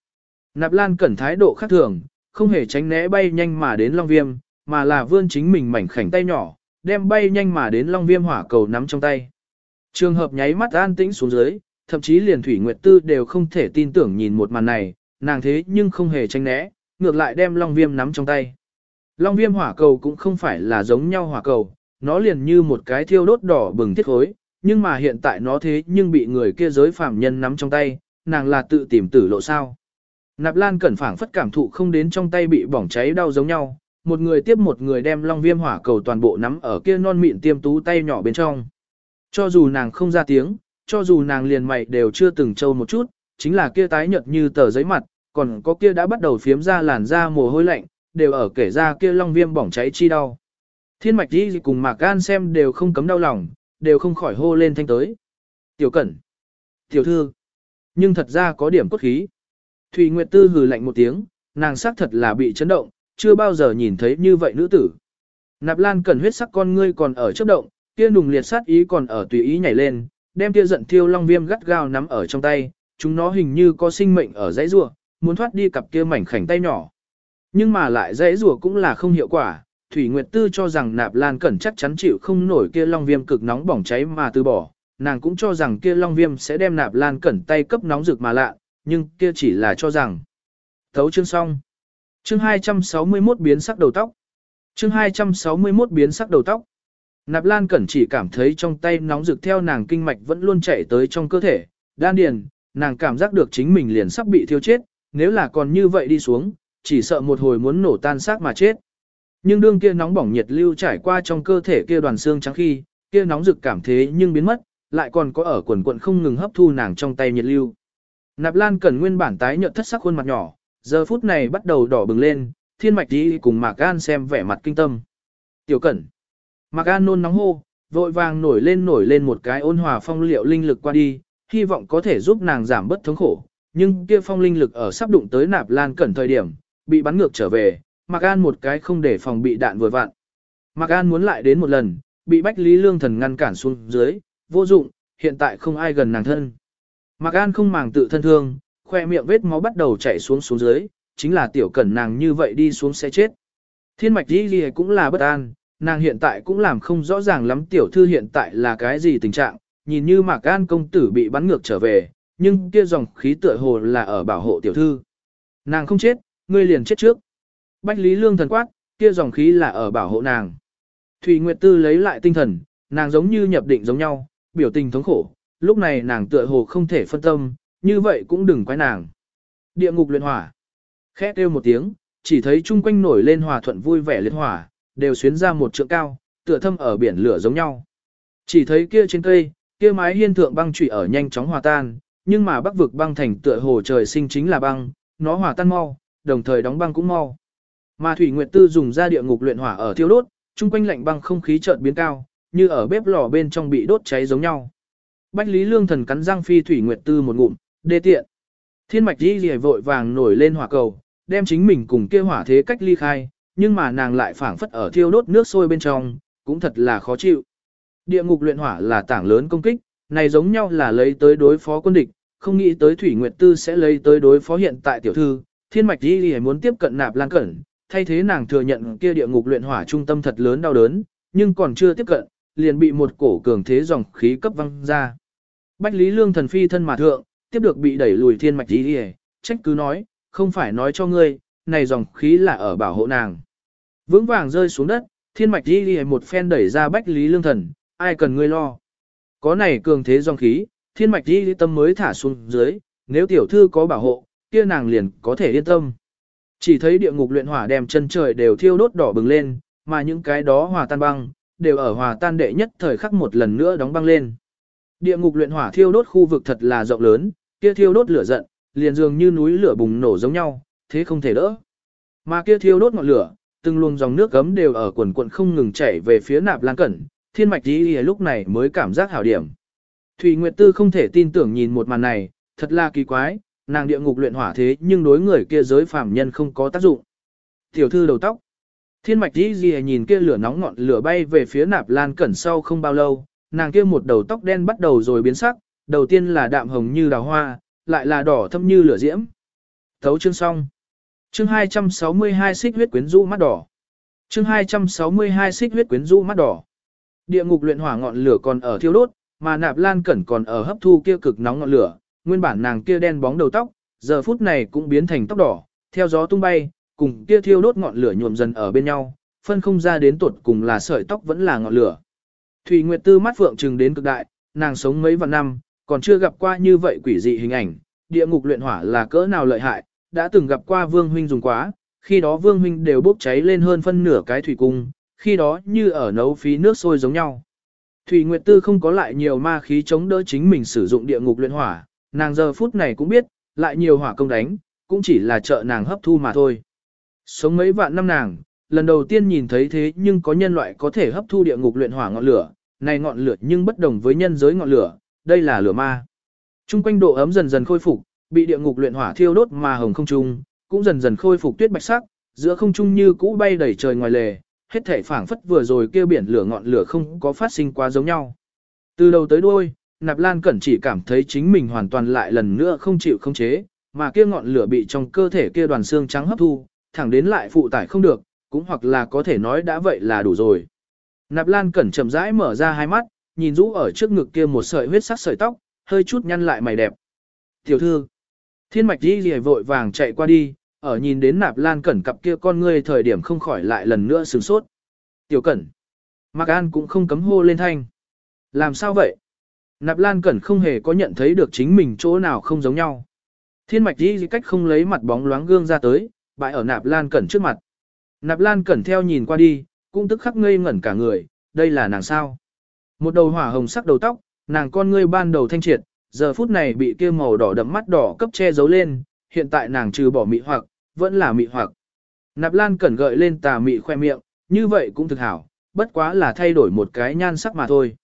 Nạp lan cẩn thái độ khác thường, không hề tránh né bay nhanh mà đến long viêm, mà là vươn chính mình mảnh khảnh tay nhỏ, đem bay nhanh mà đến long viêm hỏa cầu nắm trong tay. Trường hợp nháy mắt an tĩnh xuống dưới, thậm chí liền Thủy Nguyệt Tư đều không thể tin tưởng nhìn một màn này, nàng thế nhưng không hề tránh né, ngược lại đem long viêm nắm trong tay. Long viêm hỏa cầu cũng không phải là giống nhau hỏa cầu, nó liền như một cái thiêu đốt đỏ bừng thiết khối, nhưng mà hiện tại nó thế nhưng bị người kia giới phạm nhân nắm trong tay, nàng là tự tìm tử lộ sao. Nạp Lan cẩn phảng phất cảm thụ không đến trong tay bị bỏng cháy đau giống nhau, một người tiếp một người đem long viêm hỏa cầu toàn bộ nắm ở kia non mịn tiêm tú tay nhỏ bên trong. Cho dù nàng không ra tiếng, cho dù nàng liền mày đều chưa từng trâu một chút, chính là kia tái nhợt như tờ giấy mặt, còn có kia đã bắt đầu phiếm ra làn da mồ hôi lạnh, đều ở kể ra kia long viêm bỏng cháy chi đau. Thiên mạch đi cùng mạc gan xem đều không cấm đau lòng, đều không khỏi hô lên thanh tới. Tiểu cẩn, tiểu thư, nhưng thật ra có điểm cốt khí. Thùy Nguyệt Tư hừ lạnh một tiếng, nàng xác thật là bị chấn động, chưa bao giờ nhìn thấy như vậy nữ tử. Nạp Lan cẩn huyết sắc con ngươi còn ở chớp động, kia nùng liệt sát ý còn ở tùy ý nhảy lên, đem kia giận thiêu long viêm gắt gao nắm ở trong tay, chúng nó hình như có sinh mệnh ở dãy rùa, muốn thoát đi cặp kia mảnh khảnh tay nhỏ. Nhưng mà lại dãy rùa cũng là không hiệu quả, Thủy Nguyệt Tư cho rằng Nạp Lan Cẩn chắc chắn chịu không nổi kia long viêm cực nóng bỏng cháy mà từ bỏ, nàng cũng cho rằng kia long viêm sẽ đem Nạp Lan Cẩn tay cấp nóng rực mà lạ, nhưng kia chỉ là cho rằng. Thấu chương xong. Chương 261 biến sắc đầu tóc. Chương 261 biến sắc đầu tóc. Nạp Lan Cẩn chỉ cảm thấy trong tay nóng rực theo nàng kinh mạch vẫn luôn chạy tới trong cơ thể, đan điền, nàng cảm giác được chính mình liền sắp bị thiêu chết, nếu là còn như vậy đi xuống, chỉ sợ một hồi muốn nổ tan xác mà chết. Nhưng đương kia nóng bỏng nhiệt lưu trải qua trong cơ thể kia đoàn xương trắng khi, kia nóng rực cảm thế nhưng biến mất, lại còn có ở quần quận không ngừng hấp thu nàng trong tay nhiệt lưu. Nạp Lan Cẩn nguyên bản tái nhợt thất sắc khuôn mặt nhỏ, giờ phút này bắt đầu đỏ bừng lên, thiên mạch đi cùng Mạc Gan xem vẻ mặt kinh tâm. Tiểu Cẩn. Mạc Gan nôn nóng hô, vội vàng nổi lên nổi lên một cái ôn hòa phong liệu linh lực qua đi, hy vọng có thể giúp nàng giảm bớt thống khổ. Nhưng kia phong linh lực ở sắp đụng tới Nạp Lan Cẩn thời điểm, bị bắn ngược trở về, Mạc An một cái không để phòng bị đạn vừa vặn. Mạc An muốn lại đến một lần, bị Bách Lý Lương Thần ngăn cản xuống dưới, vô dụng, hiện tại không ai gần nàng thân. Mạc An không màng tự thân thương, khoe miệng vết máu bắt đầu chảy xuống xuống dưới, chính là tiểu cẩn nàng như vậy đi xuống sẽ chết. Thiên mạch đi gì cũng là bất an, nàng hiện tại cũng làm không rõ ràng lắm tiểu thư hiện tại là cái gì tình trạng, nhìn như Mạc An công tử bị bắn ngược trở về, nhưng kia dòng khí tựa hồ là ở bảo hộ tiểu thư. Nàng không chết, ngươi liền chết trước. Bách Lý Lương thần quát, kia dòng khí là ở bảo hộ nàng. Thủy Nguyệt Tư lấy lại tinh thần, nàng giống như nhập định giống nhau, biểu tình thống khổ, lúc này nàng tựa hồ không thể phân tâm, như vậy cũng đừng quái nàng. Địa ngục luyện hỏa. Khẽ kêu một tiếng, chỉ thấy chung quanh nổi lên hòa thuận vui vẻ liệt hỏa, đều xuyến ra một trượng cao, tựa thâm ở biển lửa giống nhau. Chỉ thấy kia trên cây, kia mái hiên thượng băng trụy ở nhanh chóng hòa tan, nhưng mà bắc vực băng thành tựa hồ trời sinh chính là băng, nó hòa tan mau, đồng thời đóng băng cũng mau. Mà Thủy Nguyệt Tư dùng ra địa ngục luyện hỏa ở thiêu đốt, chung quanh lạnh băng không khí chợt biến cao, như ở bếp lò bên trong bị đốt cháy giống nhau. Bách Lý Lương Thần cắn răng phi Thủy Nguyệt Tư một ngụm, đê tiện. Thiên mạch đi rìa vội vàng nổi lên hỏa cầu, đem chính mình cùng kia hỏa thế cách ly khai, nhưng mà nàng lại phảng phất ở thiêu đốt nước sôi bên trong, cũng thật là khó chịu. Địa ngục luyện hỏa là tảng lớn công kích, này giống nhau là lấy tới đối phó quân địch, không nghĩ tới Thủy Nguyệt Tư sẽ lấy tới đối phó hiện tại tiểu thư. Thiên mạch di lì muốn tiếp cận nạp lan cẩn, thay thế nàng thừa nhận kia địa ngục luyện hỏa trung tâm thật lớn đau đớn, nhưng còn chưa tiếp cận, liền bị một cổ cường thế dòng khí cấp văng ra. Bách Lý Lương thần phi thân mà thượng, tiếp được bị đẩy lùi thiên mạch đi trách cứ nói, không phải nói cho ngươi, này dòng khí là ở bảo hộ nàng. Vững vàng rơi xuống đất, thiên mạch đi một phen đẩy ra bách lý lương thần, ai cần ngươi lo. Có này cường thế dòng khí, thiên mạch đi tâm mới thả xuống dưới, nếu tiểu thư có bảo hộ, kia nàng liền có thể yên tâm. Chỉ thấy địa ngục luyện hỏa đem chân trời đều thiêu đốt đỏ bừng lên, mà những cái đó hòa tan băng, đều ở hòa tan đệ nhất thời khắc một lần nữa đóng băng lên. Địa ngục luyện hỏa thiêu đốt khu vực thật là rộng lớn, kia thiêu đốt lửa giận, liền dường như núi lửa bùng nổ giống nhau, thế không thể đỡ. Mà kia thiêu đốt ngọn lửa, từng luồng dòng nước gấm đều ở quần quần không ngừng chảy về phía nạp lan cẩn, thiên mạch đi lúc này mới cảm giác hảo điểm. Thủy Nguyệt Tư không thể tin tưởng nhìn một màn này, thật là kỳ quái, nàng địa ngục luyện hỏa thế nhưng đối người kia giới phàm nhân không có tác dụng. Tiểu thư đầu tóc. Thiên mạch đi gì nhìn kia lửa nóng ngọn lửa bay về phía nạp lan cẩn sau không bao lâu, nàng kia một đầu tóc đen bắt đầu rồi biến sắc, đầu tiên là đạm hồng như đào hoa, lại là đỏ thâm như lửa diễm. Thấu chương xong. Chương 262 xích huyết quyến rũ mắt đỏ. Chương 262 xích huyết quyến rũ mắt đỏ. Địa ngục luyện hỏa ngọn lửa còn ở thiêu đốt, mà nạp lan cẩn còn ở hấp thu kia cực nóng ngọn lửa, nguyên bản nàng kia đen bóng đầu tóc, giờ phút này cũng biến thành tóc đỏ, theo gió tung bay, cùng kia thiêu đốt ngọn lửa nhuộm dần ở bên nhau, phân không ra đến tuột cùng là sợi tóc vẫn là ngọn lửa. Thủy Nguyệt Tư mắt phượng trừng đến cực đại, nàng sống mấy vạn năm, còn chưa gặp qua như vậy quỷ dị hình ảnh, địa ngục luyện hỏa là cỡ nào lợi hại, đã từng gặp qua Vương huynh dùng quá, khi đó Vương huynh đều bốc cháy lên hơn phân nửa cái thủy cung, khi đó như ở nấu phí nước sôi giống nhau. Thủy Nguyệt Tư không có lại nhiều ma khí chống đỡ chính mình sử dụng địa ngục luyện hỏa, nàng giờ phút này cũng biết, lại nhiều hỏa công đánh, cũng chỉ là trợ nàng hấp thu mà thôi. Sống mấy vạn năm nàng, lần đầu tiên nhìn thấy thế nhưng có nhân loại có thể hấp thu địa ngục luyện hỏa ngọn lửa, này ngọn lửa nhưng bất đồng với nhân giới ngọn lửa, đây là lửa ma. Trung quanh độ ấm dần dần khôi phục, bị địa ngục luyện hỏa thiêu đốt mà hồng không trung, cũng dần dần khôi phục tuyết bạch sắc, giữa không trung như cũ bay đầy trời ngoài lề, hết thể phảng phất vừa rồi kêu biển lửa ngọn lửa không có phát sinh quá giống nhau. Từ đầu tới đuôi, Nạp Lan Cẩn chỉ cảm thấy chính mình hoàn toàn lại lần nữa không chịu không chế, mà kia ngọn lửa bị trong cơ thể kia đoàn xương trắng hấp thu, thẳng đến lại phụ tải không được, cũng hoặc là có thể nói đã vậy là đủ rồi. Nạp Lan Cẩn chậm rãi mở ra hai mắt, nhìn rũ ở trước ngực kia một sợi huyết sắc sợi tóc, hơi chút nhăn lại mày đẹp. Tiểu thư, thiên mạch đi lìa vội vàng chạy qua đi, ở nhìn đến Nạp Lan Cẩn cặp kia con ngươi thời điểm không khỏi lại lần nữa sửng sốt. Tiểu Cẩn, Mạc An cũng không cấm hô lên thanh. Làm sao vậy? Nạp Lan Cẩn không hề có nhận thấy được chính mình chỗ nào không giống nhau. Thiên mạch đi cách không lấy mặt bóng loáng gương ra tới, bại ở Nạp Lan Cẩn trước mặt. Nạp Lan Cẩn theo nhìn qua đi, cũng tức khắc ngây ngẩn cả người, đây là nàng sao. Một đầu hỏa hồng sắc đầu tóc, nàng con ngươi ban đầu thanh triệt, giờ phút này bị kia màu đỏ đậm mắt đỏ cấp che giấu lên, hiện tại nàng trừ bỏ mị hoặc, vẫn là mị hoặc. Nạp Lan Cẩn gợi lên tà mị khoe miệng, như vậy cũng thực hảo, bất quá là thay đổi một cái nhan sắc mà thôi.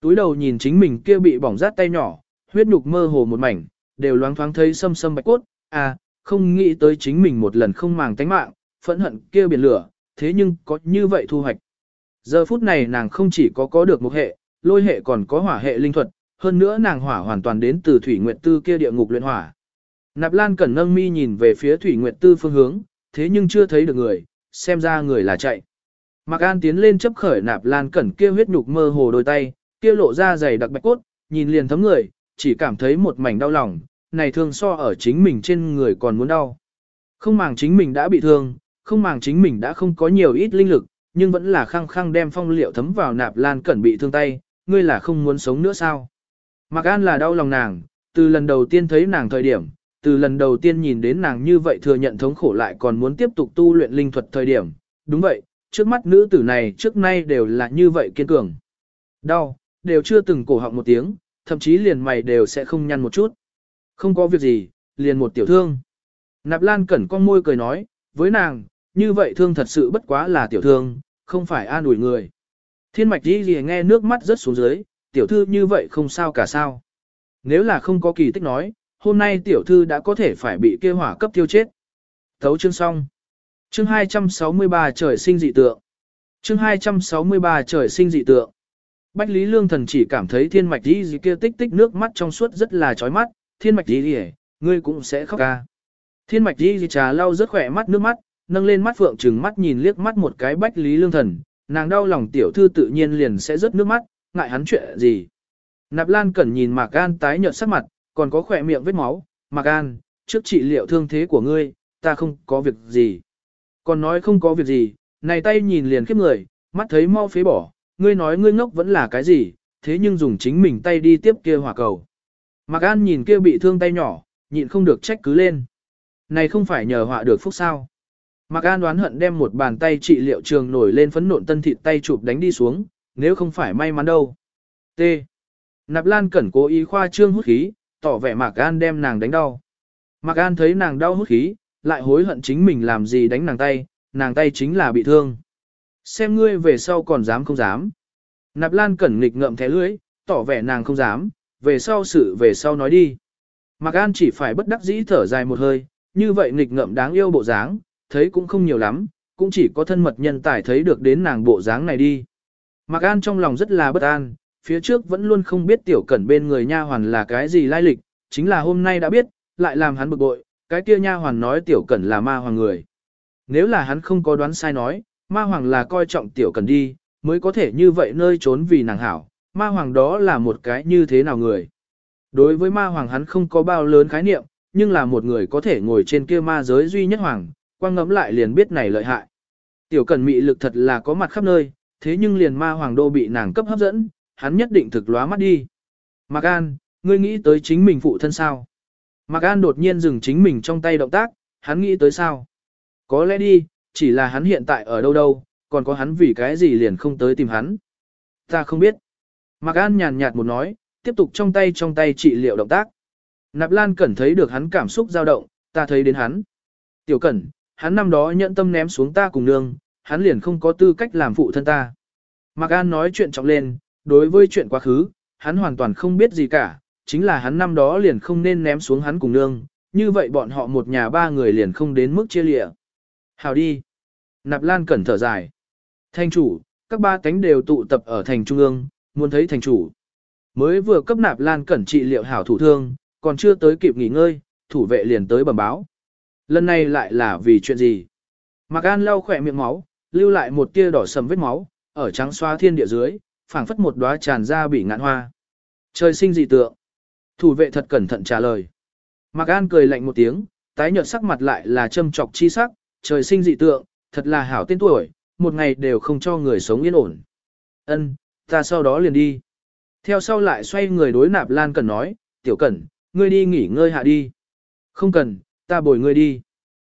Túi đầu nhìn chính mình kia bị bỏng rát tay nhỏ, huyết nhục mơ hồ một mảnh, đều loáng thoáng thấy sâm sâm bạch cốt, à, không nghĩ tới chính mình một lần không màng tánh mạng, phẫn hận kia biển lửa, thế nhưng có như vậy thu hoạch. Giờ phút này nàng không chỉ có có được một hệ, lôi hệ còn có hỏa hệ linh thuật, hơn nữa nàng hỏa hoàn toàn đến từ Thủy Nguyệt Tư kia địa ngục luyện hỏa. Nạp Lan Cẩn nâng mi nhìn về phía Thủy Nguyệt Tư phương hướng, thế nhưng chưa thấy được người, xem ra người là chạy. Mạc An tiến lên chấp khởi Nạp Lan Cẩn kia huyết nhục mơ hồ đôi tay, kia lộ ra dày đặc bạch cốt, nhìn liền thấm người, chỉ cảm thấy một mảnh đau lòng, này thương so ở chính mình trên người còn muốn đau. Không màng chính mình đã bị thương, không màng chính mình đã không có nhiều ít linh lực, nhưng vẫn là khăng khăng đem phong liệu thấm vào nạp lan cẩn bị thương tay, ngươi là không muốn sống nữa sao? Mạc An là đau lòng nàng, từ lần đầu tiên thấy nàng thời điểm, từ lần đầu tiên nhìn đến nàng như vậy thừa nhận thống khổ lại còn muốn tiếp tục tu luyện linh thuật thời điểm, đúng vậy, trước mắt nữ tử này trước nay đều là như vậy kiên cường. Đau, đều chưa từng cổ họng một tiếng, thậm chí liền mày đều sẽ không nhăn một chút. Không có việc gì, liền một tiểu thương. Nạp Lan cẩn con môi cười nói, với nàng, như vậy thương thật sự bất quá là tiểu thương, không phải an ủi người. Thiên mạch đi gì nghe nước mắt rớt xuống dưới, tiểu thư như vậy không sao cả sao. Nếu là không có kỳ tích nói, hôm nay tiểu thư đã có thể phải bị kêu hỏa cấp tiêu chết. Thấu chương xong. Chương 263 trời sinh dị tượng. Chương 263 trời sinh dị tượng. Bách Lý Lương Thần chỉ cảm thấy thiên mạch đi gì kia tích tích nước mắt trong suốt rất là chói mắt, thiên mạch đi gì ngươi cũng sẽ khóc ca. Thiên mạch đi gì trà lau rất khỏe mắt nước mắt, nâng lên mắt phượng trừng mắt nhìn liếc mắt một cái Bách Lý Lương Thần, nàng đau lòng tiểu thư tự nhiên liền sẽ rớt nước mắt, ngại hắn chuyện gì. Nạp Lan Cẩn nhìn Mạc Gan tái nhợt sắc mặt, còn có khỏe miệng vết máu, Mạc An, trước trị liệu thương thế của ngươi, ta không có việc gì. Còn nói không có việc gì, này tay nhìn liền khiếp người, mắt thấy mau phế bỏ, ngươi nói ngươi ngốc vẫn là cái gì, thế nhưng dùng chính mình tay đi tiếp kia hỏa cầu. Mạc An nhìn kia bị thương tay nhỏ, nhịn không được trách cứ lên. Này không phải nhờ họa được phúc sao. Mạc An đoán hận đem một bàn tay trị liệu trường nổi lên phấn nộn tân thịt tay chụp đánh đi xuống, nếu không phải may mắn đâu. T. Nạp Lan cẩn cố ý khoa trương hút khí, tỏ vẻ Mạc An đem nàng đánh đau. Mạc An thấy nàng đau hút khí, lại hối hận chính mình làm gì đánh nàng tay, nàng tay chính là bị thương. Xem ngươi về sau còn dám không dám. Nạp Lan cẩn nghịch ngậm thé lưới, tỏ vẻ nàng không dám, về sau sự về sau nói đi. Mạc An chỉ phải bất đắc dĩ thở dài một hơi, như vậy nghịch ngậm đáng yêu bộ dáng, thấy cũng không nhiều lắm, cũng chỉ có thân mật nhân tài thấy được đến nàng bộ dáng này đi. Mạc An trong lòng rất là bất an, phía trước vẫn luôn không biết tiểu cẩn bên người nha hoàn là cái gì lai lịch, chính là hôm nay đã biết, lại làm hắn bực bội, cái kia nha hoàn nói tiểu cẩn là ma hoàng người. Nếu là hắn không có đoán sai nói, ma hoàng là coi trọng tiểu Cần đi, mới có thể như vậy nơi trốn vì nàng hảo, ma hoàng đó là một cái như thế nào người. Đối với ma hoàng hắn không có bao lớn khái niệm, nhưng là một người có thể ngồi trên kia ma giới duy nhất hoàng, quang ngẫm lại liền biết này lợi hại. Tiểu Cần mị lực thật là có mặt khắp nơi, thế nhưng liền ma hoàng đô bị nàng cấp hấp dẫn, hắn nhất định thực lóa mắt đi. Mạc An, ngươi nghĩ tới chính mình phụ thân sao? Mạc An đột nhiên dừng chính mình trong tay động tác, hắn nghĩ tới sao? Có lẽ đi, chỉ là hắn hiện tại ở đâu đâu, còn có hắn vì cái gì liền không tới tìm hắn. Ta không biết. Mạc An nhàn nhạt một nói, tiếp tục trong tay trong tay trị liệu động tác. Nạp Lan Cẩn thấy được hắn cảm xúc dao động, ta thấy đến hắn. Tiểu Cẩn, hắn năm đó nhận tâm ném xuống ta cùng nương, hắn liền không có tư cách làm phụ thân ta. Mạc An nói chuyện trọng lên, đối với chuyện quá khứ, hắn hoàn toàn không biết gì cả, chính là hắn năm đó liền không nên ném xuống hắn cùng nương, như vậy bọn họ một nhà ba người liền không đến mức chia lịa. Hào đi. Nạp Lan Cẩn thở dài. Thành chủ, các ba cánh đều tụ tập ở thành trung ương, muốn thấy thành chủ. Mới vừa cấp Nạp Lan Cẩn trị liệu hảo thủ thương, còn chưa tới kịp nghỉ ngơi, thủ vệ liền tới bẩm báo. Lần này lại là vì chuyện gì? Mạc An lau khỏe miệng máu, lưu lại một tia đỏ sầm vết máu, ở trắng xóa thiên địa dưới, phảng phất một đóa tràn ra bị ngạn hoa. Trời sinh dị tượng. Thủ vệ thật cẩn thận trả lời. Mạc An cười lạnh một tiếng, tái nhợt sắc mặt lại là châm trọc chi sắc, trời sinh dị tượng, thật là hảo tên tuổi, một ngày đều không cho người sống yên ổn. Ân, ta sau đó liền đi. Theo sau lại xoay người đối nạp Lan Cẩn nói, tiểu cẩn, ngươi đi nghỉ ngơi hạ đi. Không cần, ta bồi ngươi đi.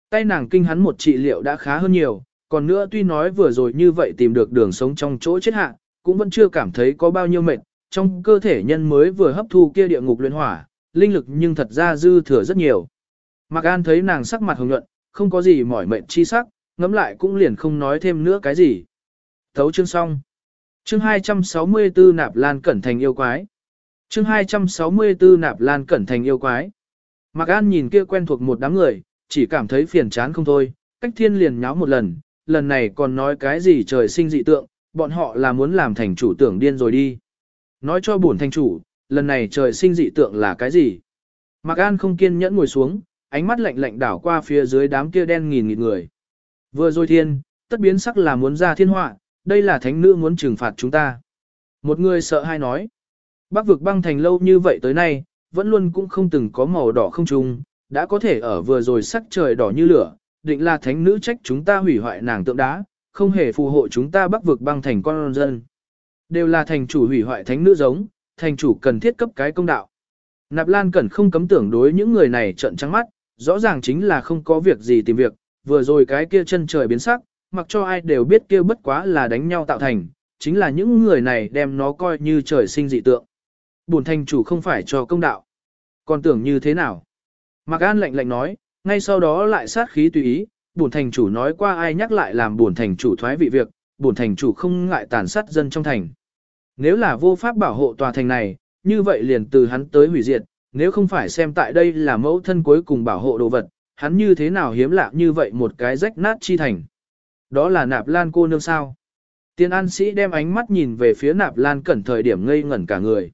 Tay nàng kinh hắn một trị liệu đã khá hơn nhiều, còn nữa tuy nói vừa rồi như vậy tìm được đường sống trong chỗ chết hạ, cũng vẫn chưa cảm thấy có bao nhiêu mệt, trong cơ thể nhân mới vừa hấp thu kia địa ngục luyện hỏa, linh lực nhưng thật ra dư thừa rất nhiều. Mạc An thấy nàng sắc mặt hồng nhuận, không có gì mỏi mệt chi sắc, ngẫm lại cũng liền không nói thêm nữa cái gì. Thấu chương xong. Chương 264 nạp lan cẩn thành yêu quái. Chương 264 nạp lan cẩn thành yêu quái. Mạc An nhìn kia quen thuộc một đám người, chỉ cảm thấy phiền chán không thôi, cách thiên liền nháo một lần, lần này còn nói cái gì trời sinh dị tượng, bọn họ là muốn làm thành chủ tưởng điên rồi đi. Nói cho bổn thành chủ, lần này trời sinh dị tượng là cái gì? Mạc An không kiên nhẫn ngồi xuống, ánh mắt lạnh lạnh đảo qua phía dưới đám kia đen nghìn nghịt người. Vừa rồi thiên, tất biến sắc là muốn ra thiên họa, đây là thánh nữ muốn trừng phạt chúng ta. Một người sợ hai nói. Bắc vực băng thành lâu như vậy tới nay, vẫn luôn cũng không từng có màu đỏ không trùng, đã có thể ở vừa rồi sắc trời đỏ như lửa, định là thánh nữ trách chúng ta hủy hoại nàng tượng đá, không hề phù hộ chúng ta bắc vực băng thành con dân. Đều là thành chủ hủy hoại thánh nữ giống, thành chủ cần thiết cấp cái công đạo. Nạp Lan Cẩn không cấm tưởng đối những người này trận trắng mắt, rõ ràng chính là không có việc gì tìm việc, vừa rồi cái kia chân trời biến sắc, mặc cho ai đều biết kia bất quá là đánh nhau tạo thành, chính là những người này đem nó coi như trời sinh dị tượng. Bổn thành chủ không phải cho công đạo. Còn tưởng như thế nào? Mạc An lạnh lạnh nói, ngay sau đó lại sát khí tùy ý, bổn thành chủ nói qua ai nhắc lại làm bổn thành chủ thoái vị việc, bổn thành chủ không ngại tàn sát dân trong thành. Nếu là vô pháp bảo hộ tòa thành này, như vậy liền từ hắn tới hủy diệt, nếu không phải xem tại đây là mẫu thân cuối cùng bảo hộ đồ vật, hắn như thế nào hiếm lạ như vậy một cái rách nát chi thành. Đó là nạp lan cô nương sao. Tiên an sĩ đem ánh mắt nhìn về phía nạp lan cẩn thời điểm ngây ngẩn cả người.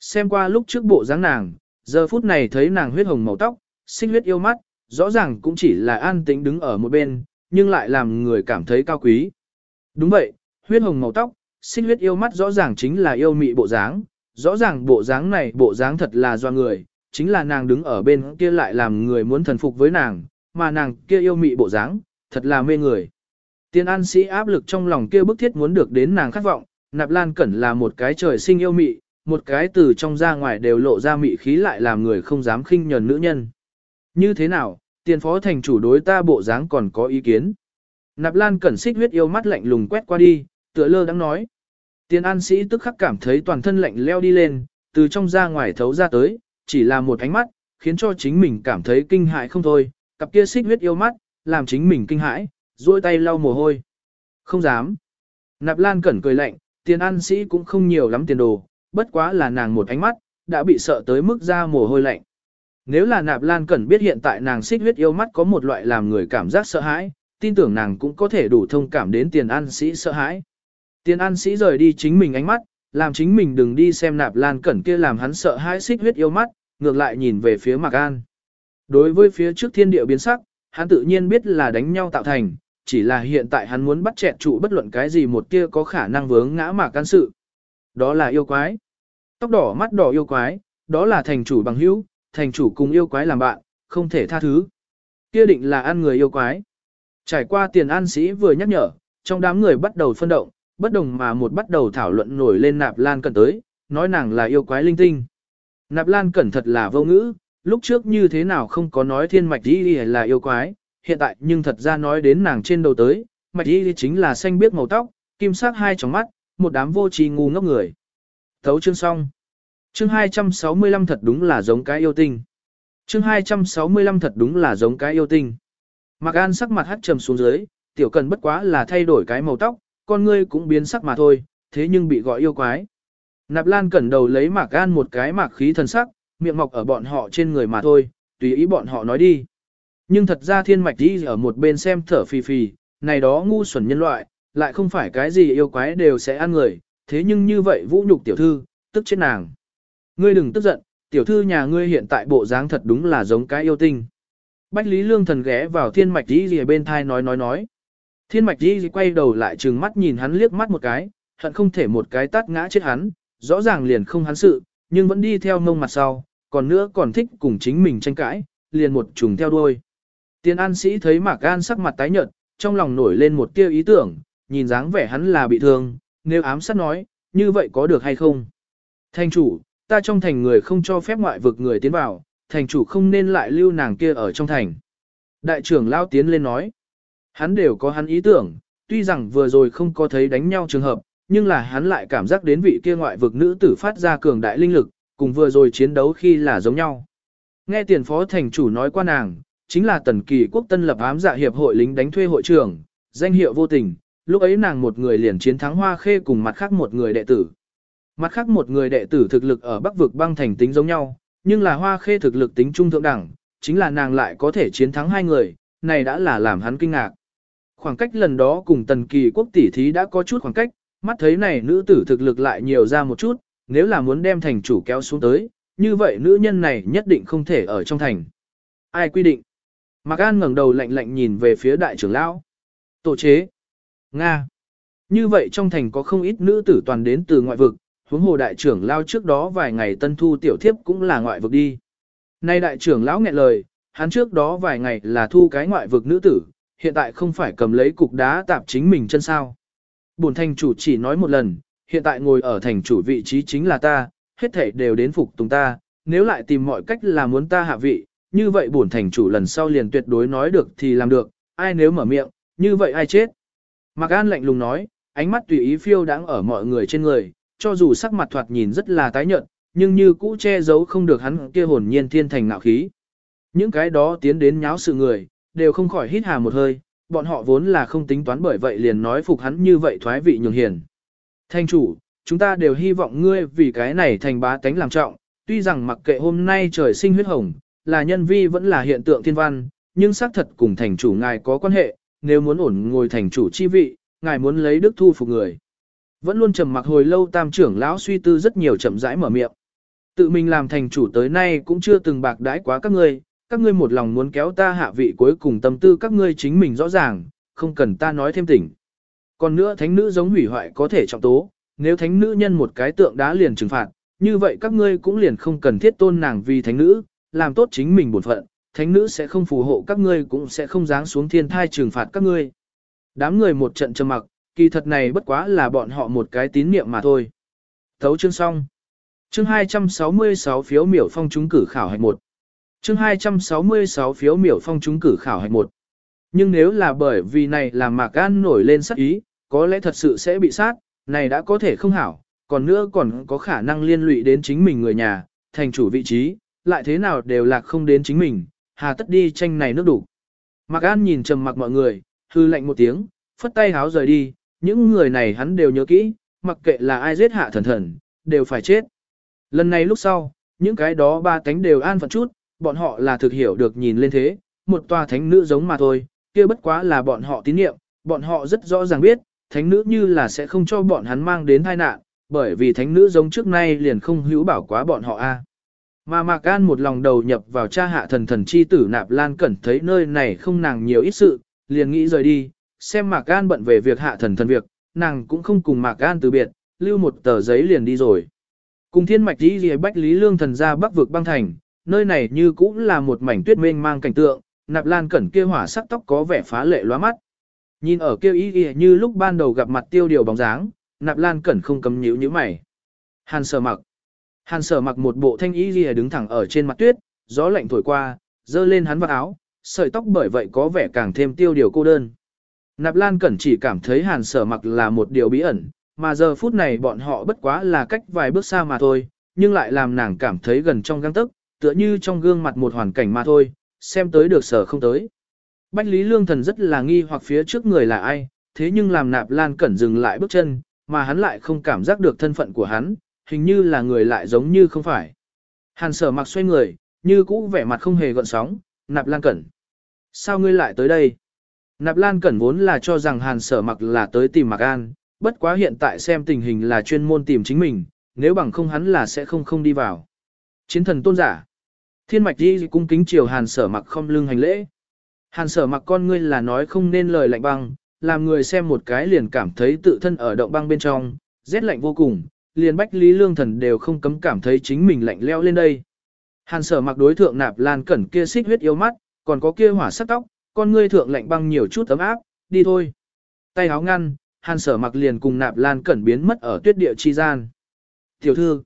Xem qua lúc trước bộ dáng nàng, giờ phút này thấy nàng huyết hồng màu tóc, sinh huyết yêu mắt, rõ ràng cũng chỉ là an tĩnh đứng ở một bên, nhưng lại làm người cảm thấy cao quý. Đúng vậy, huyết hồng màu tóc, sinh huyết yêu mắt rõ ràng chính là yêu mị bộ dáng, rõ ràng bộ dáng này bộ dáng thật là do người, chính là nàng đứng ở bên kia lại làm người muốn thần phục với nàng, mà nàng kia yêu mị bộ dáng, thật là mê người. Tiên an sĩ áp lực trong lòng kia bức thiết muốn được đến nàng khát vọng, nạp lan cẩn là một cái trời sinh yêu mị, một cái từ trong ra ngoài đều lộ ra mị khí lại làm người không dám khinh nhờn nữ nhân. Như thế nào, tiền phó thành chủ đối ta bộ dáng còn có ý kiến. Nạp lan cẩn xích huyết yêu mắt lạnh lùng quét qua đi, tựa lơ đang nói. Tiền an sĩ tức khắc cảm thấy toàn thân lạnh leo đi lên, từ trong ra ngoài thấu ra tới, chỉ là một ánh mắt, khiến cho chính mình cảm thấy kinh hại không thôi, cặp kia xích huyết yêu mắt, làm chính mình kinh hãi, duỗi tay lau mồ hôi. Không dám. Nạp Lan Cẩn cười lạnh, tiền an sĩ cũng không nhiều lắm tiền đồ, bất quá là nàng một ánh mắt, đã bị sợ tới mức ra mồ hôi lạnh. Nếu là Nạp Lan Cẩn biết hiện tại nàng xích huyết yêu mắt có một loại làm người cảm giác sợ hãi, tin tưởng nàng cũng có thể đủ thông cảm đến tiền an sĩ sợ hãi. Tiền an sĩ rời đi chính mình ánh mắt, làm chính mình đừng đi xem Nạp Lan Cẩn kia làm hắn sợ hãi xích huyết yêu mắt, ngược lại nhìn về phía Mạc An. Đối với phía trước thiên địa biến sắc, hắn tự nhiên biết là đánh nhau tạo thành, chỉ là hiện tại hắn muốn bắt chẹn trụ bất luận cái gì một kia có khả năng vướng ngã mà can sự. Đó là yêu quái. Tóc đỏ mắt đỏ yêu quái, đó là thành chủ bằng hữu, thành chủ cùng yêu quái làm bạn, không thể tha thứ. Kia định là ăn người yêu quái. Trải qua tiền an sĩ vừa nhắc nhở, trong đám người bắt đầu phân động, bất đồng mà một bắt đầu thảo luận nổi lên nạp lan cẩn tới, nói nàng là yêu quái linh tinh. Nạp lan cẩn thật là vô ngữ, lúc trước như thế nào không có nói thiên mạch đi là yêu quái, hiện tại nhưng thật ra nói đến nàng trên đầu tới, mạch đi chính là xanh biếc màu tóc, kim sắc hai tròng mắt, một đám vô tri ngu ngốc người. Thấu chương xong. Chương 265 thật đúng là giống cái yêu tinh. Chương 265 thật đúng là giống cái yêu tinh. Mạc An sắc mặt hắt trầm xuống dưới, tiểu cần bất quá là thay đổi cái màu tóc, con ngươi cũng biến sắc mà thôi, thế nhưng bị gọi yêu quái. Nạp Lan cẩn đầu lấy Mạc gan một cái mạc khí thần sắc, miệng mọc ở bọn họ trên người mà thôi, tùy ý bọn họ nói đi. Nhưng thật ra thiên mạch đi ở một bên xem thở phì phì, này đó ngu xuẩn nhân loại, lại không phải cái gì yêu quái đều sẽ ăn người, thế nhưng như vậy vũ nhục tiểu thư, tức chết nàng. Ngươi đừng tức giận, tiểu thư nhà ngươi hiện tại bộ dáng thật đúng là giống cái yêu tinh. Bách Lý Lương thần ghé vào thiên mạch đi bên thai nói nói nói. Thiên mạch đi quay đầu lại trừng mắt nhìn hắn liếc mắt một cái, hận không thể một cái tát ngã chết hắn, rõ ràng liền không hắn sự, nhưng vẫn đi theo mông mặt sau, còn nữa còn thích cùng chính mình tranh cãi, liền một trùng theo đuôi. Tiên an sĩ thấy Mạc An sắc mặt tái nhợt, trong lòng nổi lên một tia ý tưởng, nhìn dáng vẻ hắn là bị thương, nếu ám sát nói, như vậy có được hay không? Thành chủ, ta trong thành người không cho phép ngoại vực người tiến vào, thành chủ không nên lại lưu nàng kia ở trong thành. Đại trưởng lao tiến lên nói, hắn đều có hắn ý tưởng, tuy rằng vừa rồi không có thấy đánh nhau trường hợp, nhưng là hắn lại cảm giác đến vị kia ngoại vực nữ tử phát ra cường đại linh lực, cùng vừa rồi chiến đấu khi là giống nhau. Nghe tiền phó thành chủ nói qua nàng, chính là tần kỳ quốc tân lập ám dạ hiệp hội lính đánh thuê hội trưởng, danh hiệu vô tình, lúc ấy nàng một người liền chiến thắng hoa khê cùng mặt khác một người đệ tử. Mặt khác một người đệ tử thực lực ở bắc vực băng thành tính giống nhau, nhưng là hoa khê thực lực tính trung thượng đẳng, chính là nàng lại có thể chiến thắng hai người, này đã là làm hắn kinh ngạc. Khoảng cách lần đó cùng tần kỳ quốc tỷ thí đã có chút khoảng cách, mắt thấy này nữ tử thực lực lại nhiều ra một chút, nếu là muốn đem thành chủ kéo xuống tới, như vậy nữ nhân này nhất định không thể ở trong thành. Ai quy định? Mạc An ngẩng đầu lạnh lạnh nhìn về phía đại trưởng lão. Tổ chế. Nga. Như vậy trong thành có không ít nữ tử toàn đến từ ngoại vực, huống hồ đại trưởng lão trước đó vài ngày tân thu tiểu thiếp cũng là ngoại vực đi. Nay đại trưởng lão nghẹn lời, hắn trước đó vài ngày là thu cái ngoại vực nữ tử, hiện tại không phải cầm lấy cục đá tạp chính mình chân sao. Bổn thành chủ chỉ nói một lần, hiện tại ngồi ở thành chủ vị trí chính là ta, hết thể đều đến phục tùng ta, nếu lại tìm mọi cách là muốn ta hạ vị, như vậy bổn thành chủ lần sau liền tuyệt đối nói được thì làm được, ai nếu mở miệng, như vậy ai chết. Mạc An lạnh lùng nói, ánh mắt tùy ý phiêu đáng ở mọi người trên người, cho dù sắc mặt thoạt nhìn rất là tái nhợt, nhưng như cũ che giấu không được hắn kia hồn nhiên thiên thành nạo khí. Những cái đó tiến đến nháo sự người, đều không khỏi hít hà một hơi, bọn họ vốn là không tính toán bởi vậy liền nói phục hắn như vậy thoái vị nhường hiền. Thanh chủ, chúng ta đều hy vọng ngươi vì cái này thành bá tánh làm trọng, tuy rằng mặc kệ hôm nay trời sinh huyết hồng, là nhân vi vẫn là hiện tượng thiên văn, nhưng xác thật cùng thành chủ ngài có quan hệ, nếu muốn ổn ngồi thành chủ chi vị, ngài muốn lấy đức thu phục người. Vẫn luôn trầm mặc hồi lâu tam trưởng lão suy tư rất nhiều chậm rãi mở miệng. Tự mình làm thành chủ tới nay cũng chưa từng bạc đãi quá các ngươi, các ngươi một lòng muốn kéo ta hạ vị cuối cùng tâm tư các ngươi chính mình rõ ràng, không cần ta nói thêm tỉnh. Còn nữa thánh nữ giống hủy hoại có thể trọng tố, nếu thánh nữ nhân một cái tượng đá liền trừng phạt, như vậy các ngươi cũng liền không cần thiết tôn nàng vì thánh nữ, làm tốt chính mình bổn phận, thánh nữ sẽ không phù hộ các ngươi cũng sẽ không giáng xuống thiên thai trừng phạt các ngươi. Đám người một trận trầm mặc, kỳ thật này bất quá là bọn họ một cái tín niệm mà thôi. Thấu chương xong. Chương 266 phiếu miểu phong trúng cử khảo hạch 1. Chương 266 phiếu miểu phong trúng cử khảo hạch một Nhưng nếu là bởi vì này làm Mạc An nổi lên sắc ý, có lẽ thật sự sẽ bị sát, này đã có thể không hảo, còn nữa còn có khả năng liên lụy đến chính mình người nhà, thành chủ vị trí, lại thế nào đều lạc không đến chính mình, hà tất đi tranh này nước đủ. Mạc An nhìn trầm mặc mọi người, hư lạnh một tiếng, phất tay háo rời đi, những người này hắn đều nhớ kỹ, mặc kệ là ai giết hạ thần thần, đều phải chết. Lần này lúc sau, những cái đó ba tánh đều an phận chút, bọn họ là thực hiểu được nhìn lên thế, một tòa thánh nữ giống mà thôi, kia bất quá là bọn họ tín nhiệm, bọn họ rất rõ ràng biết, thánh nữ như là sẽ không cho bọn hắn mang đến tai nạn, bởi vì thánh nữ giống trước nay liền không hữu bảo quá bọn họ a. Mà Mạc An một lòng đầu nhập vào cha hạ thần thần chi tử nạp lan cẩn thấy nơi này không nàng nhiều ít sự, liền nghĩ rời đi, xem Mạc An bận về việc hạ thần thần việc, nàng cũng không cùng Mạc An từ biệt, lưu một tờ giấy liền đi rồi. Cùng thiên mạch đi gì bách lý lương thần ra bắc vực băng thành, nơi này như cũng là một mảnh tuyết mênh mang cảnh tượng, nạp lan cẩn kia hỏa sắc tóc có vẻ phá lệ loa mắt. Nhìn ở kia ý ý như lúc ban đầu gặp mặt tiêu điều bóng dáng, nạp lan cẩn không cấm nhíu như mày. Hàn sở mặc. Hàn sở mặc một bộ thanh ý gì đứng thẳng ở trên mặt tuyết, gió lạnh thổi qua, dơ lên hắn vào áo, sợi tóc bởi vậy có vẻ càng thêm tiêu điều cô đơn. Nạp Lan Cẩn chỉ cảm thấy hàn sở mặc là một điều bí ẩn, mà giờ phút này bọn họ bất quá là cách vài bước xa mà thôi, nhưng lại làm nàng cảm thấy gần trong găng tức, tựa như trong gương mặt một hoàn cảnh mà thôi, xem tới được sở không tới. Bách Lý Lương Thần rất là nghi hoặc phía trước người là ai, thế nhưng làm Nạp Lan Cẩn dừng lại bước chân, mà hắn lại không cảm giác được thân phận của hắn, hình như là người lại giống như không phải. Hàn sở mặc xoay người, như cũ vẻ mặt không hề gợn sóng, Nạp Lan Cẩn. Sao ngươi lại tới đây? Nạp Lan Cẩn vốn là cho rằng Hàn sở mặc là tới tìm Mặc An, bất quá hiện tại xem tình hình là chuyên môn tìm chính mình, nếu bằng không hắn là sẽ không không đi vào. Chiến thần tôn giả. Thiên mạch đi cung kính chiều Hàn sở mặc không lưng hành lễ. Hàn sở mặc con ngươi là nói không nên lời lạnh băng, làm người xem một cái liền cảm thấy tự thân ở động băng bên trong, rét lạnh vô cùng, liền bách lý lương thần đều không cấm cảm thấy chính mình lạnh leo lên đây. Hàn sở mặc đối thượng nạp lan cẩn kia xích huyết yếu mắt, còn có kia hỏa sắc tóc, con ngươi thượng lạnh băng nhiều chút ấm áp, đi thôi. Tay háo ngăn, hàn sở mặc liền cùng nạp lan cẩn biến mất ở tuyết địa chi gian. Tiểu thư,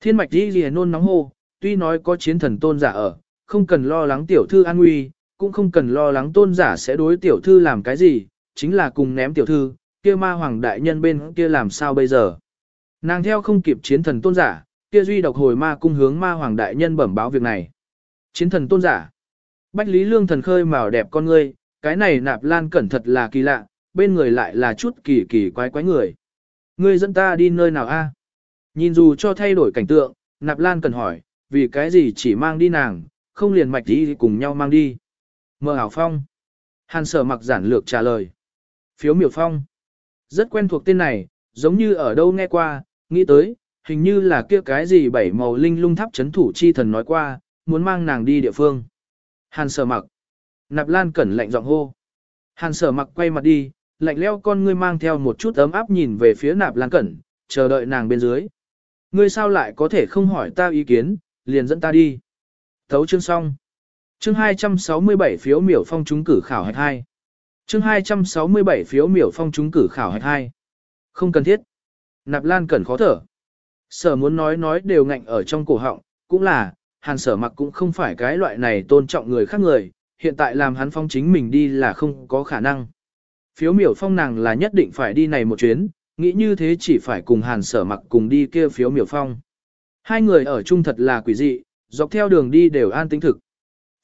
thiên mạch đi liền nôn nóng hô, tuy nói có chiến thần tôn giả ở, không cần lo lắng tiểu thư an nguy, cũng không cần lo lắng tôn giả sẽ đối tiểu thư làm cái gì, chính là cùng ném tiểu thư, kia ma hoàng đại nhân bên kia làm sao bây giờ. Nàng theo không kịp chiến thần tôn giả, kia duy độc hồi ma cung hướng ma hoàng đại nhân bẩm báo việc này. Chiến thần tôn giả. Bách Lý Lương thần khơi màu đẹp con ngươi, cái này nạp lan cẩn thật là kỳ lạ, bên người lại là chút kỳ kỳ quái quái người. Ngươi dẫn ta đi nơi nào a? Nhìn dù cho thay đổi cảnh tượng, nạp lan cần hỏi, vì cái gì chỉ mang đi nàng, không liền mạch đi cùng nhau mang đi. Mơ ảo phong. Hàn sở mặc giản lược trả lời. Phiếu miểu phong. Rất quen thuộc tên này, giống như ở đâu nghe qua, nghĩ tới, hình như là kia cái gì bảy màu linh lung tháp chấn thủ chi thần nói qua, muốn mang nàng đi địa phương. Hàn sở mặc. Nạp lan cẩn lạnh giọng hô. Hàn sở mặc quay mặt đi, lạnh leo con ngươi mang theo một chút ấm áp nhìn về phía nạp lan cẩn, chờ đợi nàng bên dưới. Ngươi sao lại có thể không hỏi ta ý kiến, liền dẫn ta đi. Thấu chương xong. Chương 267 phiếu miểu phong trúng cử khảo hạch 2. Chương 267 phiếu miểu phong trúng cử khảo hạch 2. Không cần thiết. Nạp Lan Cẩn khó thở. Sở muốn nói nói đều ngạnh ở trong cổ họng, cũng là, hàn sở mặc cũng không phải cái loại này tôn trọng người khác người, hiện tại làm hắn phong chính mình đi là không có khả năng. Phiếu miểu phong nàng là nhất định phải đi này một chuyến, nghĩ như thế chỉ phải cùng hàn sở mặc cùng đi kia phiếu miểu phong. Hai người ở chung thật là quỷ dị, dọc theo đường đi đều an tĩnh thực.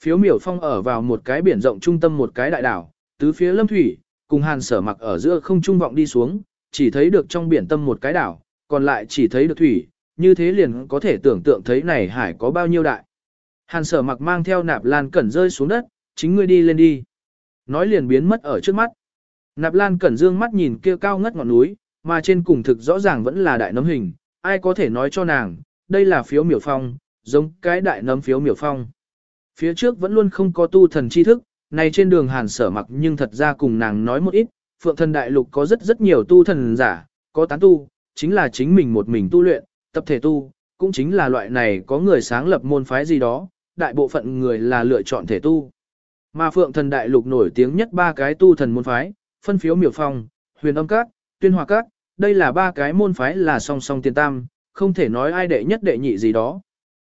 Phiếu miểu phong ở vào một cái biển rộng trung tâm một cái đại đảo, tứ phía lâm thủy, cùng hàn sở mặc ở giữa không trung vọng đi xuống, chỉ thấy được trong biển tâm một cái đảo, còn lại chỉ thấy được thủy, như thế liền có thể tưởng tượng thấy này hải có bao nhiêu đại. Hàn sở mặc mang theo nạp lan cẩn rơi xuống đất, chính ngươi đi lên đi. Nói liền biến mất ở trước mắt. Nạp lan cẩn dương mắt nhìn kia cao ngất ngọn núi, mà trên cùng thực rõ ràng vẫn là đại nấm hình, ai có thể nói cho nàng, đây là phiếu miểu phong, giống cái đại nấm phiếu miểu phong. Phía trước vẫn luôn không có tu thần chi thức, này trên đường hàn sở mặc nhưng thật ra cùng nàng nói một ít, phượng thần đại lục có rất rất nhiều tu thần giả, có tán tu, chính là chính mình một mình tu luyện, tập thể tu, cũng chính là loại này có người sáng lập môn phái gì đó, đại bộ phận người là lựa chọn thể tu. Mà phượng thần đại lục nổi tiếng nhất ba cái tu thần môn phái, phân phiếu miểu phong, huyền âm các, tuyên hòa các, đây là ba cái môn phái là song song tiền tam, không thể nói ai đệ nhất đệ nhị gì đó.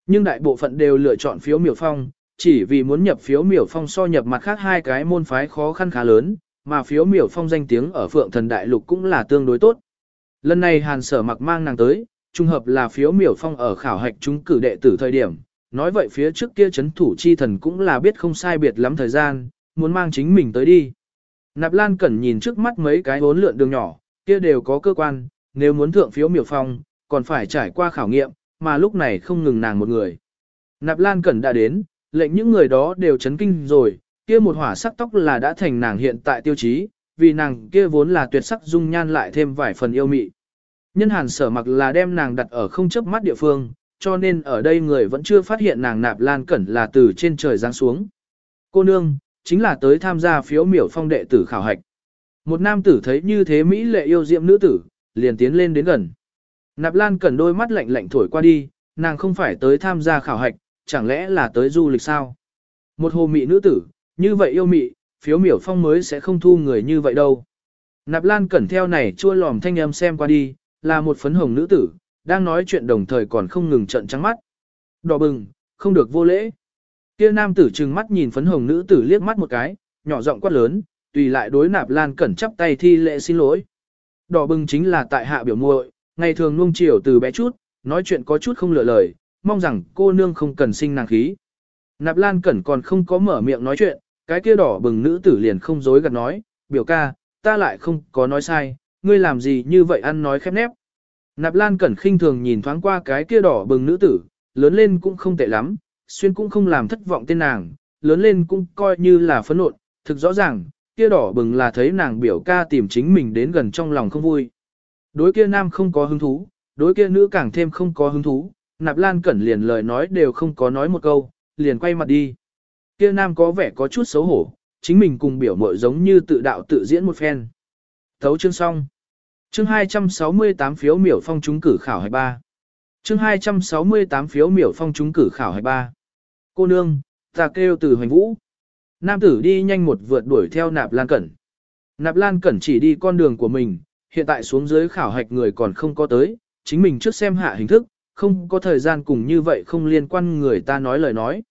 Nhưng đại bộ phận đều lựa chọn phiếu miểu phong, chỉ vì muốn nhập phiếu miểu phong so nhập mặt khác hai cái môn phái khó khăn khá lớn, mà phiếu miểu phong danh tiếng ở phượng thần đại lục cũng là tương đối tốt. Lần này hàn sở mặc mang nàng tới, trùng hợp là phiếu miểu phong ở khảo hạch chúng cử đệ tử thời điểm, nói vậy phía trước kia chấn thủ chi thần cũng là biết không sai biệt lắm thời gian, muốn mang chính mình tới đi. Nạp Lan Cẩn nhìn trước mắt mấy cái bốn lượn đường nhỏ, kia đều có cơ quan, nếu muốn thượng phiếu miểu phong, còn phải trải qua khảo nghiệm, mà lúc này không ngừng nàng một người. Nạp Lan Cẩn đã đến, lệnh những người đó đều chấn kinh rồi, kia một hỏa sắc tóc là đã thành nàng hiện tại tiêu chí, vì nàng kia vốn là tuyệt sắc dung nhan lại thêm vài phần yêu mị. Nhân hàn sở mặc là đem nàng đặt ở không chấp mắt địa phương, cho nên ở đây người vẫn chưa phát hiện nàng nạp lan cẩn là từ trên trời giáng xuống. Cô nương, chính là tới tham gia phiếu miểu phong đệ tử khảo hạch. Một nam tử thấy như thế Mỹ lệ yêu diệm nữ tử, liền tiến lên đến gần. Nạp lan cẩn đôi mắt lạnh lạnh thổi qua đi, nàng không phải tới tham gia khảo hạch, chẳng lẽ là tới du lịch sao? Một hồ mị nữ tử, như vậy yêu mị, phiếu miểu phong mới sẽ không thu người như vậy đâu. Nạp lan cẩn theo này chua lòm thanh âm xem qua đi, là một phấn hồng nữ tử, đang nói chuyện đồng thời còn không ngừng trận trắng mắt. Đỏ bừng, không được vô lễ. Kia nam tử trừng mắt nhìn phấn hồng nữ tử liếc mắt một cái, nhỏ giọng quát lớn, tùy lại đối nạp lan cẩn chắp tay thi lễ xin lỗi. Đỏ bừng chính là tại hạ biểu muội, ngày thường nuông chiều từ bé chút, nói chuyện có chút không lựa lời, mong rằng cô nương không cần sinh nàng khí. Nạp lan cẩn còn không có mở miệng nói chuyện, cái kia đỏ bừng nữ tử liền không dối gạt nói, biểu ca, ta lại không có nói sai, ngươi làm gì như vậy ăn nói khép nép. Nạp Lan Cẩn khinh thường nhìn thoáng qua cái kia đỏ bừng nữ tử, lớn lên cũng không tệ lắm, xuyên cũng không làm thất vọng tên nàng, lớn lên cũng coi như là phấn nộn, thực rõ ràng, kia đỏ bừng là thấy nàng biểu ca tìm chính mình đến gần trong lòng không vui. Đối kia nam không có hứng thú, đối kia nữ càng thêm không có hứng thú, Nạp Lan Cẩn liền lời nói đều không có nói một câu, liền quay mặt đi. Kia nam có vẻ có chút xấu hổ, chính mình cùng biểu mội giống như tự đạo tự diễn một phen. Thấu chương xong. Chương 268 phiếu miểu phong trúng cử khảo hạch 3. Chương 268 phiếu miểu phong trúng cử khảo hạch 3. Cô nương, ta kêu từ hoành vũ. Nam tử đi nhanh một vượt đuổi theo nạp lan cẩn. Nạp lan cẩn chỉ đi con đường của mình, hiện tại xuống dưới khảo hạch người còn không có tới, chính mình trước xem hạ hình thức, không có thời gian cùng như vậy không liên quan người ta nói lời nói.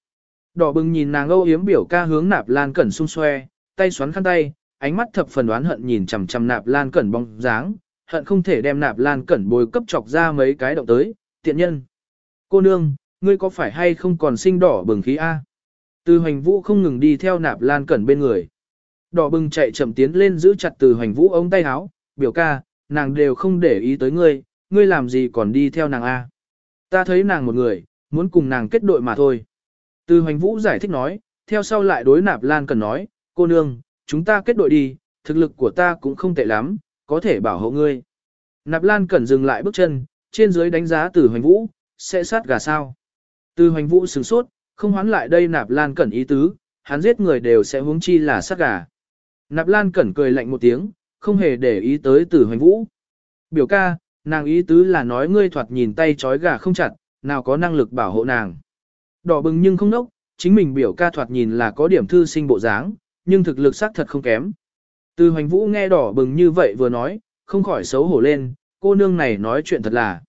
Đỏ bừng nhìn nàng âu yếm biểu ca hướng nạp lan cẩn xung xoe, tay xoắn khăn tay, ánh mắt thập phần đoán hận nhìn chằm chằm nạp lan cẩn bóng dáng, hận không thể đem nạp lan cẩn bồi cấp chọc ra mấy cái động tới, tiện nhân. Cô nương, ngươi có phải hay không còn sinh đỏ bừng khí A? Từ hoành vũ không ngừng đi theo nạp lan cẩn bên người. Đỏ bừng chạy chậm tiến lên giữ chặt từ hoành vũ ống tay áo, biểu ca, nàng đều không để ý tới ngươi, ngươi làm gì còn đi theo nàng A. Ta thấy nàng một người, muốn cùng nàng kết đội mà thôi. Từ hoành vũ giải thích nói, theo sau lại đối nạp lan cẩn nói, cô nương, chúng ta kết đội đi, thực lực của ta cũng không tệ lắm, có thể bảo hộ ngươi. Nạp Lan Cẩn dừng lại bước chân, trên dưới đánh giá từ hoành vũ, sẽ sát gà sao. Từ hoành vũ sửng sốt, không hoán lại đây Nạp Lan Cẩn ý tứ, hắn giết người đều sẽ huống chi là sát gà. Nạp Lan Cẩn cười lạnh một tiếng, không hề để ý tới từ hoành vũ. Biểu ca, nàng ý tứ là nói ngươi thoạt nhìn tay trói gà không chặt, nào có năng lực bảo hộ nàng. Đỏ bừng nhưng không nốc, chính mình biểu ca thoạt nhìn là có điểm thư sinh bộ dáng, nhưng thực lực xác thật không kém. Từ hoành vũ nghe đỏ bừng như vậy vừa nói, không khỏi xấu hổ lên, cô nương này nói chuyện thật là.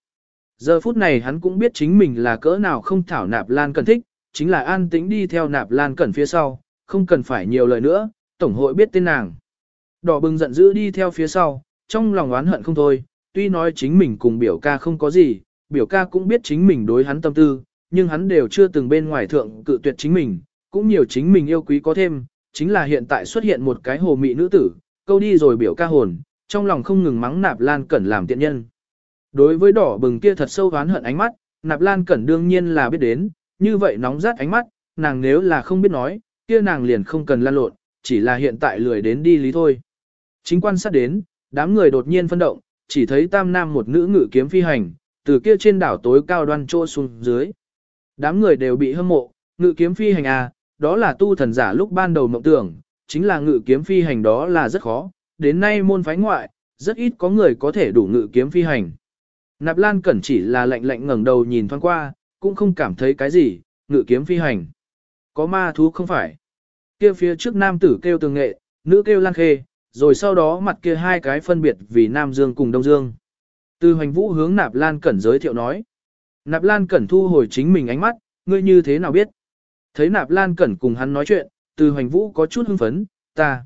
Giờ phút này hắn cũng biết chính mình là cỡ nào không thảo nạp lan cần thích, chính là an tĩnh đi theo nạp lan cẩn phía sau, không cần phải nhiều lời nữa, tổng hội biết tên nàng. Đỏ bừng giận dữ đi theo phía sau, trong lòng oán hận không thôi, tuy nói chính mình cùng biểu ca không có gì, biểu ca cũng biết chính mình đối hắn tâm tư, nhưng hắn đều chưa từng bên ngoài thượng cự tuyệt chính mình, cũng nhiều chính mình yêu quý có thêm, chính là hiện tại xuất hiện một cái hồ mị nữ tử, câu đi rồi biểu ca hồn, trong lòng không ngừng mắng nạp lan cẩn làm tiện nhân. Đối với đỏ bừng kia thật sâu oán hận ánh mắt, nạp lan cẩn đương nhiên là biết đến, như vậy nóng rát ánh mắt, nàng nếu là không biết nói, kia nàng liền không cần lan lộn, chỉ là hiện tại lười đến đi lý thôi. Chính quan sát đến, đám người đột nhiên phân động, chỉ thấy tam nam một nữ ngự kiếm phi hành, từ kia trên đảo tối cao đoan trô xuống dưới. Đám người đều bị hâm mộ, ngự kiếm phi hành à, đó là tu thần giả lúc ban đầu mộng tưởng, chính là ngự kiếm phi hành đó là rất khó, đến nay môn phái ngoại, rất ít có người có thể đủ ngự kiếm phi hành. Nạp Lan Cẩn chỉ là lạnh lạnh ngẩng đầu nhìn thoáng qua, cũng không cảm thấy cái gì, ngự kiếm phi hành. Có ma thú không phải. Kia phía trước nam tử kêu tường nghệ, nữ kêu Lan Khê, rồi sau đó mặt kia hai cái phân biệt vì Nam Dương cùng Đông Dương. Từ hoành vũ hướng Nạp Lan Cẩn giới thiệu nói. Nạp Lan Cẩn thu hồi chính mình ánh mắt, ngươi như thế nào biết? Thấy Nạp Lan Cẩn cùng hắn nói chuyện, từ hoành vũ có chút hưng phấn, ta.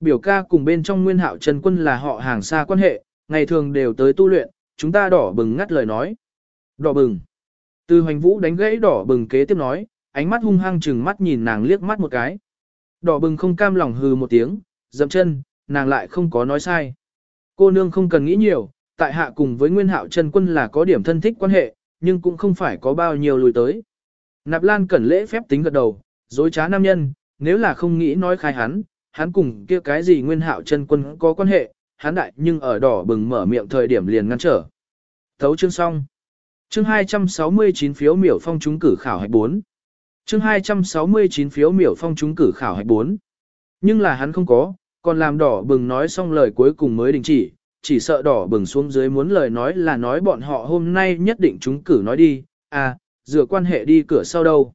Biểu ca cùng bên trong nguyên hạo Trần Quân là họ hàng xa quan hệ, ngày thường đều tới tu luyện, chúng ta đỏ bừng ngắt lời nói. Đỏ bừng. Từ hoành vũ đánh gãy đỏ bừng kế tiếp nói, ánh mắt hung hăng chừng mắt nhìn nàng liếc mắt một cái. Đỏ bừng không cam lòng hừ một tiếng, dậm chân, nàng lại không có nói sai. Cô nương không cần nghĩ nhiều, tại hạ cùng với nguyên hạo Trần Quân là có điểm thân thích quan hệ, nhưng cũng không phải có bao nhiêu lùi tới. Nạp Lan cẩn lễ phép tính gật đầu, dối trá nam nhân, nếu là không nghĩ nói khai hắn, hắn cùng kia cái gì nguyên hạo chân quân có quan hệ, hắn đại nhưng ở đỏ bừng mở miệng thời điểm liền ngăn trở. Thấu chương xong. Chương 269 phiếu miểu phong trúng cử khảo hạch 4. Chương 269 phiếu miểu phong trúng cử khảo hạch 4. Nhưng là hắn không có, còn làm đỏ bừng nói xong lời cuối cùng mới đình chỉ, chỉ sợ đỏ bừng xuống dưới muốn lời nói là nói bọn họ hôm nay nhất định chúng cử nói đi, à, dựa quan hệ đi cửa sau đâu.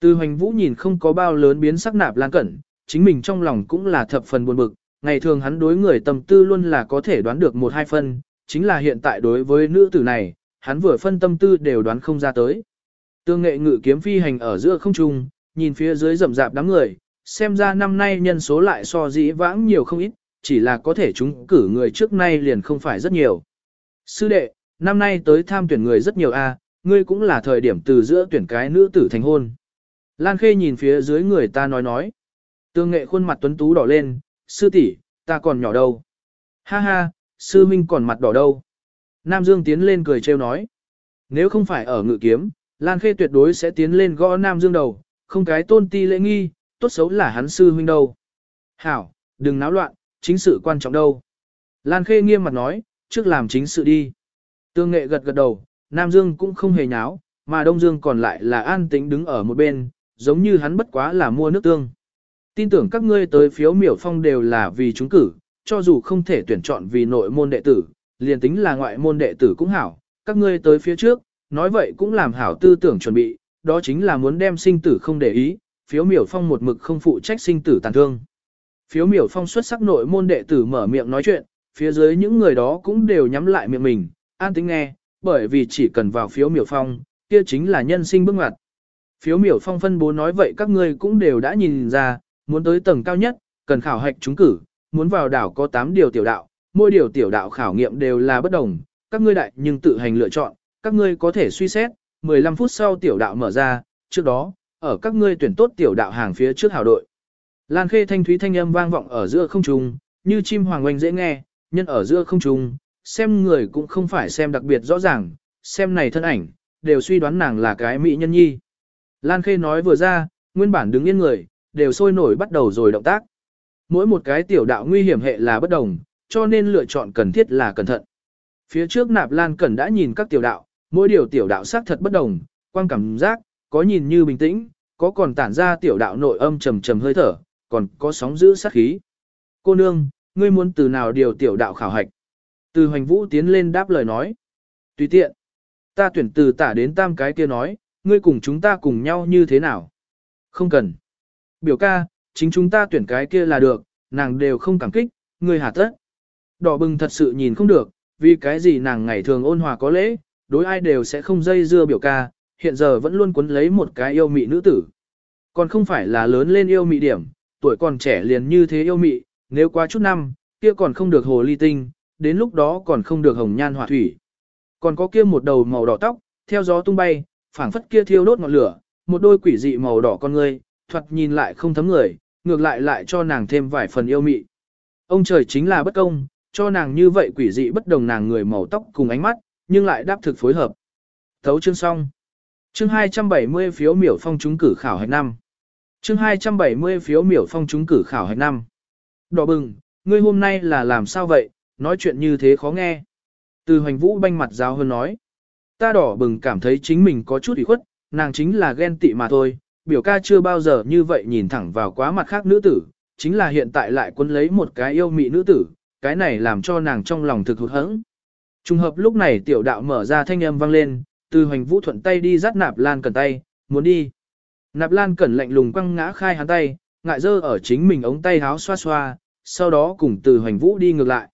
Từ hoành vũ nhìn không có bao lớn biến sắc nạp lan cẩn, chính mình trong lòng cũng là thập phần buồn bực, ngày thường hắn đối người tâm tư luôn là có thể đoán được một hai phân, chính là hiện tại đối với nữ tử này, hắn vừa phân tâm tư đều đoán không ra tới. Tương nghệ ngự kiếm phi hành ở giữa không trung, nhìn phía dưới rậm rạp đám người, xem ra năm nay nhân số lại so dĩ vãng nhiều không ít, chỉ là có thể chúng cử người trước nay liền không phải rất nhiều. Sư đệ, năm nay tới tham tuyển người rất nhiều a, ngươi cũng là thời điểm từ giữa tuyển cái nữ tử thành hôn. Lan Khê nhìn phía dưới người ta nói nói. Tương nghệ khuôn mặt tuấn tú đỏ lên, sư tỷ, ta còn nhỏ đâu. Ha ha, sư minh còn mặt đỏ đâu. Nam Dương tiến lên cười trêu nói. Nếu không phải ở ngự kiếm, Lan Khê tuyệt đối sẽ tiến lên gõ Nam Dương đầu, không cái tôn ti lễ nghi, tốt xấu là hắn sư huynh đâu. Hảo, đừng náo loạn, chính sự quan trọng đâu. Lan Khê nghiêm mặt nói, trước làm chính sự đi. Tương nghệ gật gật đầu, Nam Dương cũng không hề nháo, mà Đông Dương còn lại là an tĩnh đứng ở một bên, giống như hắn bất quá là mua nước tương. Tin tưởng các ngươi tới phiếu miểu phong đều là vì chúng cử, cho dù không thể tuyển chọn vì nội môn đệ tử, liền tính là ngoại môn đệ tử cũng hảo, các ngươi tới phía trước, nói vậy cũng làm hảo tư tưởng chuẩn bị, đó chính là muốn đem sinh tử không để ý, phiếu miểu phong một mực không phụ trách sinh tử tàn thương. Phiếu miểu phong xuất sắc nội môn đệ tử mở miệng nói chuyện, phía dưới những người đó cũng đều nhắm lại miệng mình, an tính nghe, bởi vì chỉ cần vào phiếu miểu phong, kia chính là nhân sinh bước ngoặt. Phiếu miểu phong phân bố nói vậy các ngươi cũng đều đã nhìn ra, muốn tới tầng cao nhất, cần khảo hạch trúng cử, muốn vào đảo có 8 điều tiểu đạo, mỗi điều tiểu đạo khảo nghiệm đều là bất đồng, các ngươi đại nhưng tự hành lựa chọn, các ngươi có thể suy xét, 15 phút sau tiểu đạo mở ra, trước đó, ở các ngươi tuyển tốt tiểu đạo hàng phía trước hảo đội. Lan khê thanh thúy thanh âm vang vọng ở giữa không trung, như chim hoàng oanh dễ nghe, nhân ở giữa không trung, xem người cũng không phải xem đặc biệt rõ ràng, xem này thân ảnh, đều suy đoán nàng là cái mỹ nhân nhi. Lan khê nói vừa ra, nguyên bản đứng yên người, đều sôi nổi bắt đầu rồi động tác. Mỗi một cái tiểu đạo nguy hiểm hệ là bất đồng, cho nên lựa chọn cần thiết là cẩn thận. Phía trước nạp lan cẩn đã nhìn các tiểu đạo, mỗi điều tiểu đạo xác thật bất đồng, quan cảm giác, có nhìn như bình tĩnh, có còn tản ra tiểu đạo nội âm trầm trầm hơi thở, còn có sóng giữ sát khí. Cô nương, ngươi muốn từ nào điều tiểu đạo khảo hạch? Từ hoành vũ tiến lên đáp lời nói. Tùy tiện. Ta tuyển từ tả đến tam cái kia nói, ngươi cùng chúng ta cùng nhau như thế nào? Không cần. Biểu ca, chính chúng ta tuyển cái kia là được, nàng đều không cảm kích, ngươi hà tất. Đỏ bừng thật sự nhìn không được, vì cái gì nàng ngày thường ôn hòa có lễ, đối ai đều sẽ không dây dưa biểu ca, hiện giờ vẫn luôn cuốn lấy một cái yêu mị nữ tử. Còn không phải là lớn lên yêu mị điểm, tuổi còn trẻ liền như thế yêu mị, nếu qua chút năm, kia còn không được hồ ly tinh, đến lúc đó còn không được hồng nhan hỏa thủy. Còn có kia một đầu màu đỏ tóc, theo gió tung bay, phảng phất kia thiêu đốt ngọn lửa, một đôi quỷ dị màu đỏ con ngươi, thoạt nhìn lại không thấm người, ngược lại lại cho nàng thêm vài phần yêu mị. Ông trời chính là bất công, cho nàng như vậy quỷ dị bất đồng nàng người màu tóc cùng ánh mắt, nhưng lại đáp thực phối hợp. Thấu chương xong. Chương 270 phiếu miểu phong trúng cử khảo hạch năm. Chương 270 phiếu miểu phong trúng cử khảo hạch năm. Đỏ bừng, ngươi hôm nay là làm sao vậy, nói chuyện như thế khó nghe. Từ hoành vũ banh mặt giáo hơn nói. Ta đỏ bừng cảm thấy chính mình có chút ủy khuất, nàng chính là ghen tị mà thôi, biểu ca chưa bao giờ như vậy nhìn thẳng vào quá mặt khác nữ tử, chính là hiện tại lại quân lấy một cái yêu mị nữ tử, cái này làm cho nàng trong lòng thực hụt hẫng. Trùng hợp lúc này tiểu đạo mở ra thanh âm vang lên, từ hoành vũ thuận tay đi dắt nạp lan cẩn tay, muốn đi. Nạp lan cẩn lạnh lùng quăng ngã khai hắn tay, ngại dơ ở chính mình ống tay háo xoa xoa, sau đó cùng từ hoành vũ đi ngược lại.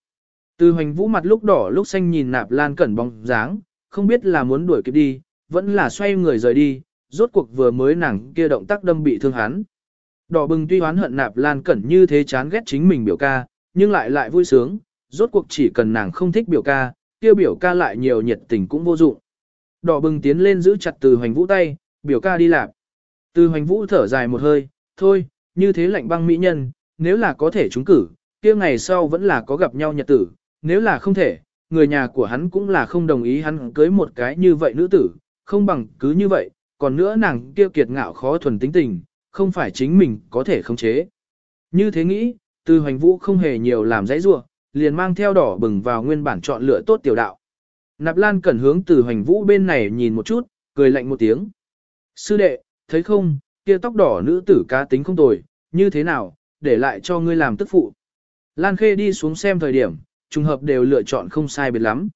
Từ hoành vũ mặt lúc đỏ lúc xanh nhìn nạp lan cẩn bóng dáng, không biết là muốn đuổi kịp đi, vẫn là xoay người rời đi, rốt cuộc vừa mới nàng kia động tác đâm bị thương hắn. Đỏ bừng tuy hoán hận nạp lan cẩn như thế chán ghét chính mình biểu ca, nhưng lại lại vui sướng, rốt cuộc chỉ cần nàng không thích biểu ca, kia biểu ca lại nhiều nhiệt tình cũng vô dụng. Đỏ bừng tiến lên giữ chặt từ hoành vũ tay, biểu ca đi lạp. Từ hoành vũ thở dài một hơi, thôi, như thế lạnh băng mỹ nhân, nếu là có thể trúng cử, kia ngày sau vẫn là có gặp nhau nhật tử, nếu là không thể, người nhà của hắn cũng là không đồng ý hắn cưới một cái như vậy nữ tử, không bằng cứ như vậy, còn nữa nàng kia kiệt ngạo khó thuần tính tình, không phải chính mình có thể khống chế. Như thế nghĩ, từ hoành vũ không hề nhiều làm dãy rua, liền mang theo đỏ bừng vào nguyên bản chọn lựa tốt tiểu đạo. Nạp Lan cẩn hướng từ hoành vũ bên này nhìn một chút, cười lạnh một tiếng. Sư đệ, thấy không, kia tóc đỏ nữ tử cá tính không tồi, như thế nào, để lại cho ngươi làm tức phụ. Lan Khê đi xuống xem thời điểm, trùng hợp đều lựa chọn không sai biệt lắm.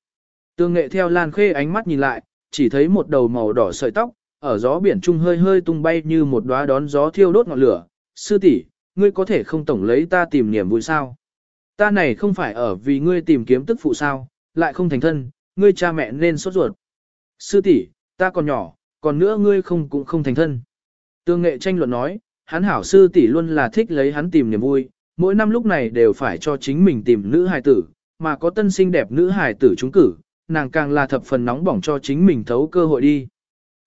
Tương nghệ theo Lan Khê ánh mắt nhìn lại, chỉ thấy một đầu màu đỏ sợi tóc, ở gió biển trung hơi hơi tung bay như một đóa đón gió thiêu đốt ngọn lửa. Sư tỷ, ngươi có thể không tổng lấy ta tìm niềm vui sao? Ta này không phải ở vì ngươi tìm kiếm tức phụ sao, lại không thành thân, ngươi cha mẹ nên sốt ruột. Sư tỷ, ta còn nhỏ, còn nữa ngươi không cũng không thành thân. Tương nghệ tranh luận nói, hắn hảo sư tỷ luôn là thích lấy hắn tìm niềm vui, mỗi năm lúc này đều phải cho chính mình tìm nữ hài tử, mà có tân sinh đẹp nữ hài tử trúng cử, nàng càng là thập phần nóng bỏng cho chính mình thấu cơ hội đi.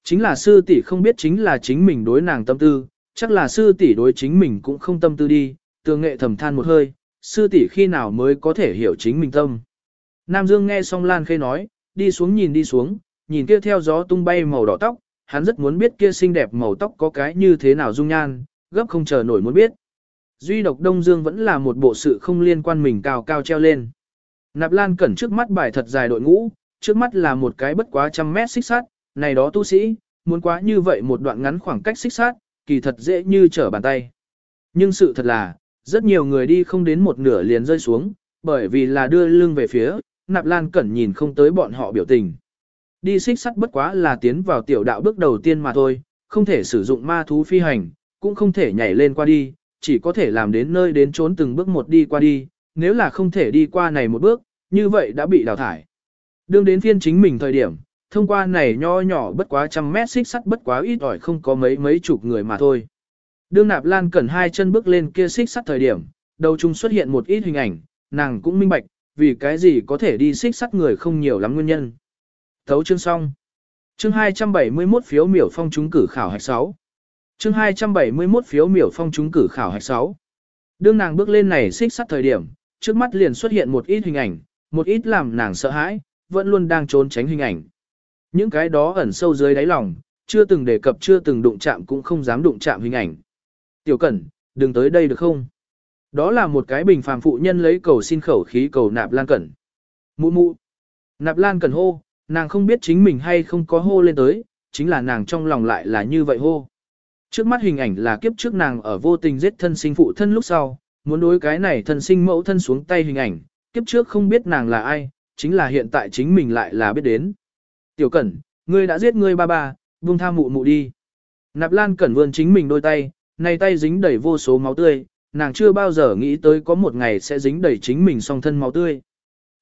Chính là sư tỷ không biết chính là chính mình đối nàng tâm tư, chắc là sư tỷ đối chính mình cũng không tâm tư đi, tương nghệ thầm than một hơi, sư tỷ khi nào mới có thể hiểu chính mình tâm. Nam Dương nghe xong Lan Khê nói, đi xuống nhìn đi xuống, nhìn kia theo gió tung bay màu đỏ tóc, hắn rất muốn biết kia xinh đẹp màu tóc có cái như thế nào dung nhan, gấp không chờ nổi muốn biết. Duy độc Đông Dương vẫn là một bộ sự không liên quan mình cao cao treo lên. Nạp Lan cẩn trước mắt bài thật dài đội ngũ, trước mắt là một cái bất quá trăm mét xích sát, này đó tu sĩ, muốn quá như vậy một đoạn ngắn khoảng cách xích sát, kỳ thật dễ như trở bàn tay. Nhưng sự thật là, rất nhiều người đi không đến một nửa liền rơi xuống, bởi vì là đưa lưng về phía, Nạp Lan Cẩn nhìn không tới bọn họ biểu tình. Đi xích sắt bất quá là tiến vào tiểu đạo bước đầu tiên mà thôi, không thể sử dụng ma thú phi hành, cũng không thể nhảy lên qua đi, chỉ có thể làm đến nơi đến trốn từng bước một đi qua đi, nếu là không thể đi qua này một bước, như vậy đã bị đào thải. Đương đến phiên chính mình thời điểm, thông qua này nho nhỏ bất quá trăm mét xích sắt bất quá ít ỏi không có mấy mấy chục người mà thôi. Đương nạp lan cẩn hai chân bước lên kia xích sắt thời điểm, đầu trung xuất hiện một ít hình ảnh, nàng cũng minh bạch, vì cái gì có thể đi xích sắt người không nhiều lắm nguyên nhân. Thấu chương xong. Chương 271 phiếu miểu phong trúng cử khảo hạch 6. Chương 271 phiếu miểu phong trúng cử khảo hạch 6. Đương nàng bước lên này xích sắt thời điểm, trước mắt liền xuất hiện một ít hình ảnh, một ít làm nàng sợ hãi, vẫn luôn đang trốn tránh hình ảnh. Những cái đó ẩn sâu dưới đáy lòng, chưa từng đề cập chưa từng đụng chạm cũng không dám đụng chạm hình ảnh. Tiểu Cẩn, đừng tới đây được không? Đó là một cái bình phàm phụ nhân lấy cầu xin khẩu khí cầu nạp lan cẩn. Mụ mụ. Nạp lan cẩn hô, nàng không biết chính mình hay không có hô lên tới, chính là nàng trong lòng lại là như vậy hô. Trước mắt hình ảnh là kiếp trước nàng ở vô tình giết thân sinh phụ thân lúc sau, muốn đối cái này thân sinh mẫu thân xuống tay hình ảnh, kiếp trước không biết nàng là ai, chính là hiện tại chính mình lại là biết đến. Tiểu Cẩn, ngươi đã giết ngươi ba ba, buông tha mụ mụ đi. Nạp Lan Cẩn vươn chính mình đôi tay, này tay dính đầy vô số máu tươi, nàng chưa bao giờ nghĩ tới có một ngày sẽ dính đầy chính mình song thân máu tươi.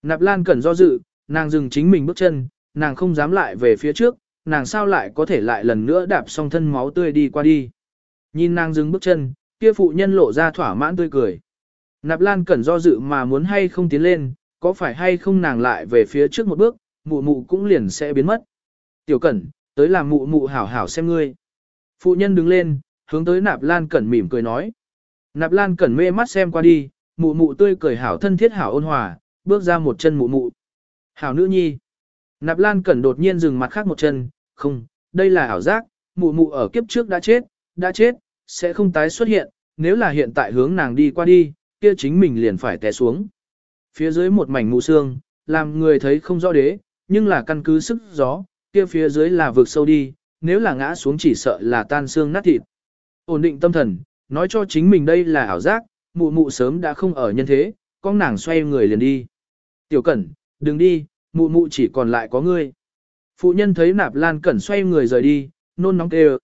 Nạp Lan Cẩn do dự, nàng dừng chính mình bước chân, nàng không dám lại về phía trước, nàng sao lại có thể lại lần nữa đạp song thân máu tươi đi qua đi. Nhìn nàng dừng bước chân, kia phụ nhân lộ ra thỏa mãn tươi cười. Nạp Lan Cẩn do dự mà muốn hay không tiến lên, có phải hay không nàng lại về phía trước một bước, mụ mụ cũng liền sẽ biến mất. Tiểu Cẩn, tới làm mụ mụ hảo hảo xem ngươi. Phụ nhân đứng lên, hướng tới Nạp Lan Cẩn mỉm cười nói. Nạp Lan Cẩn mê mắt xem qua đi, mụ mụ tươi cười hảo thân thiết hảo ôn hòa, bước ra một chân mụ mụ. Hảo nữ nhi. Nạp Lan Cẩn đột nhiên dừng mặt khác một chân, không, đây là ảo giác, mụ mụ ở kiếp trước đã chết, đã chết, sẽ không tái xuất hiện, nếu là hiện tại hướng nàng đi qua đi, kia chính mình liền phải té xuống. Phía dưới một mảnh mù sương, làm người thấy không rõ đế, nhưng là căn cứ sức gió, kia phía dưới là vực sâu đi, nếu là ngã xuống chỉ sợ là tan xương nát thịt. Ổn định tâm thần, nói cho chính mình đây là ảo giác, mụ mụ sớm đã không ở nhân thế, con nàng xoay người liền đi. Tiểu Cẩn, đừng đi, mụ mụ chỉ còn lại có ngươi. Phụ nhân thấy nạp lan cẩn xoay người rời đi, nôn nóng kêu.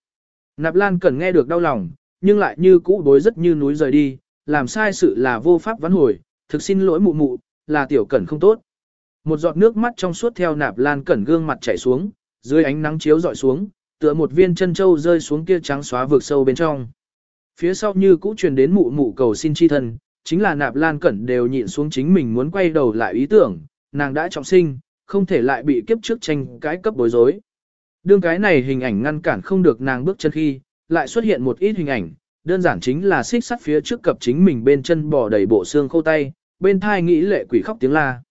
Nạp lan cẩn nghe được đau lòng, nhưng lại như cũ đối rất như núi rời đi, làm sai sự là vô pháp vãn hồi, thực xin lỗi mụ mụ, là tiểu cẩn không tốt. Một giọt nước mắt trong suốt theo nạp lan cẩn gương mặt chảy xuống, dưới ánh nắng chiếu dọi xuống, tựa một viên chân châu rơi xuống kia trắng xóa vực sâu bên trong. Phía sau như cũ truyền đến mụ mụ cầu xin chi thân, chính là nạp lan cẩn đều nhịn xuống chính mình muốn quay đầu lại ý tưởng, nàng đã trọng sinh, không thể lại bị kiếp trước tranh cái cấp bối rối. Đương cái này hình ảnh ngăn cản không được nàng bước chân khi, lại xuất hiện một ít hình ảnh, đơn giản chính là xích sắt phía trước cập chính mình bên chân bò đầy bộ xương khô tay, bên thai nghĩ lệ quỷ khóc tiếng la.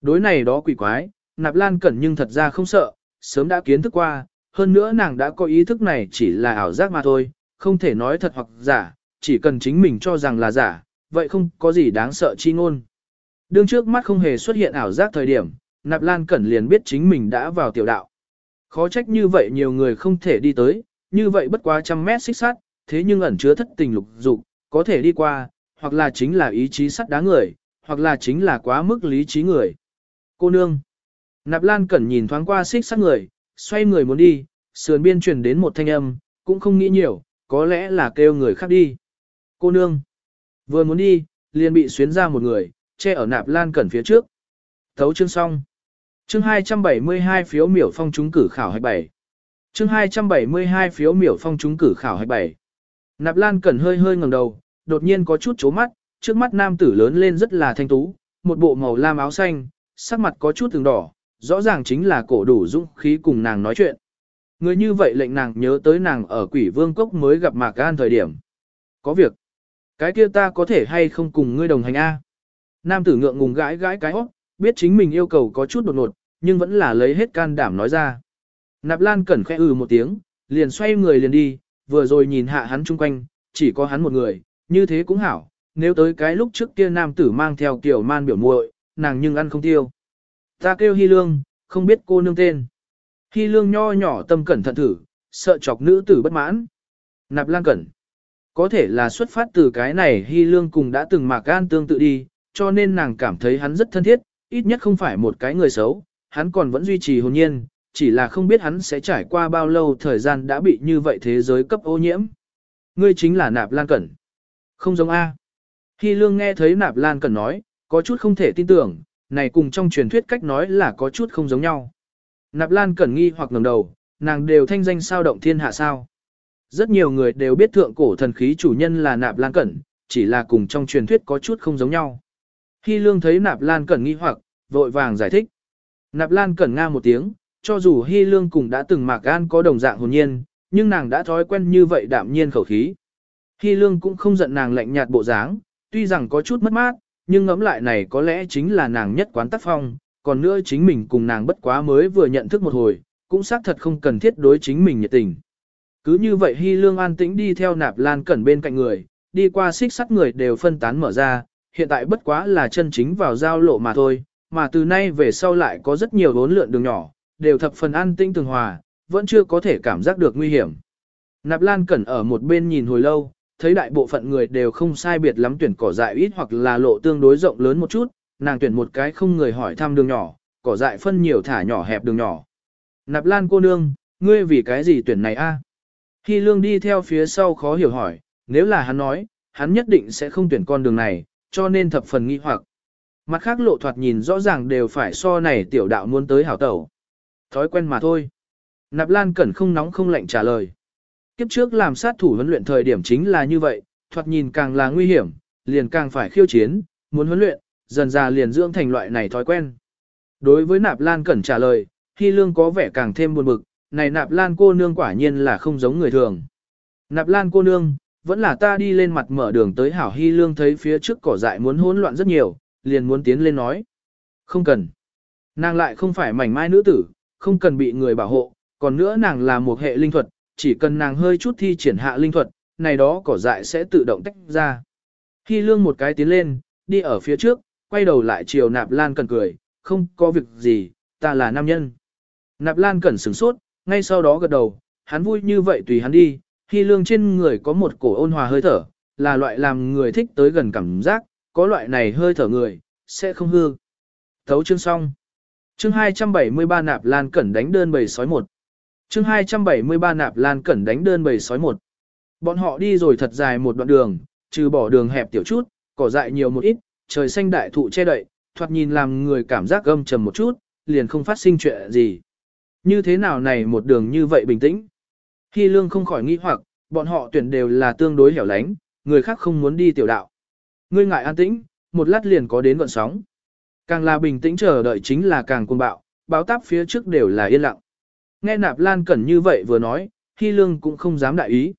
Đối này đó quỷ quái, nạp lan cẩn nhưng thật ra không sợ, sớm đã kiến thức qua, hơn nữa nàng đã có ý thức này chỉ là ảo giác mà thôi, không thể nói thật hoặc giả, chỉ cần chính mình cho rằng là giả, vậy không có gì đáng sợ chi ngôn. Đương trước mắt không hề xuất hiện ảo giác thời điểm, nạp lan cẩn liền biết chính mình đã vào tiểu đạo. Khó trách như vậy nhiều người không thể đi tới, như vậy bất quá trăm mét xích sắt, thế nhưng ẩn chứa thất tình lục dục, có thể đi qua, hoặc là chính là ý chí sắt đá người, hoặc là chính là quá mức lý trí người. Cô nương. Nạp Lan Cẩn nhìn thoáng qua xích sắt người, xoay người muốn đi, sườn biên truyền đến một thanh âm, cũng không nghĩ nhiều, có lẽ là kêu người khác đi. Cô nương. Vừa muốn đi, liền bị xuyến ra một người, che ở Nạp Lan Cẩn phía trước. Thấu chương xong. Chương 272 phiếu miểu phong trúng cử khảo 27. Chương 272 phiếu miểu phong trúng cử khảo 27. Nạp Lan Cẩn hơi hơi ngẩng đầu, đột nhiên có chút chố mắt, trước mắt nam tử lớn lên rất là thanh tú, một bộ màu lam áo xanh, sắc mặt có chút từng đỏ, rõ ràng chính là cổ đủ dũng khí cùng nàng nói chuyện. Người như vậy lệnh nàng nhớ tới nàng ở quỷ vương cốc mới gặp Mạc Gan thời điểm. Có việc. Cái kia ta có thể hay không cùng ngươi đồng hành A. Nam tử ngượng ngùng gãi gãi cái hót, biết chính mình yêu cầu có chút đột ngột, nhưng vẫn là lấy hết can đảm nói ra. Nạp Lan cẩn khẽ ừ một tiếng, liền xoay người liền đi, vừa rồi nhìn hạ hắn chung quanh, chỉ có hắn một người, như thế cũng hảo, nếu tới cái lúc trước kia nam tử mang theo kiểu man biểu muội, nàng nhưng ăn không tiêu. Ta kêu Hy Lương, không biết cô nương tên. Hy Lương nho nhỏ tâm cẩn thận thử, sợ chọc nữ tử bất mãn. Nạp Lan cẩn. Có thể là xuất phát từ cái này Hy Lương cùng đã từng mạc gan tương tự đi, cho nên nàng cảm thấy hắn rất thân thiết, ít nhất không phải một cái người xấu, hắn còn vẫn duy trì hồn nhiên, chỉ là không biết hắn sẽ trải qua bao lâu thời gian đã bị như vậy thế giới cấp ô nhiễm. Ngươi chính là Nạp Lan Cẩn. Không giống A. Hy Lương nghe thấy Nạp Lan Cẩn nói, có chút không thể tin tưởng, này cùng trong truyền thuyết cách nói là có chút không giống nhau. Nạp Lan Cẩn nghi hoặc ngẩng đầu, nàng đều thanh danh sao động thiên hạ sao. Rất nhiều người đều biết thượng cổ thần khí chủ nhân là Nạp Lan Cẩn, chỉ là cùng trong truyền thuyết có chút không giống nhau. Hy Lương thấy Nạp Lan Cẩn nghi hoặc, vội vàng giải thích. Nạp Lan Cẩn nga một tiếng, cho dù Hy Lương cùng đã từng mạc gan có đồng dạng hồn nhiên, nhưng nàng đã thói quen như vậy đạm nhiên khẩu khí. Hy Lương cũng không giận nàng lạnh nhạt bộ dáng, tuy rằng có chút mất mát, nhưng ngẫm lại này có lẽ chính là nàng nhất quán tác phong, còn nữa chính mình cùng nàng bất quá mới vừa nhận thức một hồi, cũng xác thật không cần thiết đối chính mình nhiệt tình. Cứ như vậy Hy Lương an tĩnh đi theo nạp lan cẩn bên cạnh người, đi qua xích sắt người đều phân tán mở ra, hiện tại bất quá là chân chính vào giao lộ mà thôi, mà từ nay về sau lại có rất nhiều vốn lượn đường nhỏ, đều thập phần an tĩnh tường hòa, vẫn chưa có thể cảm giác được nguy hiểm. Nạp Lan Cẩn ở một bên nhìn hồi lâu, thấy đại bộ phận người đều không sai biệt lắm tuyển cỏ dại ít hoặc là lộ tương đối rộng lớn một chút, nàng tuyển một cái không người hỏi thăm đường nhỏ, cỏ dại phân nhiều thả nhỏ hẹp đường nhỏ. Nạp Lan cô nương, ngươi vì cái gì tuyển này a? À? Hy Lương đi theo phía sau khó hiểu hỏi, nếu là hắn nói, hắn nhất định sẽ không tuyển con đường này, cho nên thập phần nghi hoặc. Mặt khác lộ thoạt nhìn rõ ràng đều phải so này tiểu đạo muốn tới hảo tẩu. Thói quen mà thôi. Nạp Lan Cẩn không nóng không lạnh trả lời. Kiếp trước làm sát thủ huấn luyện thời điểm chính là như vậy, thoạt nhìn càng là nguy hiểm, liền càng phải khiêu chiến, muốn huấn luyện, dần ra liền dưỡng thành loại này thói quen. Đối với Nạp Lan Cẩn trả lời, Hy Lương có vẻ càng thêm buồn bực, này Nạp Lan cô nương quả nhiên là không giống người thường. Nạp Lan cô nương, vẫn là ta đi lên mặt mở đường tới hảo Hy Lương thấy phía trước cỏ dại muốn hỗn loạn rất nhiều, liền muốn tiến lên nói. Không cần. Nàng lại không phải mảnh mai nữ tử, không cần bị người bảo hộ, còn nữa nàng là một hệ linh thuật, chỉ cần nàng hơi chút thi triển hạ linh thuật, này đó cỏ dại sẽ tự động tách ra. Hy lương một cái tiến lên, đi ở phía trước, quay đầu lại chiều nạp lan cẩn cười, không có việc gì, ta là nam nhân. Nạp lan cẩn sửng sốt, ngay sau đó gật đầu, hắn vui như vậy tùy hắn đi, hy lương trên người có một cổ ôn hòa hơi thở, là loại làm người thích tới gần cảm giác, có loại này hơi thở người, sẽ không hư. Thấu chương xong. Chương 273 nạp lan cẩn đánh đơn bầy sói một. Chương 273 nạp lan cẩn đánh đơn bầy sói một. Bọn họ đi rồi thật dài một đoạn đường, trừ bỏ đường hẹp tiểu chút, cỏ dại nhiều một ít, trời xanh đại thụ che đậy, thoạt nhìn làm người cảm giác gâm trầm một chút, liền không phát sinh chuyện gì. Như thế nào này một đường như vậy bình tĩnh? Hy lương không khỏi nghi hoặc, bọn họ tuyển đều là tương đối hẻo lánh, người khác không muốn đi tiểu đạo. Ngươi ngại an tĩnh, một lát liền có đến gọn sóng. Càng là bình tĩnh chờ đợi chính là càng cuồng bạo, báo táp phía trước đều là yên lặng. Nghe nạp lan cẩn như vậy vừa nói, Hy lương cũng không dám đại ý.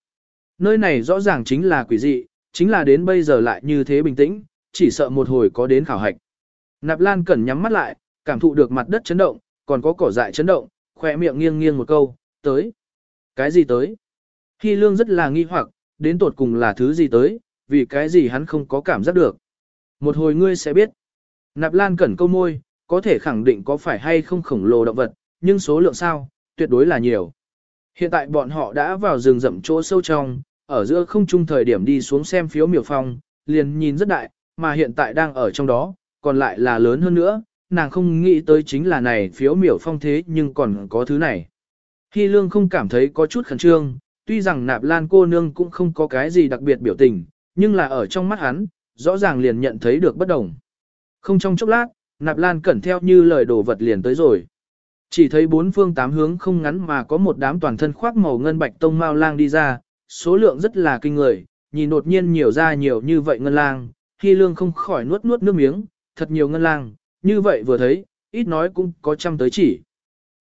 Nơi này rõ ràng chính là quỷ dị, chính là đến bây giờ lại như thế bình tĩnh, chỉ sợ một hồi có đến khảo hạch. Nạp Lan Cẩn nhắm mắt lại, cảm thụ được mặt đất chấn động, còn có cỏ dại chấn động, khỏe miệng nghiêng nghiêng một câu, tới. Cái gì tới? Hy Lương rất là nghi hoặc, đến tột cùng là thứ gì tới, vì cái gì hắn không có cảm giác được. Một hồi ngươi sẽ biết. Nạp Lan Cẩn câu môi, có thể khẳng định có phải hay không khổng lồ động vật, nhưng số lượng sao, tuyệt đối là nhiều. Hiện tại bọn họ đã vào rừng rậm chỗ sâu trong, ở giữa không trung thời điểm đi xuống xem phiếu miểu phong, liền nhìn rất đại, mà hiện tại đang ở trong đó, còn lại là lớn hơn nữa, nàng không nghĩ tới chính là này phiếu miểu phong thế nhưng còn có thứ này. Hy lương không cảm thấy có chút khẩn trương, tuy rằng nạp lan cô nương cũng không có cái gì đặc biệt biểu tình, nhưng là ở trong mắt hắn, rõ ràng liền nhận thấy được bất đồng. Không trong chốc lát, nạp lan cẩn theo như lời đồ vật liền tới rồi. Chỉ thấy bốn phương tám hướng không ngắn mà có một đám toàn thân khoác màu ngân bạch tông mao lang đi ra, số lượng rất là kinh người, nhìn đột nhiên nhiều ra nhiều như vậy ngân lang, Hy Lương không khỏi nuốt nuốt nước miếng, thật nhiều ngân lang, như vậy vừa thấy, ít nói cũng có trăm tới chỉ.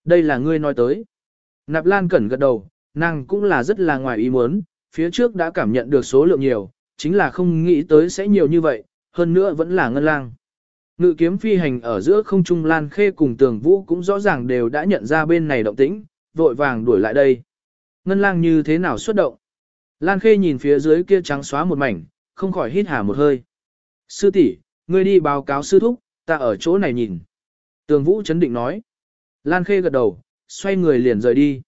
Đây là ngươi nói tới. Nạp Lan Cẩn gật đầu, nàng cũng là rất là ngoài ý muốn, phía trước đã cảm nhận được số lượng nhiều, chính là không nghĩ tới sẽ nhiều như vậy, hơn nữa vẫn là ngân lang. Ngự kiếm phi hành ở giữa không trung Lan Khê cùng Tường Vũ cũng rõ ràng đều đã nhận ra bên này động tĩnh, vội vàng đuổi lại đây. Ngân lang như thế nào xuất động? Lan Khê nhìn phía dưới kia trắng xóa một mảnh, không khỏi hít hà một hơi. Sư tỷ, ngươi đi báo cáo sư thúc, ta ở chỗ này nhìn. Tường Vũ chấn định nói. Lan Khê gật đầu, xoay người liền rời đi.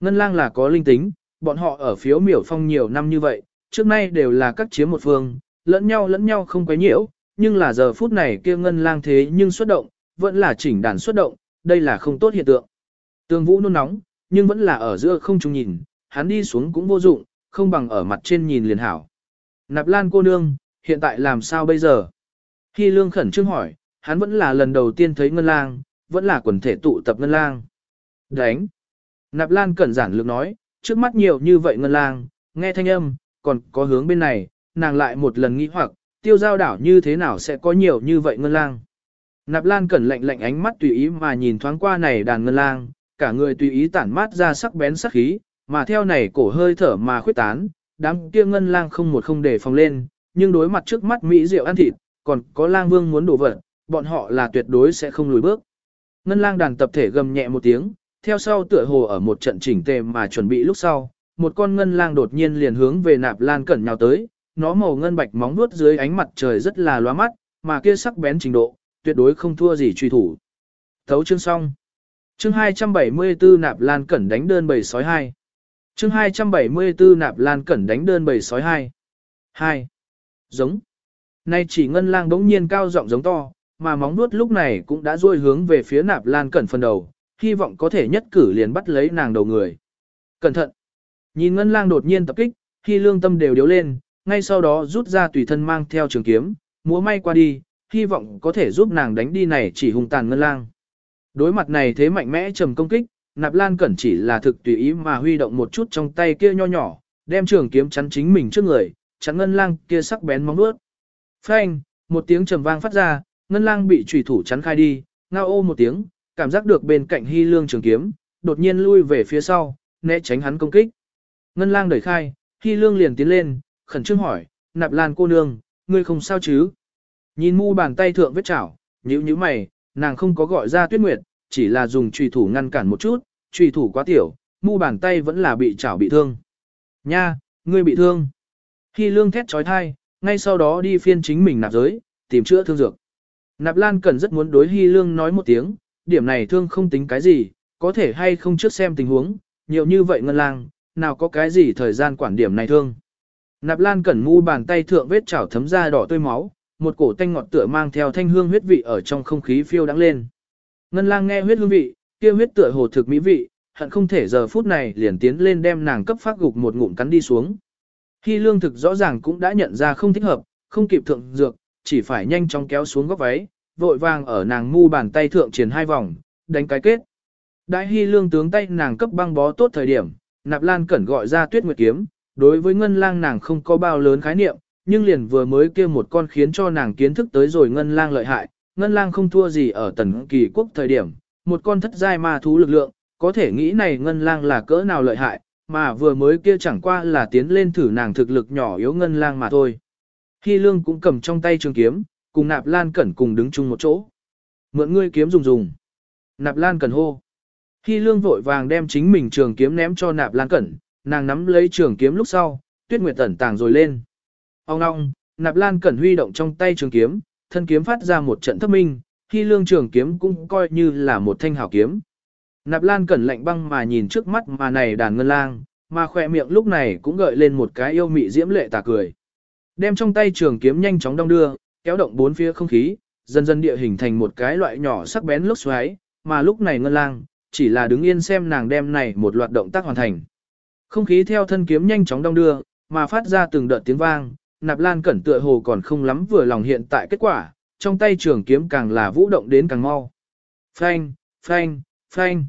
Ngân lang là có linh tính, bọn họ ở phiếu miểu phong nhiều năm như vậy, trước nay đều là các chiếm một phương, lẫn nhau lẫn nhau không quấy nhiễu, nhưng là giờ phút này kia ngân lang thế nhưng xuất động, vẫn là chỉnh đàn xuất động, đây là không tốt hiện tượng. Tường Vũ nôn nóng, nhưng vẫn là ở giữa không trung nhìn, hắn đi xuống cũng vô dụng, không bằng ở mặt trên nhìn liền hảo. Nạp Lan cô nương, hiện tại làm sao bây giờ? Hy lương khẩn trương hỏi, hắn vẫn là lần đầu tiên thấy ngân lang, vẫn là quần thể tụ tập ngân lang. Đánh! Nạp Lan cẩn giản lược nói, trước mắt nhiều như vậy ngân lang, nghe thanh âm, còn có hướng bên này, nàng lại một lần nghĩ hoặc, tiêu giao đảo như thế nào sẽ có nhiều như vậy ngân lang. Nạp Lan cẩn lạnh lạnh ánh mắt tùy ý mà nhìn thoáng qua này đàn ngân lang, cả người tùy ý tản mát ra sắc bén sắc khí, mà theo này cổ hơi thở mà khuyết tán, đám kia ngân lang không một không để phòng lên, nhưng đối mặt trước mắt Mỹ rượu ăn thịt, còn có lang vương muốn đổ vật, bọn họ là tuyệt đối sẽ không lùi bước. Ngân lang đàn tập thể gầm nhẹ một tiếng, theo sau tựa hồ ở một trận chỉnh tề mà chuẩn bị lúc sau, một con ngân lang đột nhiên liền hướng về nạp lan cẩn nhào tới, nó màu ngân bạch móng vuốt dưới ánh mặt trời rất là loa mắt, mà kia sắc bén trình độ, tuyệt đối không thua gì truy thủ. Thấu chương xong. Chương 274 nạp lan cẩn đánh đơn bầy sói 2. Chương 274 nạp lan cẩn đánh đơn bầy sói 2. 2. Giống. Nay chỉ ngân lang bỗng nhiên cao giọng giống to, mà móng nuốt lúc này cũng đã duỗi hướng về phía nạp lan cẩn phần đầu, hy vọng có thể nhất cử liền bắt lấy nàng đầu người. Cẩn thận. Nhìn ngân lang đột nhiên tập kích, khi lương tâm đều điếu lên, ngay sau đó rút ra tùy thân mang theo trường kiếm, múa may qua đi, hy vọng có thể giúp nàng đánh đi này chỉ hung tàn ngân lang. Đối mặt này thế mạnh mẽ trầm công kích, nạp lan cẩn chỉ là thực tùy ý mà huy động một chút trong tay kia nho nhỏ, đem trường kiếm chắn chính mình trước người, chặn ngân lang kia sắc bén móng vuốt. Phanh, một tiếng trầm vang phát ra, ngân lang bị chủy thủ chắn khai đi, ngao ô một tiếng, cảm giác được bên cạnh hy lương trường kiếm, đột nhiên lui về phía sau, né tránh hắn công kích. Ngân lang đẩy khai, hy lương liền tiến lên, khẩn trương hỏi, nạp lan cô nương, ngươi không sao chứ? Nhìn mu bàn tay thượng vết chảo, nhíu nhíu mày, nàng không có gọi ra tuyết nguyệt, chỉ là dùng trùy thủ ngăn cản một chút, trùy thủ quá tiểu, mu bàn tay vẫn là bị chảo bị thương. Nha, ngươi bị thương. Hy lương thét trói thai, ngay sau đó đi phiên chính mình nạp giới, tìm chữa thương dược. Nạp Lan Cẩn rất muốn đối Hy Lương nói một tiếng, điểm này thương không tính cái gì, có thể hay không trước xem tình huống, nhiều như vậy ngân lang, nào có cái gì thời gian quản điểm này thương. Nạp Lan Cẩn mu bàn tay thượng vết chảo thấm ra đỏ tươi máu, một cổ tanh ngọt tựa mang theo thanh hương huyết vị ở trong không khí phiêu đắng lên. Ngân lang nghe huyết hương vị, kia huyết tựa hồ thực mỹ vị, hận không thể giờ phút này liền tiến lên đem nàng cấp phát gục một ngụm cắn đi xuống. Hy lương thực rõ ràng cũng đã nhận ra không thích hợp, không kịp thượng dược, chỉ phải nhanh chóng kéo xuống góc váy, vội vàng ở nàng mu bàn tay thượng triển hai vòng, đánh cái kết. Đại hy lương tướng tay nàng cấp băng bó tốt thời điểm, nạp lan cẩn gọi ra tuyết nguyệt kiếm, đối với ngân lang nàng không có bao lớn khái niệm, nhưng liền vừa mới kia một con khiến cho nàng kiến thức tới rồi ngân lang lợi hại, ngân lang không thua gì ở tần kỳ quốc thời điểm, một con thất giai ma thú lực lượng, có thể nghĩ này ngân lang là cỡ nào lợi hại, mà vừa mới kia chẳng qua là tiến lên thử nàng thực lực nhỏ yếu ngân lang mà thôi. Hy lương cũng cầm trong tay trường kiếm, cùng nạp lan cẩn cùng đứng chung một chỗ. Mượn ngươi kiếm dùng dùng. Nạp lan cẩn hô. Hy lương vội vàng đem chính mình trường kiếm ném cho nạp lan cẩn, nàng nắm lấy trường kiếm lúc sau, tuyết nguyệt tẩn tàng rồi lên. Ông ong, nạp lan cẩn huy động trong tay trường kiếm, thân kiếm phát ra một trận thấp minh, Hy lương trường kiếm cũng coi như là một thanh hảo kiếm. Nạp lan cẩn lạnh băng mà nhìn trước mắt mà này đàn ngân lang, mà khỏe miệng lúc này cũng gợi lên một cái yêu mị diễm lệ tà cười. Đem trong tay trường kiếm nhanh chóng đong đưa, kéo động bốn phía không khí, dần dần địa hình thành một cái loại nhỏ sắc bén lốc xoáy, mà lúc này ngân lang, chỉ là đứng yên xem nàng đem này một loạt động tác hoàn thành. Không khí theo thân kiếm nhanh chóng đong đưa, mà phát ra từng đợt tiếng vang, nạp lan cẩn tựa hồ còn không lắm vừa lòng hiện tại kết quả, trong tay trường kiếm càng là vũ động đến càng mau. Phanh, phanh, phanh.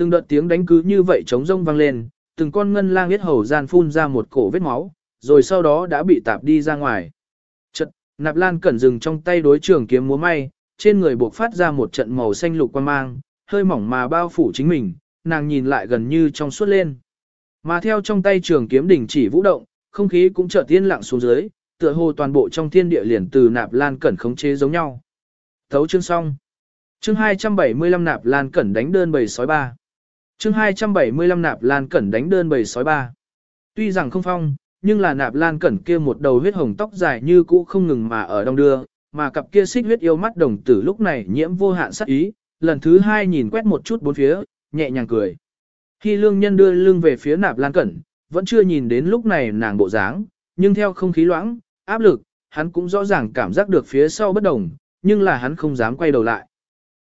Từng đợt tiếng đánh cứ như vậy trống rông vang lên, từng con ngân lang biết hầu gian phun ra một cổ vết máu, rồi sau đó đã bị tạp đi ra ngoài. Chật, nạp lan cẩn dừng trong tay đối trường kiếm múa may, trên người buộc phát ra một trận màu xanh lục quan mang, hơi mỏng mà bao phủ chính mình, nàng nhìn lại gần như trong suốt lên. Mà theo trong tay trường kiếm đỉnh chỉ vũ động, không khí cũng trở tiên lặng xuống dưới, tựa hồ toàn bộ trong thiên địa liền từ nạp lan cẩn khống chế giống nhau. Thấu chương xong. Chương 275 nạp lan cẩn đánh đơn bầy sói ba. Chương 275 nạp lan cẩn đánh đơn bầy sói ba. Tuy rằng không phong, nhưng là nạp lan cẩn kia một đầu huyết hồng tóc dài như cũ không ngừng mà ở đông đưa, mà cặp kia xích huyết yêu mắt đồng tử lúc này nhiễm vô hạn sắc ý, lần thứ hai nhìn quét một chút bốn phía, nhẹ nhàng cười. Khi lương nhân đưa lưng về phía nạp lan cẩn, vẫn chưa nhìn đến lúc này nàng bộ dáng, nhưng theo không khí loãng, áp lực, hắn cũng rõ ràng cảm giác được phía sau bất đồng, nhưng là hắn không dám quay đầu lại.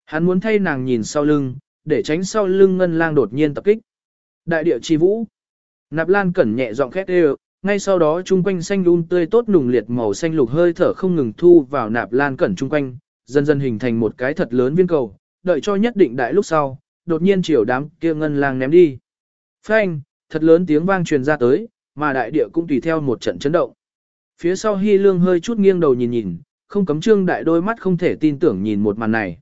Hắn muốn thay nàng nhìn sau lưng, để tránh sau lưng ngân lang đột nhiên tập kích. Đại địa chi vũ. Nạp lan cẩn nhẹ giọng khét đều, ngay sau đó chung quanh xanh lun tươi tốt nùng liệt màu xanh lục hơi thở không ngừng thu vào nạp lan cẩn chung quanh, dần dần hình thành một cái thật lớn viên cầu, đợi cho nhất định đại lúc sau, đột nhiên chiều đám kia ngân lang ném đi. Phanh, thật lớn tiếng vang truyền ra tới, mà đại địa cũng tùy theo một trận chấn động. Phía sau Hy Lương hơi chút nghiêng đầu nhìn nhìn, không cấm trương đại đôi mắt không thể tin tưởng nhìn một màn này.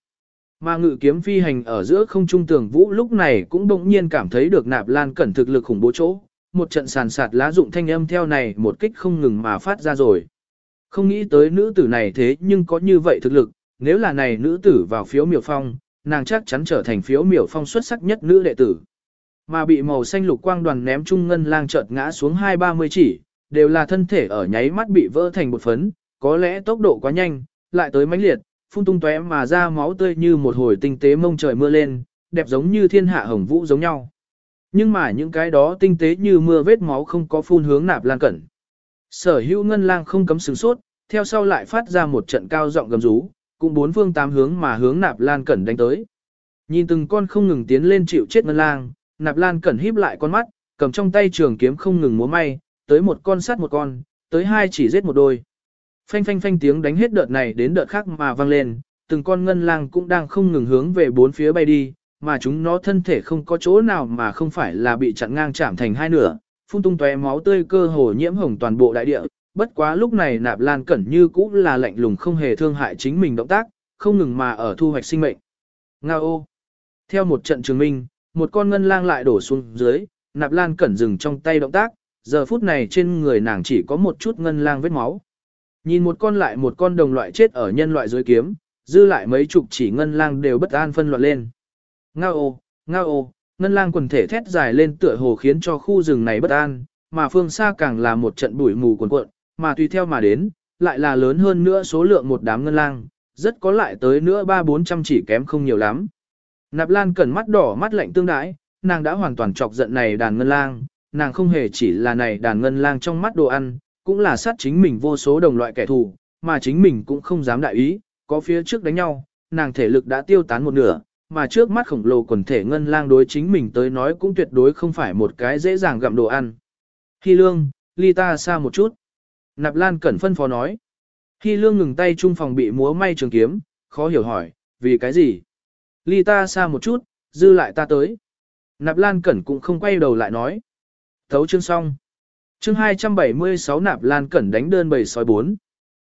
Mà ngự kiếm phi hành ở giữa không trung tường vũ lúc này cũng bỗng nhiên cảm thấy được nạp lan cẩn thực lực khủng bố chỗ, một trận sàn sạt lá dụng thanh âm theo này một kích không ngừng mà phát ra rồi. Không nghĩ tới nữ tử này thế nhưng có như vậy thực lực, nếu là này nữ tử vào phiếu miểu phong, nàng chắc chắn trở thành phiếu miểu phong xuất sắc nhất nữ đệ tử. Mà bị màu xanh lục quang đoàn ném trung ngân lang chợt ngã xuống hai ba mươi chỉ, đều là thân thể ở nháy mắt bị vỡ thành một phấn, có lẽ tốc độ quá nhanh, lại tới mãnh liệt, phun tung tóe mà ra máu tươi như một hồi tinh tế mông trời mưa lên, đẹp giống như thiên hạ hồng vũ giống nhau. Nhưng mà những cái đó tinh tế như mưa vết máu không có phun hướng nạp lan cẩn. Sở hữu ngân lang không cấm sửng sốt, theo sau lại phát ra một trận cao giọng gầm rú, cùng bốn phương tám hướng mà hướng nạp lan cẩn đánh tới. Nhìn từng con không ngừng tiến lên chịu chết ngân lang, nạp lan cẩn híp lại con mắt, cầm trong tay trường kiếm không ngừng múa may, tới một con sát một con, tới hai chỉ giết một đôi. Phanh phanh phanh tiếng đánh hết đợt này đến đợt khác mà vang lên, từng con ngân lang cũng đang không ngừng hướng về bốn phía bay đi, mà chúng nó thân thể không có chỗ nào mà không phải là bị chặn ngang chạm thành hai nửa, phun tung tóe máu tươi cơ hồ nhiễm hồng toàn bộ đại địa. Bất quá lúc này nạp lan cẩn như cũ là lạnh lùng không hề thương hại chính mình động tác, không ngừng mà ở thu hoạch sinh mệnh. Nga ô! Theo một trận trường minh, một con ngân lang lại đổ xuống dưới, nạp lan cẩn dừng trong tay động tác, giờ phút này trên người nàng chỉ có một chút ngân lang vết máu. Nhìn một con lại một con đồng loại chết ở nhân loại dưới kiếm, dư lại mấy chục chỉ ngân lang đều bất an phân loạn lên. Ngao ô, ngao ô, ngân lang quần thể thét dài lên tựa hồ khiến cho khu rừng này bất an, mà phương xa càng là một trận bụi mù cuồn cuộn, mà tùy theo mà đến, lại là lớn hơn nữa số lượng một đám ngân lang, rất có lại tới nữa ba bốn trăm chỉ kém không nhiều lắm. Nạp Lan cẩn mắt đỏ mắt lạnh tương đãi, nàng đã hoàn toàn chọc giận này đàn ngân lang, nàng không hề chỉ là này đàn ngân lang trong mắt đồ ăn, cũng là sát chính mình vô số đồng loại kẻ thù, mà chính mình cũng không dám đại ý, có phía trước đánh nhau, nàng thể lực đã tiêu tán một nửa, mà trước mắt khổng lồ quần thể ngân lang đối chính mình tới nói cũng tuyệt đối không phải một cái dễ dàng gặm đồ ăn. Hy lương, ly ta xa một chút. Nạp Lan Cẩn phân phó nói. Hy lương ngừng tay trung phòng bị múa may trường kiếm, khó hiểu hỏi, vì cái gì? Ly ta xa một chút, dư lại ta tới. Nạp Lan Cẩn cũng không quay đầu lại nói. Thấu chương xong. Chương 276 Nạp Lan Cẩn đánh đơn bầy sói 4.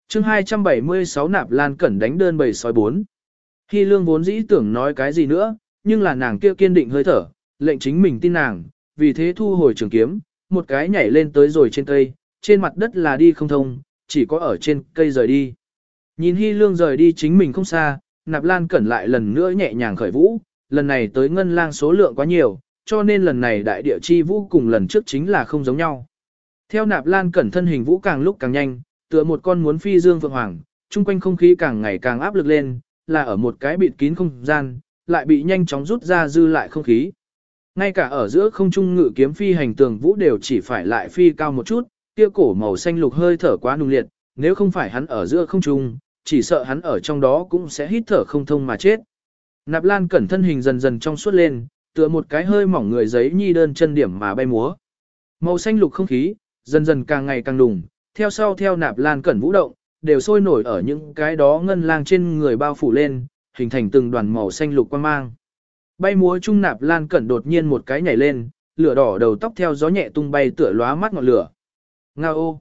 Chương 276 Nạp Lan Cẩn đánh đơn bầy sói 4. Hy lương vốn dĩ tưởng nói cái gì nữa, nhưng là nàng kia kiên định hơi thở, lệnh chính mình tin nàng, vì thế thu hồi trường kiếm, một cái nhảy lên tới rồi trên cây, trên mặt đất là đi không thông, chỉ có ở trên cây rời đi. Nhìn Hy lương rời đi chính mình không xa, Nạp Lan Cẩn lại lần nữa nhẹ nhàng khởi vũ, lần này tới ngân lang số lượng quá nhiều, cho nên lần này đại địa chi vũ cùng lần trước chính là không giống nhau. Theo Nạp Lan Cẩn thân hình vũ càng lúc càng nhanh, tựa một con muốn phi dương vượng hoàng, chung quanh không khí càng ngày càng áp lực lên, là ở một cái bịt kín không gian, lại bị nhanh chóng rút ra dư lại không khí. Ngay cả ở giữa không trung ngự kiếm phi hành tường vũ đều chỉ phải lại phi cao một chút, kia cổ màu xanh lục hơi thở quá nung liệt, nếu không phải hắn ở giữa không trung, chỉ sợ hắn ở trong đó cũng sẽ hít thở không thông mà chết. Nạp Lan cẩn thân hình dần dần trong suốt lên, tựa một cái hơi mỏng người giấy nhi đơn chân điểm mà bay múa. Màu xanh lục không khí, dần dần càng ngày càng đùng, theo sau theo Nạp Lan cẩn vũ động, đều sôi nổi ở những cái đó ngân lang trên người bao phủ lên, hình thành từng đoàn màu xanh lục quang mang. Bay múa trung Nạp Lan cẩn đột nhiên một cái nhảy lên, lửa đỏ đầu tóc theo gió nhẹ tung bay tựa lóa mắt ngọn lửa. Ngao!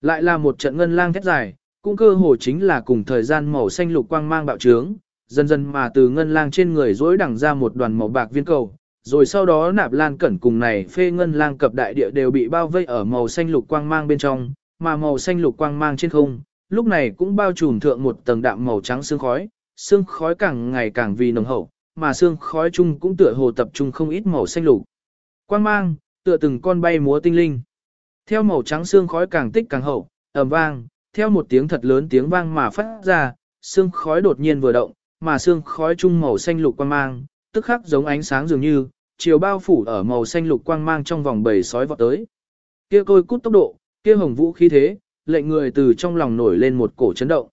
Lại là một trận ngân lang thét dài, cũng cơ hồ chính là cùng thời gian màu xanh lục quang mang bạo trướng, dần dần mà từ ngân lang trên người dối đẳng ra một đoàn màu bạc viên cầu, rồi sau đó nạp lan cẩn cùng này phê ngân lang cập đại địa đều bị bao vây ở màu xanh lục quang mang bên trong, mà màu xanh lục quang mang trên không, lúc này cũng bao trùm thượng một tầng đạm màu trắng sương khói, sương khói càng ngày càng vì nồng hậu, mà sương khói chung cũng tựa hồ tập trung không ít màu xanh lục. Quang mang, tựa từng con bay múa tinh linh. Theo màu trắng sương khói càng tích càng hậu, ầm vang, theo một tiếng thật lớn tiếng vang mà phát ra, sương khói đột nhiên vừa động, mà sương khói chung màu xanh lục quang mang, tức khắc giống ánh sáng dường như, chiều bao phủ ở màu xanh lục quang mang trong vòng bầy sói vọt tới. Kia côi cút tốc độ, kia hồng vũ khí thế, lệnh người từ trong lòng nổi lên một cổ chấn động.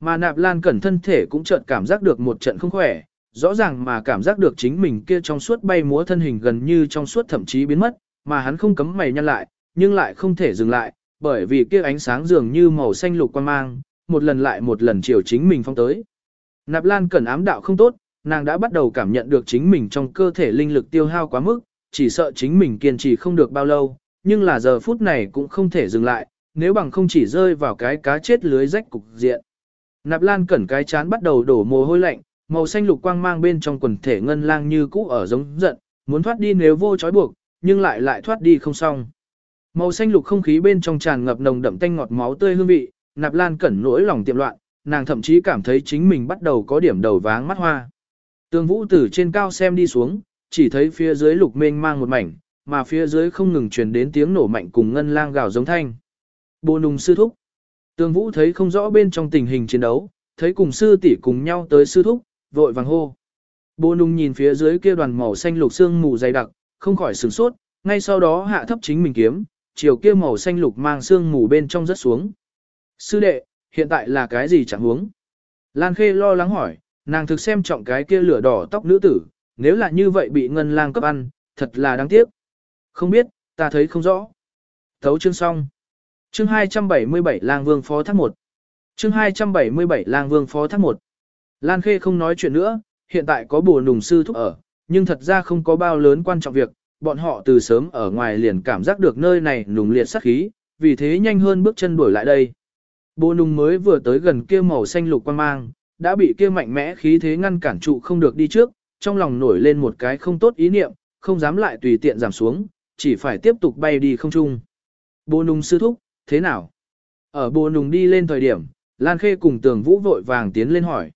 Mà nạp lan cẩn thân thể cũng chợt cảm giác được một trận không khỏe, rõ ràng mà cảm giác được chính mình kia trong suốt bay múa thân hình gần như trong suốt thậm chí biến mất, mà hắn không cấm mày nhăn lại, nhưng lại không thể dừng lại, bởi vì kia ánh sáng dường như màu xanh lục quan mang, một lần lại một lần chiều chính mình phong tới. Nạp Lan cẩn ám đạo không tốt, nàng đã bắt đầu cảm nhận được chính mình trong cơ thể linh lực tiêu hao quá mức, chỉ sợ chính mình kiên trì không được bao lâu, nhưng là giờ phút này cũng không thể dừng lại, nếu bằng không chỉ rơi vào cái cá chết lưới rách cục diện. Nạp Lan cẩn cái chán bắt đầu đổ mồ hôi lạnh, màu xanh lục quang mang bên trong quần thể ngân lang như cũ ở giống giận, muốn thoát đi nếu vô trói buộc, nhưng lại lại thoát đi không xong. Màu xanh lục không khí bên trong tràn ngập nồng đậm tanh ngọt máu tươi hương vị, Nạp Lan cẩn nỗi lòng tiệm loạn, nàng thậm chí cảm thấy chính mình bắt đầu có điểm đầu váng mắt hoa. Tường Vũ từ trên cao xem đi xuống, chỉ thấy phía dưới lục mênh mang một mảnh, mà phía dưới không ngừng truyền đến tiếng nổ mạnh cùng ngân lang gào giống thanh. Bồ nùng sư thúc. Tường Vũ thấy không rõ bên trong tình hình chiến đấu, thấy cùng sư tỷ cùng nhau tới sư thúc, vội vàng hô. Bồ nùng nhìn phía dưới kia đoàn màu xanh lục xương mù dày đặc, không khỏi sửng sốt, ngay sau đó hạ thấp chính mình kiếm, chiều kia màu xanh lục mang xương mù bên trong rất xuống. Sư đệ, hiện tại là cái gì chẳng huống? Lan Khê lo lắng hỏi, nàng thực xem trọng cái kia lửa đỏ tóc nữ tử, nếu là như vậy bị ngân lang cấp ăn, thật là đáng tiếc. Không biết, ta thấy không rõ. Thấu chương xong. Chương 277 lang vương phó thác 1. Chương 277 lang vương phó thác 1. Lan Khê không nói chuyện nữa, hiện tại có bùa nùng sư thúc ở, nhưng thật ra không có bao lớn quan trọng việc, bọn họ từ sớm ở ngoài liền cảm giác được nơi này nùng liệt sát khí, vì thế nhanh hơn bước chân đuổi lại đây. bùa nùng mới vừa tới gần kia màu xanh lục quan mang, đã bị kia mạnh mẽ khí thế ngăn cản trụ không được đi trước, trong lòng nổi lên một cái không tốt ý niệm, không dám lại tùy tiện giảm xuống, chỉ phải tiếp tục bay đi không trung. Bồ nùng sư thúc, thế nào? Ở bồ nùng đi lên thời điểm, Lan Khê cùng tường vũ vội vàng tiến lên hỏi.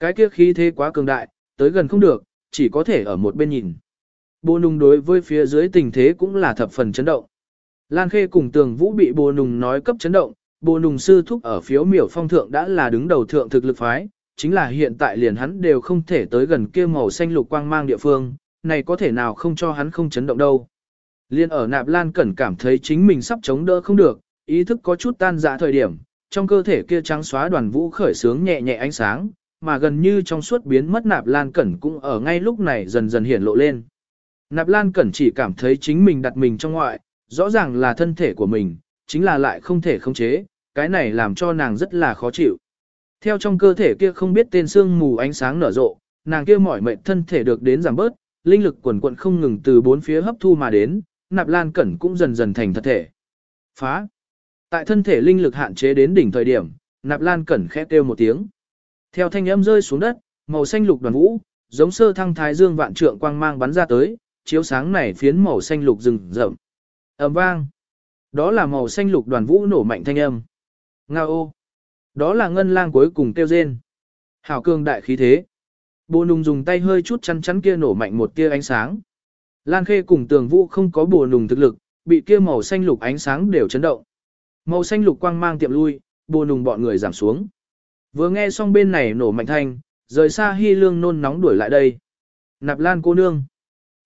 Cái kia khí thế quá cường đại, tới gần không được, chỉ có thể ở một bên nhìn. Bồ nùng đối với phía dưới tình thế cũng là thập phần chấn động. Lan Khê cùng tường vũ bị bồ nùng nói cấp chấn động, bồ nùng sư thúc ở phiếu miểu phong thượng đã là đứng đầu thượng thực lực phái, chính là hiện tại liền hắn đều không thể tới gần kia màu xanh lục quang mang địa phương, này có thể nào không cho hắn không chấn động đâu. Liên ở nạp lan cẩn cảm thấy chính mình sắp chống đỡ không được, ý thức có chút tan dã thời điểm, trong cơ thể kia trắng xóa đoàn vũ khởi sướng nhẹ nhẹ ánh sáng, mà gần như trong suốt biến mất nạp lan cẩn cũng ở ngay lúc này dần dần hiển lộ lên. Nạp lan cẩn chỉ cảm thấy chính mình đặt mình trong ngoại, rõ ràng là thân thể của mình, chính là lại không thể khống chế, cái này làm cho nàng rất là khó chịu. Theo trong cơ thể kia không biết tên xương mù ánh sáng nở rộ, nàng kia mỏi mệt thân thể được đến giảm bớt, linh lực quần quận không ngừng từ bốn phía hấp thu mà đến, nạp lan cẩn cũng dần dần thành thật thể. Phá! Tại thân thể linh lực hạn chế đến đỉnh thời điểm, nạp lan cẩn khẽ kêu một tiếng. Theo thanh âm rơi xuống đất, màu xanh lục đoàn vũ, giống sơ thăng thái dương vạn trượng quang mang bắn ra tới, chiếu sáng này phiến màu xanh lục rừng rậm. ầm vang. Đó là màu xanh lục đoàn vũ nổ mạnh thanh âm. Ngao ô. Đó là ngân lang cuối cùng kêu rên. Hảo cương đại khí thế. Bồ nùng dùng tay hơi chút chắn chắn kia nổ mạnh một tia ánh sáng. Lan khê cùng tường vũ không có bồ nùng thực lực, bị kia màu xanh lục ánh sáng đều chấn động. Màu xanh lục quang mang tiệm lui, bồ nùng bọn người giảm xuống. Vừa nghe xong bên này nổ mạnh thanh, rời xa hy lương nôn nóng đuổi lại đây. Nạp lan cô nương.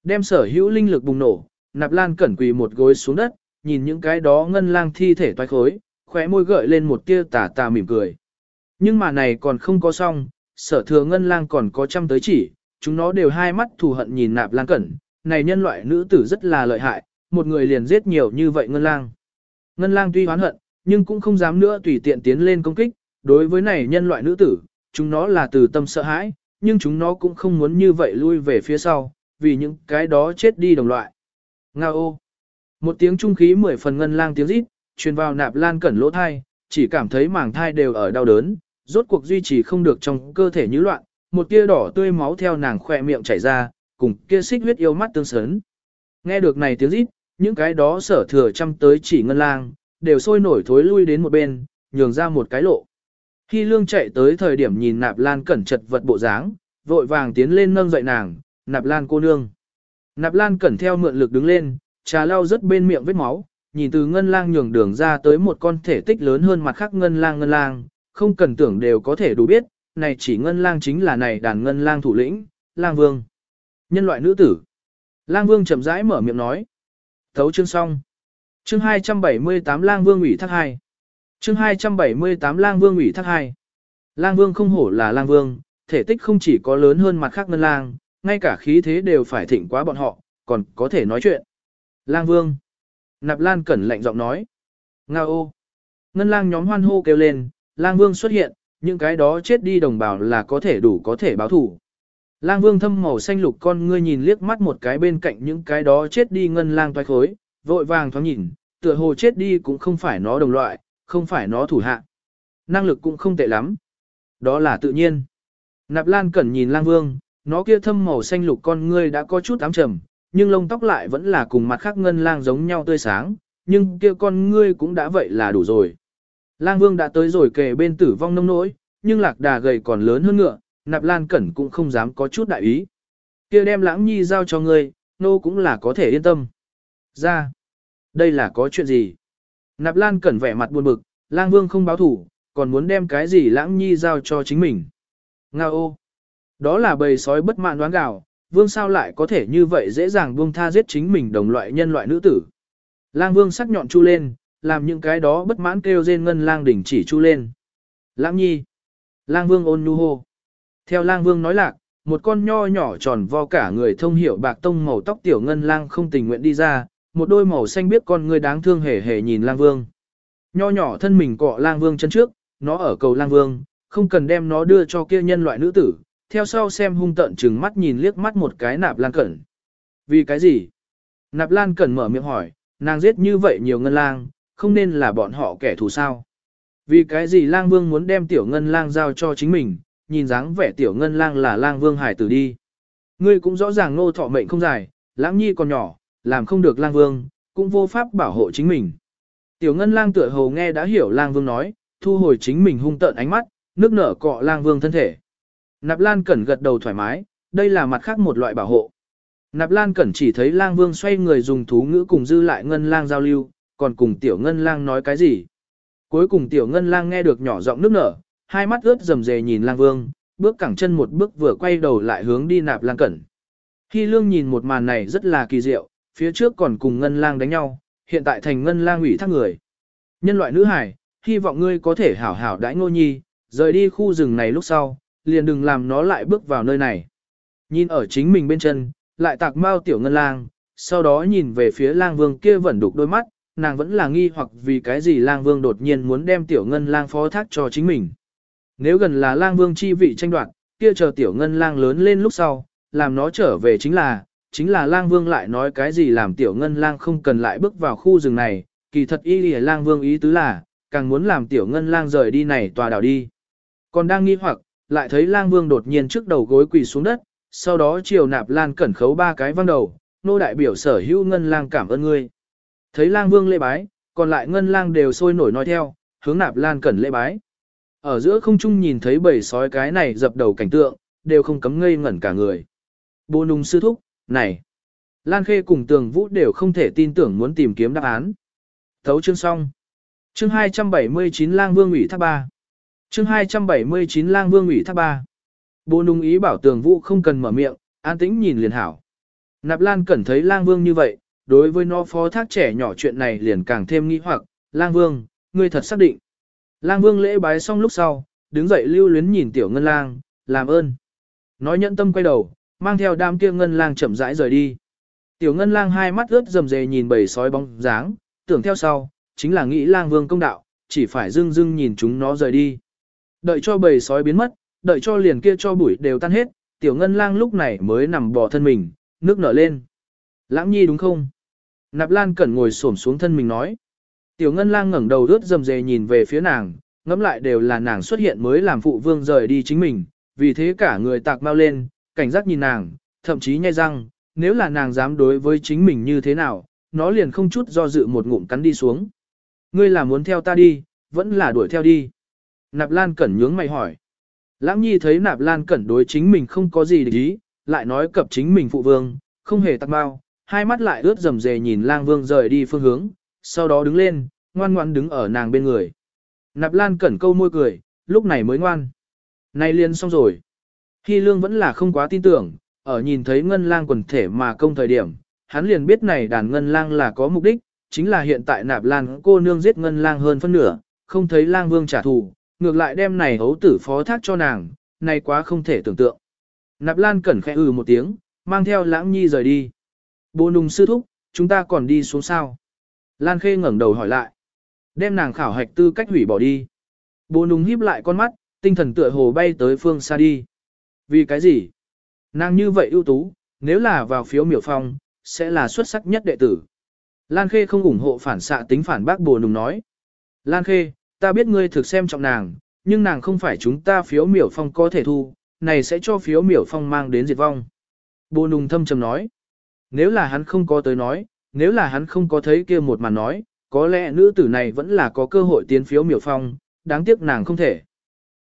Đem sở hữu linh lực bùng nổ, nạp lan cẩn quỳ một gối xuống đất, nhìn những cái đó ngân lang thi thể toái khối, khóe môi gợi lên một tia tà tà mỉm cười. Nhưng mà này còn không có xong, sở thừa ngân lang còn có trăm tới chỉ, chúng nó đều hai mắt thù hận nhìn nạp lan cẩn, này nhân loại nữ tử rất là lợi hại, một người liền giết nhiều như vậy ngân lang. Ngân lang tuy hoán hận, nhưng cũng không dám nữa tùy tiện tiến lên công kích, đối với này nhân loại nữ tử, chúng nó là từ tâm sợ hãi, nhưng chúng nó cũng không muốn như vậy lui về phía sau, vì những cái đó chết đi đồng loại. Nga ô! Một tiếng trung khí mười phần ngân lang tiếng rít, truyền vào nạp lan cẩn lỗ thai, chỉ cảm thấy màng thai đều ở đau đớn, rốt cuộc duy trì không được trong cơ thể như loạn, một tia đỏ tươi máu theo nàng khỏe miệng chảy ra, cùng kia xích huyết yêu mắt tương sớn. Nghe được này tiếng rít, những cái đó sở thừa chăm tới chỉ ngân lang, đều sôi nổi thối lui đến một bên, nhường ra một cái lộ. Khi lương chạy tới thời điểm nhìn nạp lan cẩn chật vật bộ dáng, vội vàng tiến lên nâng dậy nàng, nạp lan cô nương. Nạp lan cẩn theo mượn lực đứng lên, trà lau rất bên miệng vết máu, nhìn từ ngân lang nhường đường ra tới một con thể tích lớn hơn mặt khác ngân lang ngân lang, không cần tưởng đều có thể đủ biết, này chỉ ngân lang chính là này đàn ngân lang thủ lĩnh, lang vương. Nhân loại nữ tử. Lang vương chậm rãi mở miệng nói. Thấu chương xong. Chương 278 lang vương ủy thác hai. Chương 278 lang vương ủy thác hai. Lang vương không hổ là lang vương, thể tích không chỉ có lớn hơn mặt khác ngân lang, ngay cả khí thế đều phải thịnh quá bọn họ, còn có thể nói chuyện. Lang vương. Nạp Lan Cẩn lạnh giọng nói. Nga ô. Ngân lang nhóm hoan hô kêu lên, lang vương xuất hiện, những cái đó chết đi đồng bào là có thể đủ có thể báo thủ. Lang vương thâm màu xanh lục con ngươi nhìn liếc mắt một cái bên cạnh những cái đó chết đi ngân lang toái khối, vội vàng thoáng nhìn, tựa hồ chết đi cũng không phải nó đồng loại, không phải nó thủ hạ. Năng lực cũng không tệ lắm. Đó là tự nhiên. Nạp Lan Cẩn nhìn lang vương, nó kia thâm màu xanh lục con ngươi đã có chút ám trầm, nhưng lông tóc lại vẫn là cùng mặt khác ngân lang giống nhau tươi sáng, nhưng kia con ngươi cũng đã vậy là đủ rồi. Lang vương đã tới rồi kề bên tử vong nông nỗi, nhưng lạc đà gầy còn lớn hơn ngựa, nạp lan cẩn cũng không dám có chút đại ý. kia đem lãng nhi giao cho ngươi, nô cũng là có thể yên tâm. Ra, đây là có chuyện gì? Nạp lan cẩn vẻ mặt buồn bực, lang vương không báo thủ, còn muốn đem cái gì lãng nhi giao cho chính mình. Nga ô, đó là bầy sói bất mãn đoán gạo, vương sao lại có thể như vậy dễ dàng buông tha giết chính mình đồng loại nhân loại nữ tử. Lang vương sắc nhọn chu lên, làm những cái đó bất mãn kêu rên ngân lang đỉnh chỉ chu lên. Lãng nhi. Lang vương ôn nhu hô. Theo lang vương nói lạc, một con nho nhỏ tròn vo cả người thông hiểu bạc tông màu tóc tiểu ngân lang không tình nguyện đi ra, một đôi màu xanh biết con người đáng thương hề hề nhìn lang vương. Nho nhỏ thân mình cọ lang vương chân trước, nó ở cầu lang vương, không cần đem nó đưa cho kia nhân loại nữ tử, theo sau xem hung tận chừng mắt nhìn liếc mắt một cái nạp lan cẩn. Vì cái gì? Nạp lan cẩn mở miệng hỏi, nàng giết như vậy nhiều ngân lang, không nên là bọn họ kẻ thù sao? Vì cái gì lang vương muốn đem tiểu ngân lang giao cho chính mình, nhìn dáng vẻ tiểu ngân lang là lang vương hải tử đi. Ngươi cũng rõ ràng nô thọ mệnh không dài, lãng nhi còn nhỏ, làm không được lang vương, cũng vô pháp bảo hộ chính mình. Tiểu ngân lang tựa hồ nghe đã hiểu lang vương nói, thu hồi chính mình hung tợn ánh mắt, nước nở cọ lang vương thân thể. Nạp Lan Cẩn gật đầu thoải mái, đây là mặt khác một loại bảo hộ. Nạp Lan Cẩn chỉ thấy lang vương xoay người dùng thú ngữ cùng dư lại ngân lang giao lưu, còn cùng tiểu ngân lang nói cái gì. Cuối cùng tiểu ngân lang nghe được nhỏ giọng nước nở, hai mắt ướt rầm rề nhìn lang vương, bước cẳng chân một bước vừa quay đầu lại hướng đi Nạp Lan Cẩn. Khi lương nhìn một màn này rất là kỳ diệu, phía trước còn cùng ngân lang đánh nhau, hiện tại thành ngân lang ủy thác người. Nhân loại nữ hải, hy vọng ngươi có thể hảo hảo đãi ngô nhi, rời đi khu rừng này lúc sau, liền đừng làm nó lại bước vào nơi này. Nhìn ở chính mình bên chân, lại tạc mau tiểu ngân lang, sau đó nhìn về phía lang vương kia vẫn đục đôi mắt, nàng vẫn là nghi hoặc vì cái gì lang vương đột nhiên muốn đem tiểu ngân lang phó thác cho chính mình. Nếu gần là lang vương chi vị tranh đoạt, kia chờ tiểu ngân lang lớn lên lúc sau, làm nó trở về chính là, chính là lang vương lại nói cái gì làm tiểu ngân lang không cần lại bước vào khu rừng này, kỳ thật y lìa lang vương ý tứ là, càng muốn làm tiểu ngân lang rời đi này tòa đảo đi. Còn đang nghi hoặc, lại thấy lang vương đột nhiên trước đầu gối quỳ xuống đất, sau đó chiều nạp lan cẩn khấu ba cái văng đầu, nô đại biểu sở hữu ngân lang cảm ơn ngươi. Thấy lang vương lễ bái, còn lại ngân lang đều sôi nổi nói theo, hướng nạp lan cẩn lễ bái. Ở giữa không trung nhìn thấy bầy sói cái này dập đầu cảnh tượng, đều không cấm ngây ngẩn cả người. Bồ nung sư thúc, này. Lan Khê cùng Tường Vũ đều không thể tin tưởng muốn tìm kiếm đáp án. Thấu chương xong. Chương 279 Lang Vương ủy thác ba. Chương 279 Lang Vương ủy thác ba. Bố nung ý bảo Tường Vũ không cần mở miệng, an tĩnh nhìn liền hảo. Nạp Lan cẩn thấy Lang Vương như vậy, đối với nó phó thác trẻ nhỏ chuyện này liền càng thêm nghi hoặc, Lang Vương, ngươi thật xác định. Lang Vương lễ bái xong lúc sau, đứng dậy lưu luyến nhìn Tiểu Ngân Lang, làm ơn. Nói nhẫn tâm quay đầu, mang theo đám kia Ngân Lang chậm rãi rời đi. Tiểu Ngân Lang hai mắt ướt rầm rề nhìn bầy sói bóng dáng, tưởng theo sau, chính là nghĩ Lang Vương công đạo, chỉ phải dưng dưng nhìn chúng nó rời đi. Đợi cho bầy sói biến mất, đợi cho liền kia cho bụi đều tan hết, Tiểu Ngân Lang lúc này mới nằm bò thân mình, nước nở lên. Lãng nhi đúng không? Nạp Lan Cẩn ngồi xổm xuống thân mình nói. Tiểu Ngân Lang ngẩng đầu rớt rầm rề nhìn về phía nàng, ngẫm lại đều là nàng xuất hiện mới làm phụ vương rời đi chính mình, vì thế cả người tạc mau lên, cảnh giác nhìn nàng, thậm chí nhai răng, nếu là nàng dám đối với chính mình như thế nào, nó liền không chút do dự một ngụm cắn đi xuống. Ngươi là muốn theo ta đi, vẫn là đuổi theo đi. Nạp Lan Cẩn nhướng mày hỏi. Lãng Nhi thấy Nạp Lan Cẩn đối chính mình không có gì để ý, lại nói cập chính mình phụ vương, không hề tắc bao, hai mắt lại ướt rầm rề nhìn lang vương rời đi phương hướng, sau đó đứng lên, ngoan ngoan đứng ở nàng bên người. Nạp Lan Cẩn câu môi cười, lúc này mới ngoan. Này liền xong rồi. Hy lương vẫn là không quá tin tưởng, ở nhìn thấy ngân lang quần thể mà công thời điểm, hắn liền biết này đàn ngân lang là có mục đích, chính là hiện tại nạp lan cô nương giết ngân lang hơn phân nửa, không thấy lang vương trả thù, ngược lại đem này hấu tử phó thác cho nàng, này quá không thể tưởng tượng. Nạp lan cẩn khẽ ừ một tiếng, mang theo lãng nhi rời đi. Bồ nùng sư thúc, chúng ta còn đi xuống sao? Lan khê ngẩng đầu hỏi lại. Đem nàng khảo hạch tư cách hủy bỏ đi. Bồ nùng híp lại con mắt, tinh thần tựa hồ bay tới phương xa đi. Vì cái gì? Nàng như vậy ưu tú, nếu là vào phiếu miểu phong, sẽ là xuất sắc nhất đệ tử. Lan Khê không ủng hộ phản xạ tính phản bác bồ nùng nói. Lan Khê, ta biết ngươi thực xem trọng nàng, nhưng nàng không phải chúng ta phiếu miểu phong có thể thu, này sẽ cho phiếu miểu phong mang đến diệt vong. Bồ nùng thâm trầm nói. Nếu là hắn không có tới nói, nếu là hắn không có thấy kia một màn nói, có lẽ nữ tử này vẫn là có cơ hội tiến phiếu miểu phong, đáng tiếc nàng không thể.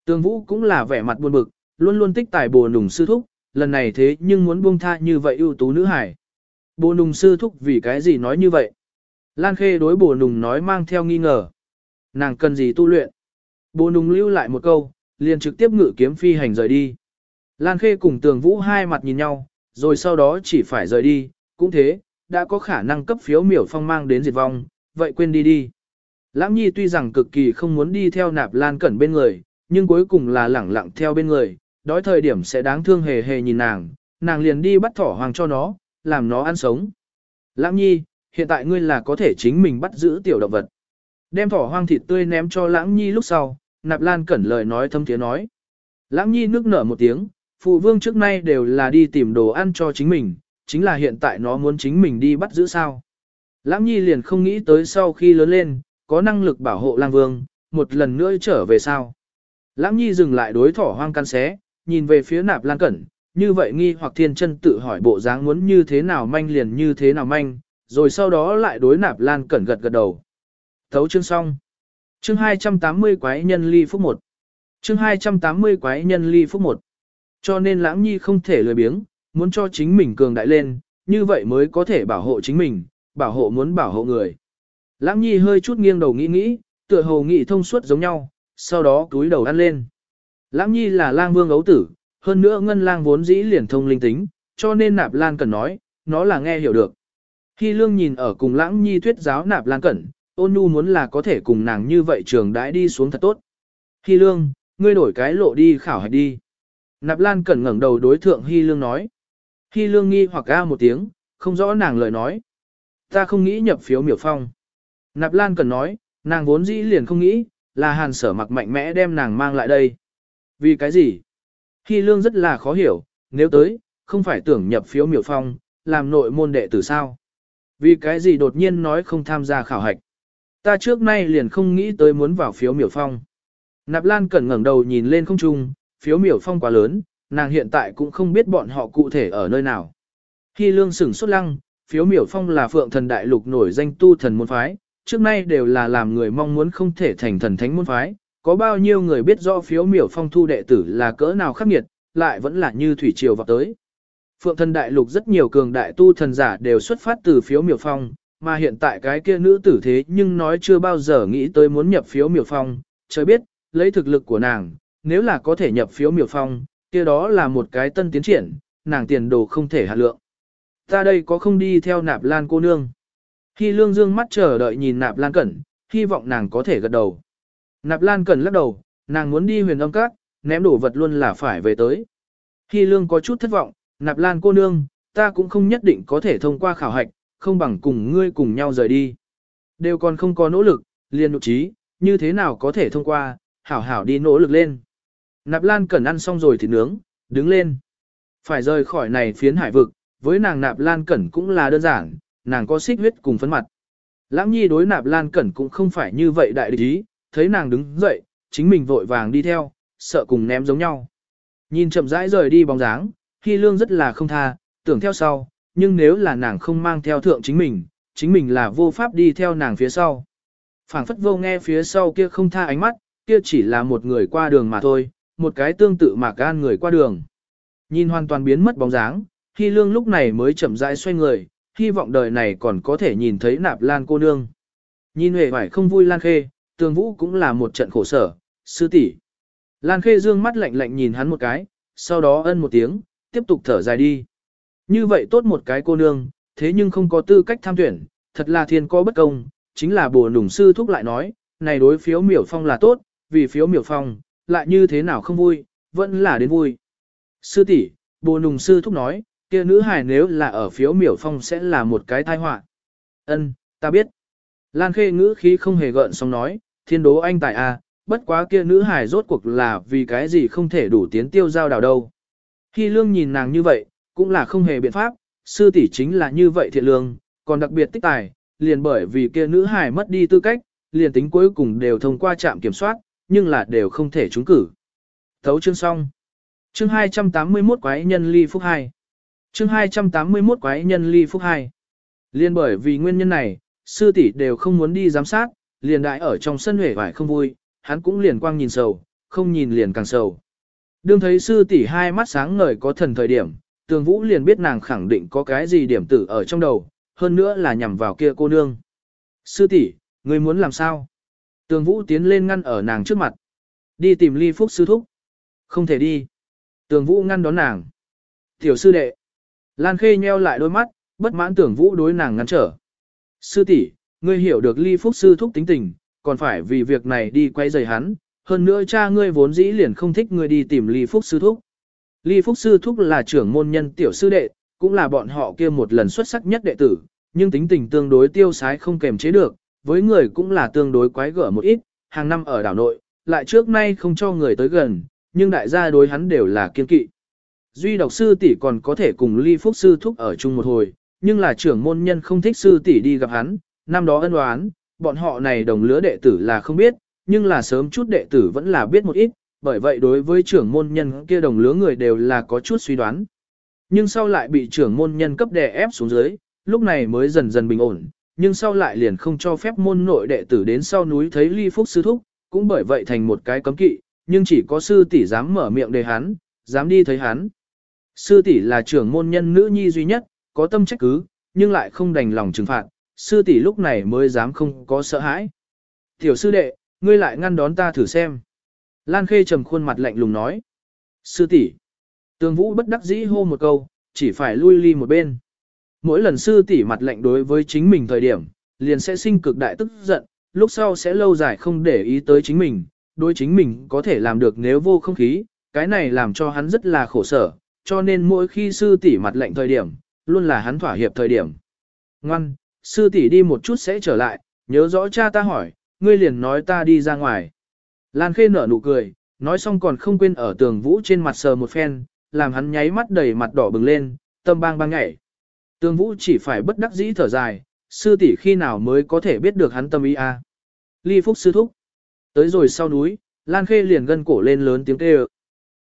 Tương Vũ cũng là vẻ mặt buồn bực, luôn luôn tích tài bồ nùng sư thúc, lần này thế nhưng muốn buông tha như vậy ưu tú nữ hải. Bồ nùng sư thúc vì cái gì nói như vậy? Lan Khê đối bồ nùng nói mang theo nghi ngờ. Nàng cần gì tu luyện? Bồ nùng lưu lại một câu, liền trực tiếp ngự kiếm phi hành rời đi. Lan Khê cùng tường vũ hai mặt nhìn nhau, rồi sau đó chỉ phải rời đi, cũng thế, đã có khả năng cấp phiếu miểu phong mang đến diệt vong, vậy quên đi đi. Lãng Nhi tuy rằng cực kỳ không muốn đi theo nạp Lan Cẩn bên người, nhưng cuối cùng là lẳng lặng theo bên người, đói thời điểm sẽ đáng thương hề hề nhìn nàng, nàng liền đi bắt thỏ hoàng cho nó, làm nó ăn sống. Lãng Nhi, hiện tại ngươi là có thể chính mình bắt giữ tiểu động vật. Đem thỏ hoang thịt tươi ném cho Lãng Nhi lúc sau, nạp Lan Cẩn lời nói thâm tiếng nói. Lãng Nhi nước nở một tiếng, phụ vương trước nay đều là đi tìm đồ ăn cho chính mình, chính là hiện tại nó muốn chính mình đi bắt giữ sao. Lãng Nhi liền không nghĩ tới sau khi lớn lên, có năng lực bảo hộ lang vương, một lần nữa trở về sao. Lãng Nhi dừng lại đối thỏ hoang căn xé, nhìn về phía nạp lan cẩn, như vậy nghi hoặc thiên chân tự hỏi bộ dáng muốn như thế nào manh liền như thế nào manh, rồi sau đó lại đối nạp lan cẩn gật gật đầu. Thấu chương xong. Chương 280 quái nhân ly phúc 1. Chương 280 quái nhân ly phúc 1. Cho nên lãng nhi không thể lười biếng, muốn cho chính mình cường đại lên, như vậy mới có thể bảo hộ chính mình, bảo hộ muốn bảo hộ người. Lãng nhi hơi chút nghiêng đầu nghĩ nghĩ, tựa hồ nghĩ thông suốt giống nhau, sau đó túi đầu ăn lên. Lãng nhi là lang vương ấu tử, hơn nữa ngân lang vốn dĩ liền thông linh tính, cho nên nạp lan cần nói, nó là nghe hiểu được. Khi lương nhìn ở cùng lãng nhi thuyết giáo nạp lan cẩn, ôn nhu muốn là có thể cùng nàng như vậy trường đãi đi xuống thật tốt. Hy lương, ngươi đổi cái lộ đi khảo hạch đi. Nạp Lan Cẩn ngẩng đầu đối thượng Hy Lương nói. Hy Lương nghi hoặc a một tiếng, không rõ nàng lời nói. Ta không nghĩ nhập phiếu miểu phong. Nạp Lan Cẩn nói, nàng vốn dĩ liền không nghĩ, là hàn sở mặc mạnh mẽ đem nàng mang lại đây. Vì cái gì? Hy Lương rất là khó hiểu, nếu tới, không phải tưởng nhập phiếu miểu phong, làm nội môn đệ tử sao? Vì cái gì đột nhiên nói không tham gia khảo hạch? Ta trước nay liền không nghĩ tới muốn vào phiếu miểu phong. Nạp Lan Cẩn ngẩng đầu nhìn lên không trung, phiếu miểu phong quá lớn, nàng hiện tại cũng không biết bọn họ cụ thể ở nơi nào. Hy lương sửng xuất lăng, phiếu miểu phong là phượng thần đại lục nổi danh tu thần môn phái, trước nay đều là làm người mong muốn không thể thành thần thánh môn phái, có bao nhiêu người biết rõ phiếu miểu phong thu đệ tử là cỡ nào khắc nghiệt, lại vẫn là như thủy triều vào tới. Phượng thần đại lục rất nhiều cường đại tu thần giả đều xuất phát từ phiếu miểu phong, mà hiện tại cái kia nữ tử thế nhưng nói chưa bao giờ nghĩ tới muốn nhập phiếu miểu phong, trời biết, lấy thực lực của nàng, nếu là có thể nhập phiếu miểu phong, kia đó là một cái tân tiến triển, nàng tiền đồ không thể hạ lượng. Ta đây có không đi theo nạp lan cô nương. Khi lương dương mắt chờ đợi nhìn nạp lan cẩn, hy vọng nàng có thể gật đầu. Nạp lan cẩn lắc đầu, nàng muốn đi huyền âm các, ném đổ vật luôn là phải về tới. Khi lương có chút thất vọng, nạp lan cô nương, ta cũng không nhất định có thể thông qua khảo hạch, không bằng cùng ngươi cùng nhau rời đi. Đều còn không có nỗ lực, liền nụ trí, như thế nào có thể thông qua, hảo hảo đi nỗ lực lên. Nạp Lan Cẩn ăn xong rồi thì nướng, đứng lên. Phải rời khỏi này phiến hải vực, với nàng Nạp Lan Cẩn cũng là đơn giản, nàng có xích huyết cùng phấn mặt. Lãng Nhi đối Nạp Lan Cẩn cũng không phải như vậy đại địch ý, thấy nàng đứng dậy, chính mình vội vàng đi theo, sợ cùng ném giống nhau. Nhìn chậm rãi rời đi bóng dáng, Hy Lương rất là không tha, tưởng theo sau, nhưng nếu là nàng không mang theo thượng chính mình, chính mình là vô pháp đi theo nàng phía sau. phảng phất vô nghe phía sau kia không tha ánh mắt, kia chỉ là một người qua đường mà thôi, một cái tương tự mà gan người qua đường. Nhìn hoàn toàn biến mất bóng dáng, Hy Lương lúc này mới chậm rãi xoay người, hy vọng đời này còn có thể nhìn thấy nạp lan cô nương. Nhìn huệ vải không vui Lan Khê, tường vũ cũng là một trận khổ sở, sư tỷ. Lan Khê dương mắt lạnh lạnh nhìn hắn một cái, sau đó ân một tiếng, tiếp tục thở dài đi. Như vậy tốt một cái cô nương, thế nhưng không có tư cách tham tuyển, thật là thiên có bất công, chính là bồ nùng sư thúc lại nói, này đối phiếu miểu phong là tốt, vì phiếu miểu phong, lại như thế nào không vui, vẫn là đến vui. Sư tỷ, bồ nùng sư thúc nói, kia nữ hài nếu là ở phiếu miểu phong sẽ là một cái tai họa. Ân, ta biết. Lan khê ngữ khí không hề gợn xong nói, thiên đố anh tại a, à, bất quá kia nữ hài rốt cuộc là vì cái gì không thể đủ tiến tiêu giao đào đâu. Khi lương nhìn nàng như vậy, cũng là không hề biện pháp, sư tỷ chính là như vậy thiện lương, còn đặc biệt tích tài, liền bởi vì kia nữ hài mất đi tư cách, liền tính cuối cùng đều thông qua trạm kiểm soát, nhưng là đều không thể trúng cử. Thấu chương xong. Chương 281 quái nhân ly phúc 2. Chương 281 quái nhân ly phúc 2. Liên bởi vì nguyên nhân này, sư tỷ đều không muốn đi giám sát, liền đại ở trong sân huệ vải không vui, hắn cũng liền quang nhìn sầu, không nhìn liền càng sầu. Đương thấy sư tỷ hai mắt sáng ngời có thần thời điểm, tường vũ liền biết nàng khẳng định có cái gì điểm tử ở trong đầu, hơn nữa là nhằm vào kia cô nương. Sư tỷ, người muốn làm sao? Tường Vũ tiến lên ngăn ở nàng trước mặt. Đi tìm ly phúc sư thúc. Không thể đi. Tường Vũ ngăn đón nàng. Tiểu sư đệ. Lan Khê nheo lại đôi mắt, bất mãn Tường Vũ đối nàng ngăn trở. Sư tỷ, ngươi hiểu được ly phúc sư thúc tính tình, còn phải vì việc này đi quay rời hắn. Hơn nữa cha ngươi vốn dĩ liền không thích ngươi đi tìm ly phúc sư thúc. Ly phúc sư thúc là trưởng môn nhân tiểu sư đệ, cũng là bọn họ kia một lần xuất sắc nhất đệ tử, nhưng tính tình tương đối tiêu sái không kềm chế được, với người cũng là tương đối quái gở một ít, hàng năm ở đảo nội, lại trước nay không cho người tới gần, nhưng đại gia đối hắn đều là kiên kỵ. Duy độc sư tỷ còn có thể cùng ly phúc sư thúc ở chung một hồi, nhưng là trưởng môn nhân không thích sư tỷ đi gặp hắn, năm đó ân đoán, bọn họ này đồng lứa đệ tử là không biết, nhưng là sớm chút đệ tử vẫn là biết một ít, bởi vậy đối với trưởng môn nhân kia đồng lứa người đều là có chút suy đoán. Nhưng sau lại bị trưởng môn nhân cấp đè ép xuống dưới, lúc này mới dần dần bình ổn, nhưng sau lại liền không cho phép môn nội đệ tử đến sau núi thấy ly phúc sư thúc, cũng bởi vậy thành một cái cấm kỵ, nhưng chỉ có sư tỷ dám mở miệng đề hắn, dám đi thấy hắn. Sư tỷ là trưởng môn nhân nữ nhi duy nhất, có tâm trách cứ, nhưng lại không đành lòng trừng phạt, sư tỷ lúc này mới dám không có sợ hãi. Tiểu sư đệ, ngươi lại ngăn đón ta thử xem. Lan Khê trầm khuôn mặt lạnh lùng nói. Sư tỷ. Tường Vũ bất đắc dĩ hô một câu, chỉ phải lui ly một bên. Mỗi lần sư tỷ mặt lạnh đối với chính mình thời điểm, liền sẽ sinh cực đại tức giận, lúc sau sẽ lâu dài không để ý tới chính mình, đối chính mình có thể làm được nếu vô không khí, cái này làm cho hắn rất là khổ sở, cho nên mỗi khi sư tỷ mặt lạnh thời điểm, luôn là hắn thỏa hiệp thời điểm. Ngoan, sư tỷ đi một chút sẽ trở lại, nhớ rõ cha ta hỏi, ngươi liền nói ta đi ra ngoài. Lan Khê nở nụ cười, nói xong còn không quên ở tường vũ trên mặt sờ một phen, làm hắn nháy mắt đầy mặt đỏ bừng lên, tâm bang bang nhảy. Tường vũ chỉ phải bất đắc dĩ thở dài, sư tỷ khi nào mới có thể biết được hắn tâm ý a? À? Ly Phúc sư thúc. Tới rồi sau núi, Lan Khê liền gân cổ lên lớn tiếng kêu.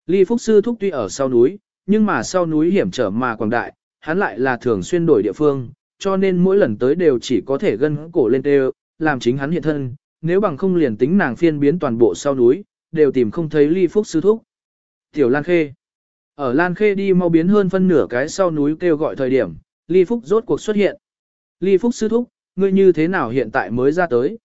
Ly Phúc sư thúc tuy ở sau núi, nhưng mà sau núi hiểm trở mà quảng đại, hắn lại là thường xuyên đổi địa phương, cho nên mỗi lần tới đều chỉ có thể gân cổ lên kêu, làm chính hắn hiện thân, nếu bằng không liền tính nàng phiên biến toàn bộ sau núi, đều tìm không thấy Ly Phúc sư thúc. Tiểu Lan Khê. Ở Lan Khê đi mau biến hơn phân nửa cái sau núi kêu gọi thời điểm, Ly Phúc rốt cuộc xuất hiện. Ly Phúc sư thúc, ngươi như thế nào hiện tại mới ra tới?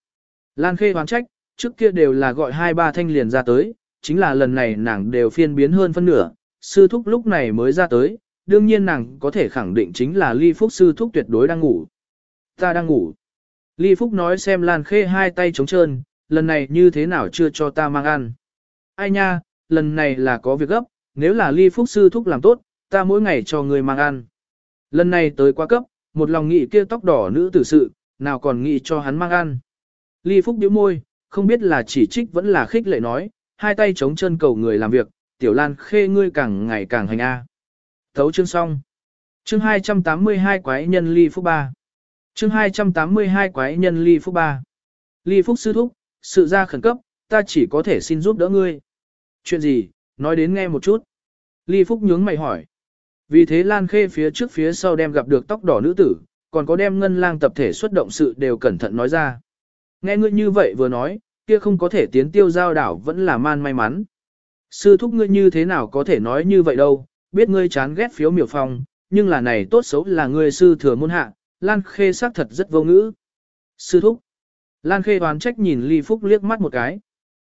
Lan Khê hoán trách, trước kia đều là gọi hai ba thanh liền ra tới, chính là lần này nàng đều phiên biến hơn phân nửa, sư thúc lúc này mới ra tới, đương nhiên nàng có thể khẳng định chính là Ly Phúc sư thúc tuyệt đối đang ngủ. Ta đang ngủ. Ly Phúc nói xem Lan Khê hai tay trống trơn, lần này như thế nào chưa cho ta mang ăn. Ai nha, lần này là có việc gấp, nếu là Ly Phúc sư thúc làm tốt, ta mỗi ngày cho người mang ăn. Lần này tới quá cấp, một lòng nghĩ kia tóc đỏ nữ tử sự, nào còn nghĩ cho hắn mang ăn. Ly Phúc điếu môi, không biết là chỉ trích vẫn là khích lệ nói, hai tay chống chân cầu người làm việc, tiểu lan khê ngươi càng ngày càng hành a. Thấu chương xong. Chương 282 quái nhân Ly Phúc 3. Chương 282 quái nhân Ly Phúc 3. Ly Phúc sư thúc, sự ra khẩn cấp, ta chỉ có thể xin giúp đỡ ngươi. Chuyện gì, nói đến nghe một chút. Ly Phúc nhướng mày hỏi. Vì thế Lan Khê phía trước phía sau đem gặp được tóc đỏ nữ tử, còn có đem ngân lang tập thể xuất động sự đều cẩn thận nói ra. Nghe ngươi như vậy vừa nói, kia không có thể tiến tiêu giao đảo vẫn là man may mắn. Sư thúc ngươi như thế nào có thể nói như vậy đâu, biết ngươi chán ghét phiếu miểu phong, nhưng là này tốt xấu là ngươi sư thừa môn hạ, Lan Khê xác thật rất vô ngữ. Sư thúc. Lan Khê đoán trách nhìn Ly Phúc liếc mắt một cái.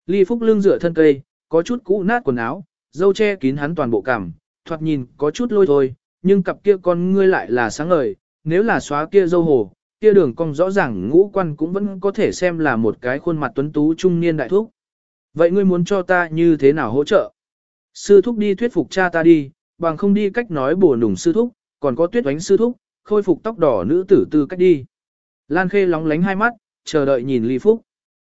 Ly Phúc lưng dựa thân cây, có chút cũ nát quần áo, dâu che kín hắn toàn bộ cảm. thoạt nhìn có chút lôi thôi, nhưng cặp kia con ngươi lại là sáng ngời, nếu là xóa kia dâu hồ, kia đường cong rõ ràng ngũ quan cũng vẫn có thể xem là một cái khuôn mặt tuấn tú trung niên đại thúc. Vậy ngươi muốn cho ta như thế nào hỗ trợ? Sư thúc đi thuyết phục cha ta đi, bằng không đi cách nói bổ nùng sư thúc, còn có tuyết oánh sư thúc, khôi phục tóc đỏ nữ tử tư cách đi. Lan Khê lóng lánh hai mắt, chờ đợi nhìn Ly Phúc.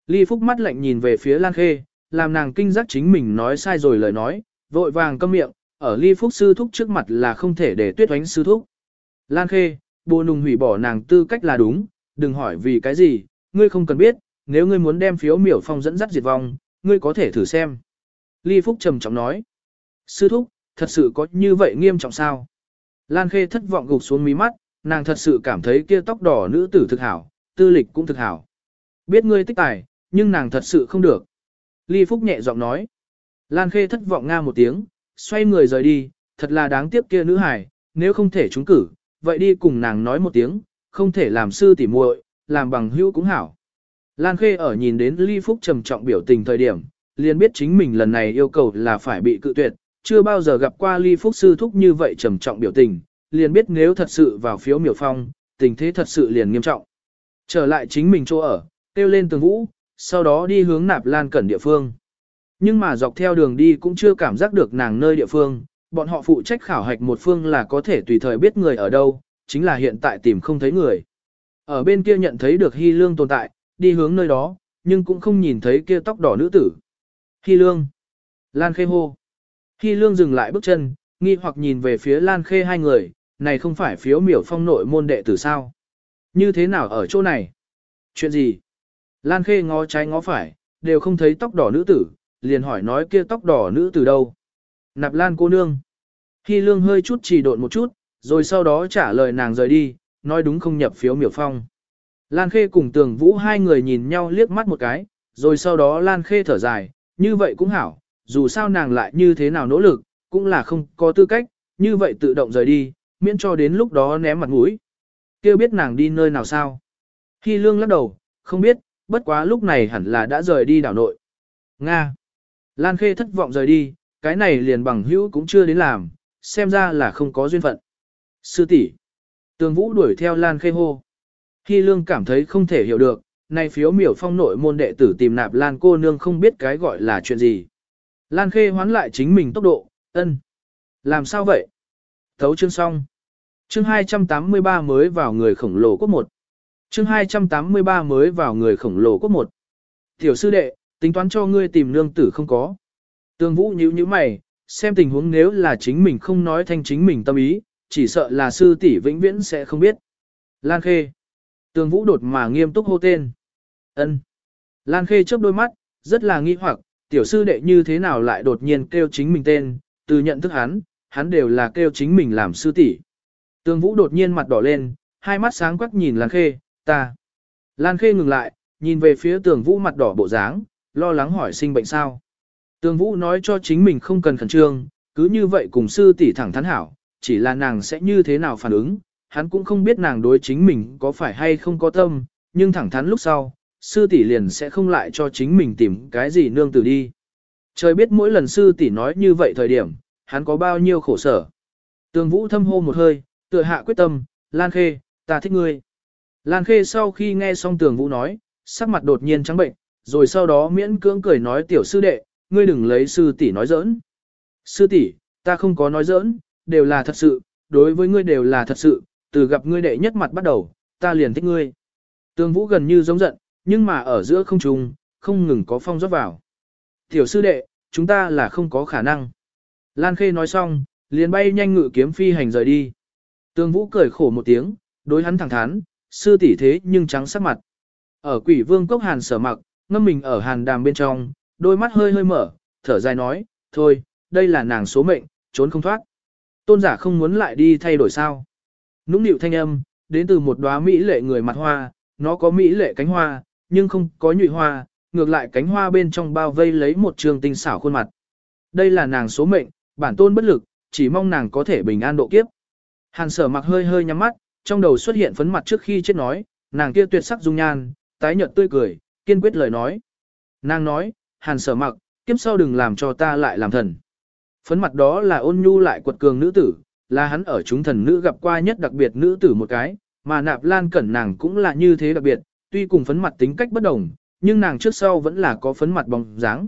Ly Phúc mắt lạnh nhìn về phía Lan Khê, làm nàng kinh giác chính mình nói sai rồi lời nói, vội vàng câm miệng, ở Ly Phúc sư thúc trước mặt là không thể để tuyết oánh sư thúc. Lan Khê, bồ nùng hủy bỏ nàng tư cách là đúng, đừng hỏi vì cái gì, ngươi không cần biết, nếu ngươi muốn đem phiếu miểu phong dẫn dắt diệt vong, ngươi có thể thử xem. Ly Phúc trầm trọng nói, sư thúc, thật sự có như vậy nghiêm trọng sao? Lan Khê thất vọng gục xuống mí mắt, nàng thật sự cảm thấy kia tóc đỏ nữ tử thực hảo, tư lịch cũng thực hảo. Biết ngươi tích tài, nhưng nàng thật sự không được. Ly Phúc nhẹ giọng nói. Lan Khê thất vọng nga một tiếng, xoay người rời đi, thật là đáng tiếc kia nữ hài, nếu không thể trúng cử, vậy đi cùng nàng nói một tiếng, không thể làm sư tỉ muội, làm bằng hữu cũng hảo. Lan Khê ở nhìn đến Ly Phúc trầm trọng biểu tình thời điểm, liền biết chính mình lần này yêu cầu là phải bị cự tuyệt, chưa bao giờ gặp qua Ly Phúc sư thúc như vậy trầm trọng biểu tình, liền biết nếu thật sự vào phiếu miểu phong, tình thế thật sự liền nghiêm trọng. Trở lại chính mình chỗ ở, kêu lên tường vũ, sau đó đi hướng nạp lan cẩn địa phương. Nhưng mà dọc theo đường đi cũng chưa cảm giác được nàng nơi địa phương, bọn họ phụ trách khảo hạch một phương là có thể tùy thời biết người ở đâu, chính là hiện tại tìm không thấy người. Ở bên kia nhận thấy được Hy Lương tồn tại, đi hướng nơi đó, nhưng cũng không nhìn thấy kia tóc đỏ nữ tử. Hy Lương. Lan Khê hô. Hy Lương dừng lại bước chân, nghi hoặc nhìn về phía Lan Khê hai người, này không phải phiếu miểu phong nội môn đệ tử sao? Như thế nào ở chỗ này? Chuyện gì? Lan Khê ngó trái ngó phải, đều không thấy tóc đỏ nữ tử, liền hỏi nói kia tóc đỏ nữ tử đâu? Nạp Lan cô nương. Hy Lương hơi chút trì độn một chút, rồi sau đó trả lời nàng rời đi, nói đúng không nhập phiếu miểu phong. Lan Khê cùng Tường Vũ hai người nhìn nhau liếc mắt một cái, rồi sau đó Lan Khê thở dài, như vậy cũng hảo, dù sao nàng lại như thế nào nỗ lực, cũng là không có tư cách, như vậy tự động rời đi, miễn cho đến lúc đó ném mặt mũi. Kêu biết nàng đi nơi nào sao? Hy Lương lắc đầu, không biết, bất quá lúc này hẳn là đã rời đi đảo nội. Nga. Lan Khê thất vọng rời đi, cái này liền bằng hữu cũng chưa đến làm, xem ra là không có duyên phận. Sư tỷ, Tường Vũ đuổi theo Lan Khê hô. Hy Lương cảm thấy không thể hiểu được, này phiếu miểu phong nội môn đệ tử tìm nạp Lan cô nương không biết cái gọi là chuyện gì. Lan Khê hoán lại chính mình tốc độ, ân. Làm sao vậy? Thấu chương xong. Chương 283 mới vào người khổng lồ quốc một. Chương 283 mới vào người khổng lồ quốc một. Tiểu sư đệ, tính toán cho ngươi tìm nương tử không có. Tương Vũ nhíu nhíu mày, xem tình huống nếu là chính mình không nói thanh chính mình tâm ý, chỉ sợ là sư tỷ vĩnh viễn sẽ không biết. Lan Khê. Tương Vũ đột mà nghiêm túc hô tên. Ân. Lan Khê chớp đôi mắt, rất là nghi hoặc, tiểu sư đệ như thế nào lại đột nhiên kêu chính mình tên, từ nhận thức hắn, hắn đều là kêu chính mình làm sư tỷ. Tương Vũ đột nhiên mặt đỏ lên, hai mắt sáng quắc nhìn Lan Khê, ta. Lan Khê ngừng lại, nhìn về phía tường Vũ mặt đỏ bộ dáng, lo lắng hỏi sinh bệnh sao. Tường Vũ nói cho chính mình không cần khẩn trương, cứ như vậy cùng sư tỷ thẳng thắn hảo, chỉ là nàng sẽ như thế nào phản ứng, hắn cũng không biết nàng đối chính mình có phải hay không có tâm, nhưng thẳng thắn lúc sau, sư tỷ liền sẽ không lại cho chính mình tìm cái gì nương tử đi. Trời biết mỗi lần sư tỷ nói như vậy thời điểm, hắn có bao nhiêu khổ sở. Tường Vũ thâm hô một hơi, tựa hạ quyết tâm, Lan Khê, ta thích ngươi. Lan Khê sau khi nghe xong Tường Vũ nói, sắc mặt đột nhiên trắng bệnh, rồi sau đó miễn cưỡng cười nói tiểu sư đệ, ngươi đừng lấy sư tỷ nói giỡn. Sư tỷ, ta không có nói giỡn, đều là thật sự, đối với ngươi đều là thật sự, từ gặp ngươi đệ nhất mặt bắt đầu, ta liền thích ngươi. Tường Vũ gần như giống giận, nhưng mà ở giữa không trung, không ngừng có phong rót vào. Tiểu sư đệ, chúng ta là không có khả năng. Lan Khê nói xong, liền bay nhanh ngự kiếm phi hành rời đi. Tương Vũ cười khổ một tiếng, đối hắn thẳng thắn, sư tỷ thế nhưng trắng sắc mặt. Ở quỷ vương cốc hàn sở mặc, ngâm mình ở hàn đàm bên trong, đôi mắt hơi hơi mở, thở dài nói, thôi, đây là nàng số mệnh, trốn không thoát. Tôn giả không muốn lại đi thay đổi sao. Nũng nịu thanh âm, đến từ một đóa mỹ lệ người mặt hoa, nó có mỹ lệ cánh hoa, nhưng không có nhụy hoa, ngược lại cánh hoa bên trong bao vây lấy một trường tinh xảo khuôn mặt. Đây là nàng số mệnh, bản tôn bất lực, chỉ mong nàng có thể bình an độ kiếp. Hàn sở mặc hơi hơi nhắm mắt, trong đầu xuất hiện phấn mặt trước khi chết nói, nàng kia tuyệt sắc dung nhan, tái nhợt tươi cười, kiên quyết lời nói. Nàng nói, hàn sở mặc, kiếp sau đừng làm cho ta lại làm thần. Phấn mặt đó là ôn nhu lại quật cường nữ tử, là hắn ở chúng thần nữ gặp qua nhất đặc biệt nữ tử một cái, mà nạp lan cẩn nàng cũng là như thế đặc biệt, tuy cùng phấn mặt tính cách bất đồng, nhưng nàng trước sau vẫn là có phấn mặt bóng dáng.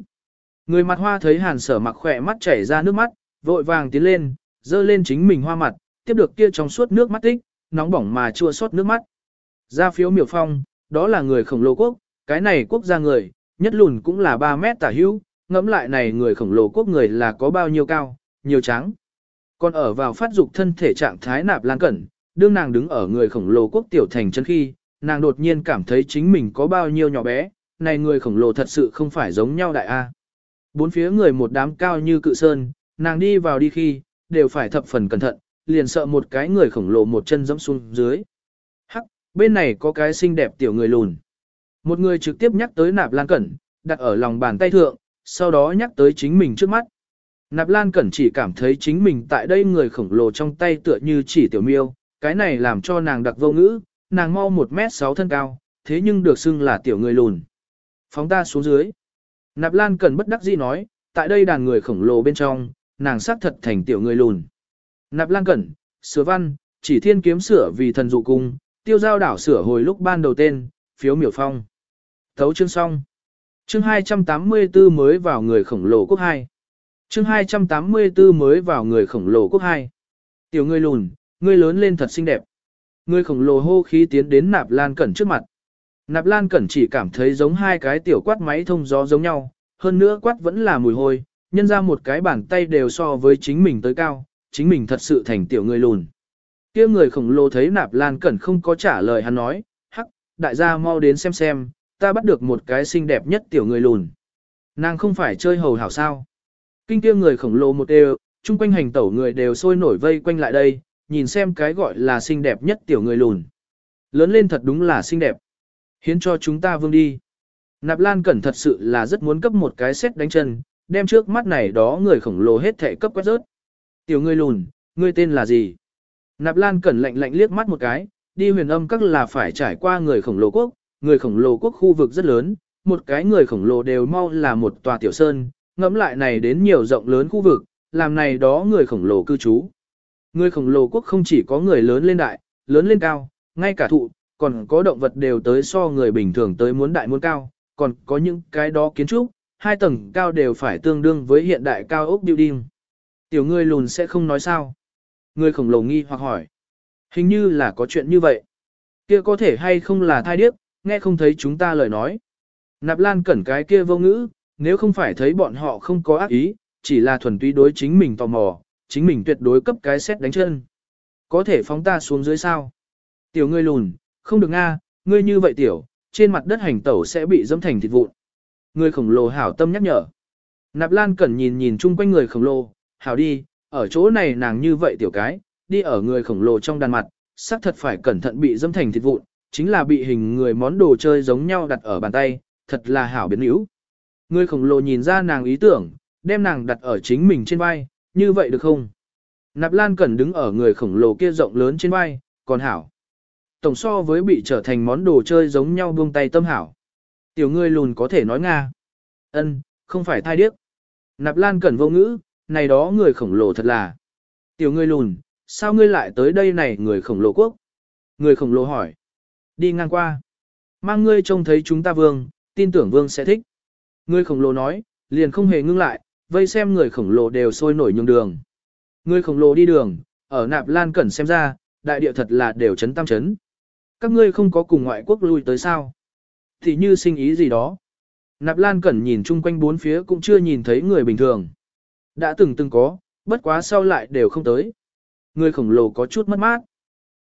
Người mặt hoa thấy hàn sở mặc khỏe mắt chảy ra nước mắt, vội vàng tiến lên, dơ lên chính mình hoa mặt, tiếp được kia trong suốt nước mắt tích, nóng bỏng mà chua xót nước mắt. Ra phiếu miểu phong, đó là người khổng lồ quốc, cái này quốc gia người, nhất lùn cũng là 3 mét tả hữu, ngẫm lại này người khổng lồ quốc người là có bao nhiêu cao, nhiều trắng. Còn ở vào phát dục thân thể trạng thái nạp lan cẩn, đương nàng đứng ở người khổng lồ quốc tiểu thành chân khi, nàng đột nhiên cảm thấy chính mình có bao nhiêu nhỏ bé, này người khổng lồ thật sự không phải giống nhau đại A. Bốn phía người một đám cao như cự sơn, nàng đi vào đi khi, đều phải thập phần cẩn thận, liền sợ một cái người khổng lồ một chân dẫm xuống dưới. Hắc, bên này có cái xinh đẹp tiểu người lùn. Một người trực tiếp nhắc tới nạp lan cẩn, đặt ở lòng bàn tay thượng, sau đó nhắc tới chính mình trước mắt. Nạp Lan Cẩn chỉ cảm thấy chính mình tại đây người khổng lồ trong tay tựa như chỉ tiểu miêu, cái này làm cho nàng đặc vô ngữ, nàng mau 1 mét 6 thân cao, thế nhưng được xưng là tiểu người lùn. Phóng ta xuống dưới. Nạp Lan cần bất đắc dĩ nói, tại đây đàn người khổng lồ bên trong, nàng xác thật thành tiểu người lùn. Nạp Lan Cẩn, sửa văn, chỉ thiên kiếm sửa vì thần dụ cung, tiêu giao đảo sửa hồi lúc ban đầu tên, phiếu miểu phong. Thấu chương xong. Chương 284 mới vào người khổng lồ quốc 2. Chương 284 mới vào người khổng lồ quốc 2. Tiểu người lùn, ngươi lớn lên thật xinh đẹp. Người khổng lồ hô khí tiến đến nạp lan cẩn trước mặt. Nạp lan cẩn chỉ cảm thấy giống hai cái tiểu quát máy thông gió giống nhau, hơn nữa quát vẫn là mùi hôi, nhân ra một cái bàn tay đều so với chính mình tới cao, chính mình thật sự thành tiểu người lùn. kia người khổng lồ thấy nạp lan cẩn không có trả lời hắn nói, hắc, đại gia mau đến xem xem, ta bắt được một cái xinh đẹp nhất tiểu người lùn. Nàng không phải chơi hầu hảo sao. Kinh kia người khổng lồ một đều, chung quanh hành tẩu người đều sôi nổi vây quanh lại đây, nhìn xem cái gọi là xinh đẹp nhất tiểu người lùn. Lớn lên thật đúng là xinh đẹp. Hiến cho chúng ta vương đi. Nạp Lan Cẩn thật sự là rất muốn cấp một cái xét đánh chân, đem trước mắt này đó người khổng lồ hết thể cấp quét rớt. Tiểu người lùn, ngươi tên là gì? Nạp Lan Cẩn lạnh lạnh liếc mắt một cái, đi huyền âm các là phải trải qua người khổng lồ quốc, người khổng lồ quốc khu vực rất lớn, một cái người khổng lồ đều mau là một tòa tiểu sơn, ngẫm lại này đến nhiều rộng lớn khu vực, làm này đó người khổng lồ cư trú. Người khổng lồ quốc không chỉ có người lớn lên đại, lớn lên cao, ngay cả thụ, còn có động vật đều tới so người bình thường tới muốn đại muốn cao, còn có những cái đó kiến trúc, hai tầng cao đều phải tương đương với hiện đại cao ốc building. Tiểu ngươi lùn sẽ không nói sao. Người khổng lồ nghi hoặc hỏi. Hình như là có chuyện như vậy. Kia có thể hay không là thai điếc, nghe không thấy chúng ta lời nói. Nạp Lan cẩn cái kia vô ngữ, nếu không phải thấy bọn họ không có ác ý, chỉ là thuần túy đối chính mình tò mò, chính mình tuyệt đối cấp cái xét đánh chân. Có thể phóng ta xuống dưới sao? Tiểu ngươi lùn, không được nga, ngươi như vậy tiểu, trên mặt đất hành tẩu sẽ bị dẫm thành thịt vụn. Người khổng lồ hảo tâm nhắc nhở. Nạp Lan cẩn nhìn nhìn chung quanh người khổng lồ, hảo đi, ở chỗ này nàng như vậy tiểu cái, đi ở người khổng lồ trong đàn mặt, xác thật phải cẩn thận bị dẫm thành thịt vụn, chính là bị hình người món đồ chơi giống nhau đặt ở bàn tay, thật là hảo biến yếu. Người khổng lồ nhìn ra nàng ý tưởng, đem nàng đặt ở chính mình trên vai, như vậy được không? Nạp Lan Cẩn đứng ở người khổng lồ kia rộng lớn trên vai, còn hảo. Tổng so với bị trở thành món đồ chơi giống nhau buông tay tâm hảo. Tiểu ngươi lùn có thể nói Nga. ân không phải thai điếc. Nạp Lan Cẩn vô ngữ, này đó người khổng lồ thật là. Tiểu ngươi lùn, sao ngươi lại tới đây này người khổng lồ quốc? Người khổng lồ hỏi. Đi ngang qua. Mang ngươi trông thấy chúng ta vương, tin tưởng vương sẽ thích. Người khổng lồ nói, liền không hề ngưng lại, vây xem người khổng lồ đều sôi nổi nhường đường. Người khổng lồ đi đường, ở nạp lan cẩn xem ra, đại địa thật là đều chấn tam chấn. Các ngươi không có cùng ngoại quốc lui tới sao? Thì như sinh ý gì đó. Nạp lan cẩn nhìn chung quanh bốn phía cũng chưa nhìn thấy người bình thường. Đã từng từng có, bất quá sau lại đều không tới. Người khổng lồ có chút mất mát.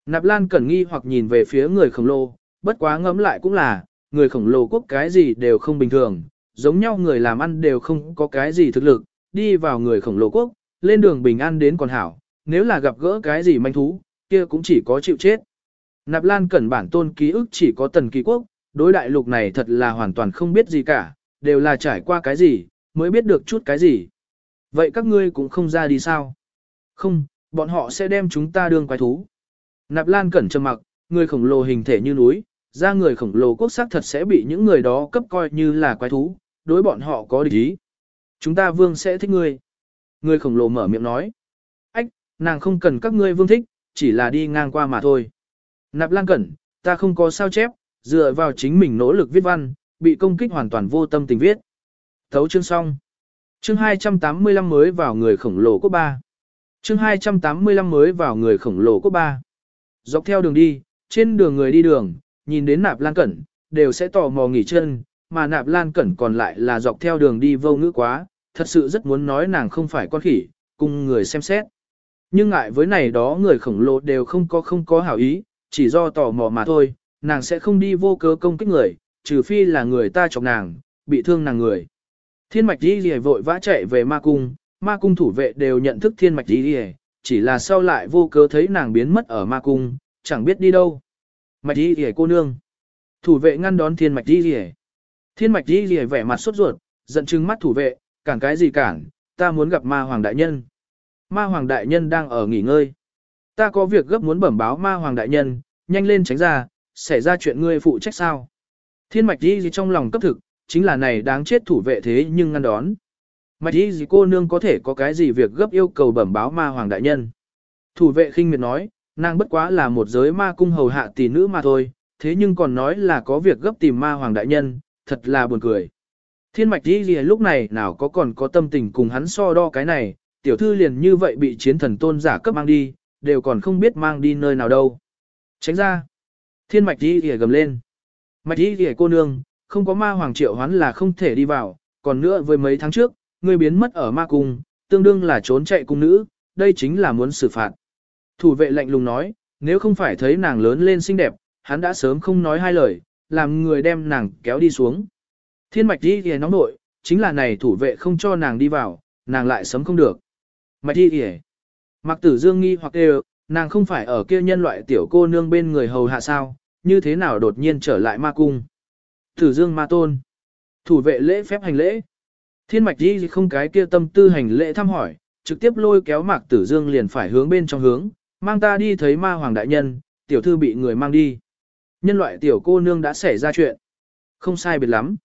Nạp lan cẩn nghi hoặc nhìn về phía người khổng lồ, bất quá ngẫm lại cũng là, người khổng lồ quốc cái gì đều không bình thường, giống nhau người làm ăn đều không có cái gì thực lực, đi vào người khổng lồ quốc, lên đường bình an đến còn hảo, nếu là gặp gỡ cái gì manh thú, kia cũng chỉ có chịu chết. Nạp Lan cẩn bản tôn ký ức chỉ có tần kỳ quốc, đối đại lục này thật là hoàn toàn không biết gì cả, đều là trải qua cái gì, mới biết được chút cái gì. Vậy các ngươi cũng không ra đi sao? Không, bọn họ sẽ đem chúng ta đương quái thú. Nạp Lan cẩn trầm mặc, người khổng lồ hình thể như núi, ra người khổng lồ quốc sắc thật sẽ bị những người đó cấp coi như là quái thú, đối bọn họ có địch ý. Chúng ta vương sẽ thích ngươi. Người khổng lồ mở miệng nói. Ách, nàng không cần các ngươi vương thích, chỉ là đi ngang qua mà thôi. Nạp Lan Cẩn, ta không có sao chép, dựa vào chính mình nỗ lực viết văn, bị công kích hoàn toàn vô tâm tình viết. Thấu chương xong. Chương 285 mới vào người khổng lồ quốc ba. Chương 285 mới vào người khổng lồ quốc ba. Dọc theo đường đi, trên đường người đi đường, nhìn đến Nạp Lan Cẩn, đều sẽ tò mò nghỉ chân, mà Nạp Lan Cẩn còn lại là dọc theo đường đi vô ngữ quá, thật sự rất muốn nói nàng không phải con khỉ, cùng người xem xét. Nhưng ngại với này đó người khổng lồ đều không có không có hảo ý, chỉ do tò mò mà thôi, nàng sẽ không đi vô cớ công kích người, trừ phi là người ta chọc nàng, bị thương nàng người. Thiên mạch đi lìa vội vã chạy về ma cung, ma cung thủ vệ đều nhận thức thiên mạch đi lìa, chỉ là sau lại vô cớ thấy nàng biến mất ở ma cung, chẳng biết đi đâu. Mạch đi lìa cô nương. Thủ vệ ngăn đón thiên mạch đi lìa. Thiên mạch đi lìa vẻ mặt sốt ruột, giận chứng mắt thủ vệ, cản cái gì cản, ta muốn gặp ma hoàng đại nhân. Ma hoàng đại nhân đang ở nghỉ ngơi. Ta có việc gấp muốn bẩm báo ma hoàng đại nhân, nhanh lên tránh ra, xảy ra chuyện ngươi phụ trách sao. Thiên mạch đi gì trong lòng cấp thực, chính là này đáng chết thủ vệ thế nhưng ngăn đón. Mạch đi gì cô nương có thể có cái gì việc gấp yêu cầu bẩm báo ma hoàng đại nhân. Thủ vệ khinh miệt nói, nàng bất quá là một giới ma cung hầu hạ tỷ nữ mà thôi, thế nhưng còn nói là có việc gấp tìm ma hoàng đại nhân, thật là buồn cười. Thiên mạch đi gì lúc này nào có còn có tâm tình cùng hắn so đo cái này, tiểu thư liền như vậy bị chiến thần tôn giả cấp mang đi, đều còn không biết mang đi nơi nào đâu. Tránh ra. Thiên mạch đi gì gầm lên. Mạch đi gì cô nương, không có ma hoàng triệu hoán là không thể đi vào, còn nữa với mấy tháng trước, ngươi biến mất ở ma cung, tương đương là trốn chạy cung nữ, đây chính là muốn xử phạt. Thủ vệ lạnh lùng nói, nếu không phải thấy nàng lớn lên xinh đẹp, hắn đã sớm không nói hai lời, làm người đem nàng kéo đi xuống. Thiên mạch đi thì nóng nội, chính là này thủ vệ không cho nàng đi vào, nàng lại sấm không được. Mạch đi thì Mặc tử dương nghi hoặc đều, nàng không phải ở kia nhân loại tiểu cô nương bên người hầu hạ sao, như thế nào đột nhiên trở lại ma cung. Tử dương ma tôn. Thủ vệ lễ phép hành lễ. Thiên mạch đi không cái kia tâm tư hành lễ thăm hỏi, trực tiếp lôi kéo mạc tử dương liền phải hướng bên trong hướng, mang ta đi thấy ma hoàng đại nhân, tiểu thư bị người mang đi. Nhân loại tiểu cô nương đã xảy ra chuyện. Không sai biệt lắm.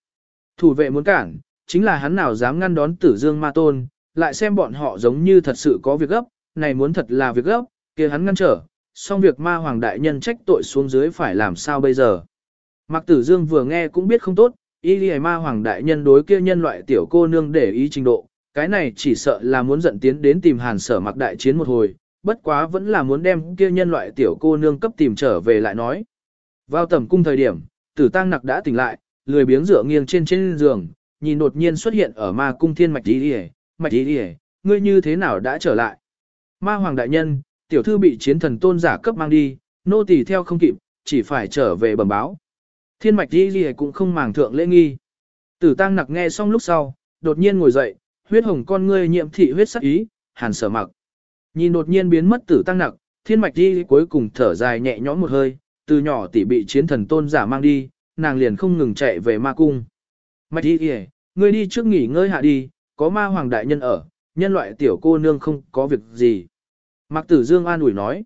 Thủ vệ muốn cản, chính là hắn nào dám ngăn đón tử dương ma tôn, lại xem bọn họ giống như thật sự có việc gấp, này muốn thật là việc gấp, kia hắn ngăn trở, xong việc ma hoàng đại nhân trách tội xuống dưới phải làm sao bây giờ. Mạc tử dương vừa nghe cũng biết không tốt, y đi ma hoàng đại nhân đối kia nhân loại tiểu cô nương để ý trình độ, cái này chỉ sợ là muốn dẫn tiến đến tìm hàn sở mặc đại chiến một hồi, bất quá vẫn là muốn đem kia nhân loại tiểu cô nương cấp tìm trở về lại nói. Vào tầm cung thời điểm, tử tăng nặc đã tỉnh lại, lười biếng dựa nghiêng trên trên giường, nhìn đột nhiên xuất hiện ở ma cung thiên mạch đi đi mạch đi đi ngươi như thế nào đã trở lại. Ma hoàng đại nhân, tiểu thư bị chiến thần tôn giả cấp mang đi, nô tỳ theo không kịp, chỉ phải trở về bẩm báo. Thiên mạch đi đi cũng không màng thượng lễ nghi. Tử tăng nặc nghe xong lúc sau, đột nhiên ngồi dậy, huyết hồng con ngươi nhiễm thị huyết sắc ý, hàn sở mặc. Nhìn đột nhiên biến mất tử tăng nặc, thiên mạch đi cuối cùng thở dài nhẹ nhõm một hơi, từ nhỏ tỷ bị chiến thần tôn giả mang đi, nàng liền không ngừng chạy về ma cung. Mạch đi kìa, ngươi đi trước nghỉ ngơi hạ đi, có ma hoàng đại nhân ở, nhân loại tiểu cô nương không có việc gì. Mạc tử dương an ủi nói,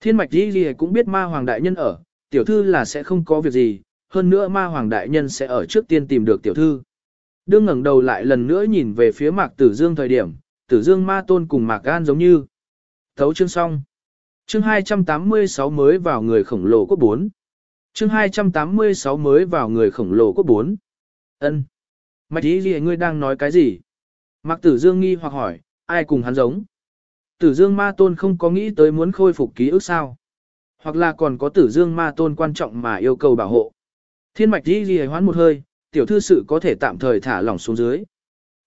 thiên mạch đi kìa cũng biết ma hoàng đại nhân ở, tiểu thư là sẽ không có việc gì, hơn nữa ma hoàng đại nhân sẽ ở trước tiên tìm được tiểu thư. Đương ngẩng đầu lại lần nữa nhìn về phía mạc tử dương thời điểm, tử dương ma tôn cùng mạc gan giống như. Thấu chương xong. Chương 286 mới vào người khổng lồ quốc 4. Chương 286 mới vào người khổng lồ quốc 4. Ân. Mạch ý gì ngươi đang nói cái gì? Mạc tử dương nghi hoặc hỏi, ai cùng hắn giống? Tử dương ma tôn không có nghĩ tới muốn khôi phục ký ức sao? Hoặc là còn có tử dương ma tôn quan trọng mà yêu cầu bảo hộ. Thiên mạch ý gì hoán một hơi, tiểu thư sự có thể tạm thời thả lỏng xuống dưới.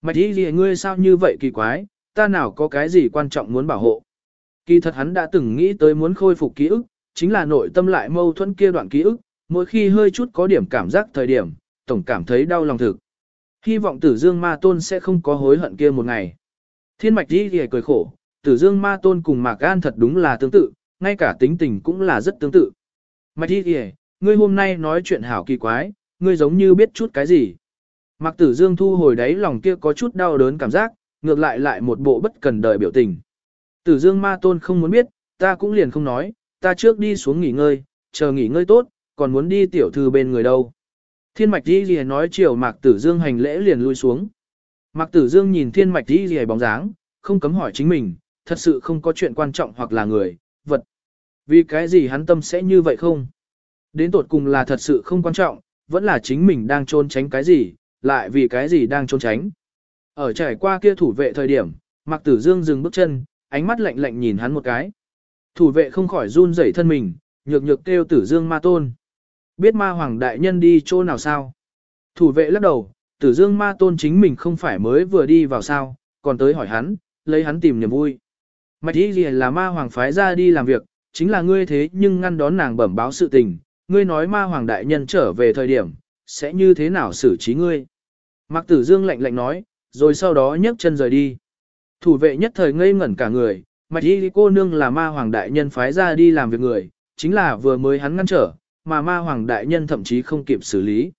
Mạch ý gì ngươi sao như vậy kỳ quái, ta nào có cái gì quan trọng muốn bảo hộ. Kỳ thật hắn đã từng nghĩ tới muốn khôi phục ký ức, chính là nội tâm lại mâu thuẫn kia đoạn ký ức, mỗi khi hơi chút có điểm cảm giác thời điểm, tổng cảm thấy đau lòng thực. Hy vọng tử dương ma tôn sẽ không có hối hận kia một ngày. Thiên mạch đi thì cười khổ, tử dương ma tôn cùng mạc gan thật đúng là tương tự, ngay cả tính tình cũng là rất tương tự. Mạch đi thì ngươi hôm nay nói chuyện hảo kỳ quái, ngươi giống như biết chút cái gì. Mạc tử dương thu hồi đáy lòng kia có chút đau đớn cảm giác, ngược lại lại một bộ bất cần đời biểu tình. Tử dương ma tôn không muốn biết, ta cũng liền không nói, ta trước đi xuống nghỉ ngơi, chờ nghỉ ngơi tốt, còn muốn đi tiểu thư bên người đâu. Thiên mạch đi lìa nói chiều mạc tử dương hành lễ liền lui xuống. Mạc tử dương nhìn thiên mạch đi lìa bóng dáng, không cấm hỏi chính mình, thật sự không có chuyện quan trọng hoặc là người, vật. Vì cái gì hắn tâm sẽ như vậy không? Đến tột cùng là thật sự không quan trọng, vẫn là chính mình đang trốn tránh cái gì, lại vì cái gì đang trốn tránh. Ở trải qua kia thủ vệ thời điểm, Mạc Tử Dương dừng bước chân, ánh mắt lạnh lạnh nhìn hắn một cái. Thủ vệ không khỏi run rẩy thân mình, nhược nhược kêu Tử Dương Ma Tôn. Biết Ma Hoàng đại nhân đi chỗ nào sao? Thủ vệ lắc đầu, Tử Dương Ma Tôn chính mình không phải mới vừa đi vào sao, còn tới hỏi hắn, lấy hắn tìm niềm vui. Mạch ý gì là Ma Hoàng phái ra đi làm việc, chính là ngươi thế nhưng ngăn đón nàng bẩm báo sự tình, ngươi nói Ma Hoàng đại nhân trở về thời điểm, sẽ như thế nào xử trí ngươi? Mạc Tử Dương lạnh lạnh nói, rồi sau đó nhấc chân rời đi. Thủ vệ nhất thời ngây ngẩn cả người, mạch y cô nương là ma hoàng đại nhân phái ra đi làm việc người, chính là vừa mới hắn ngăn trở, mà ma hoàng đại nhân thậm chí không kịp xử lý.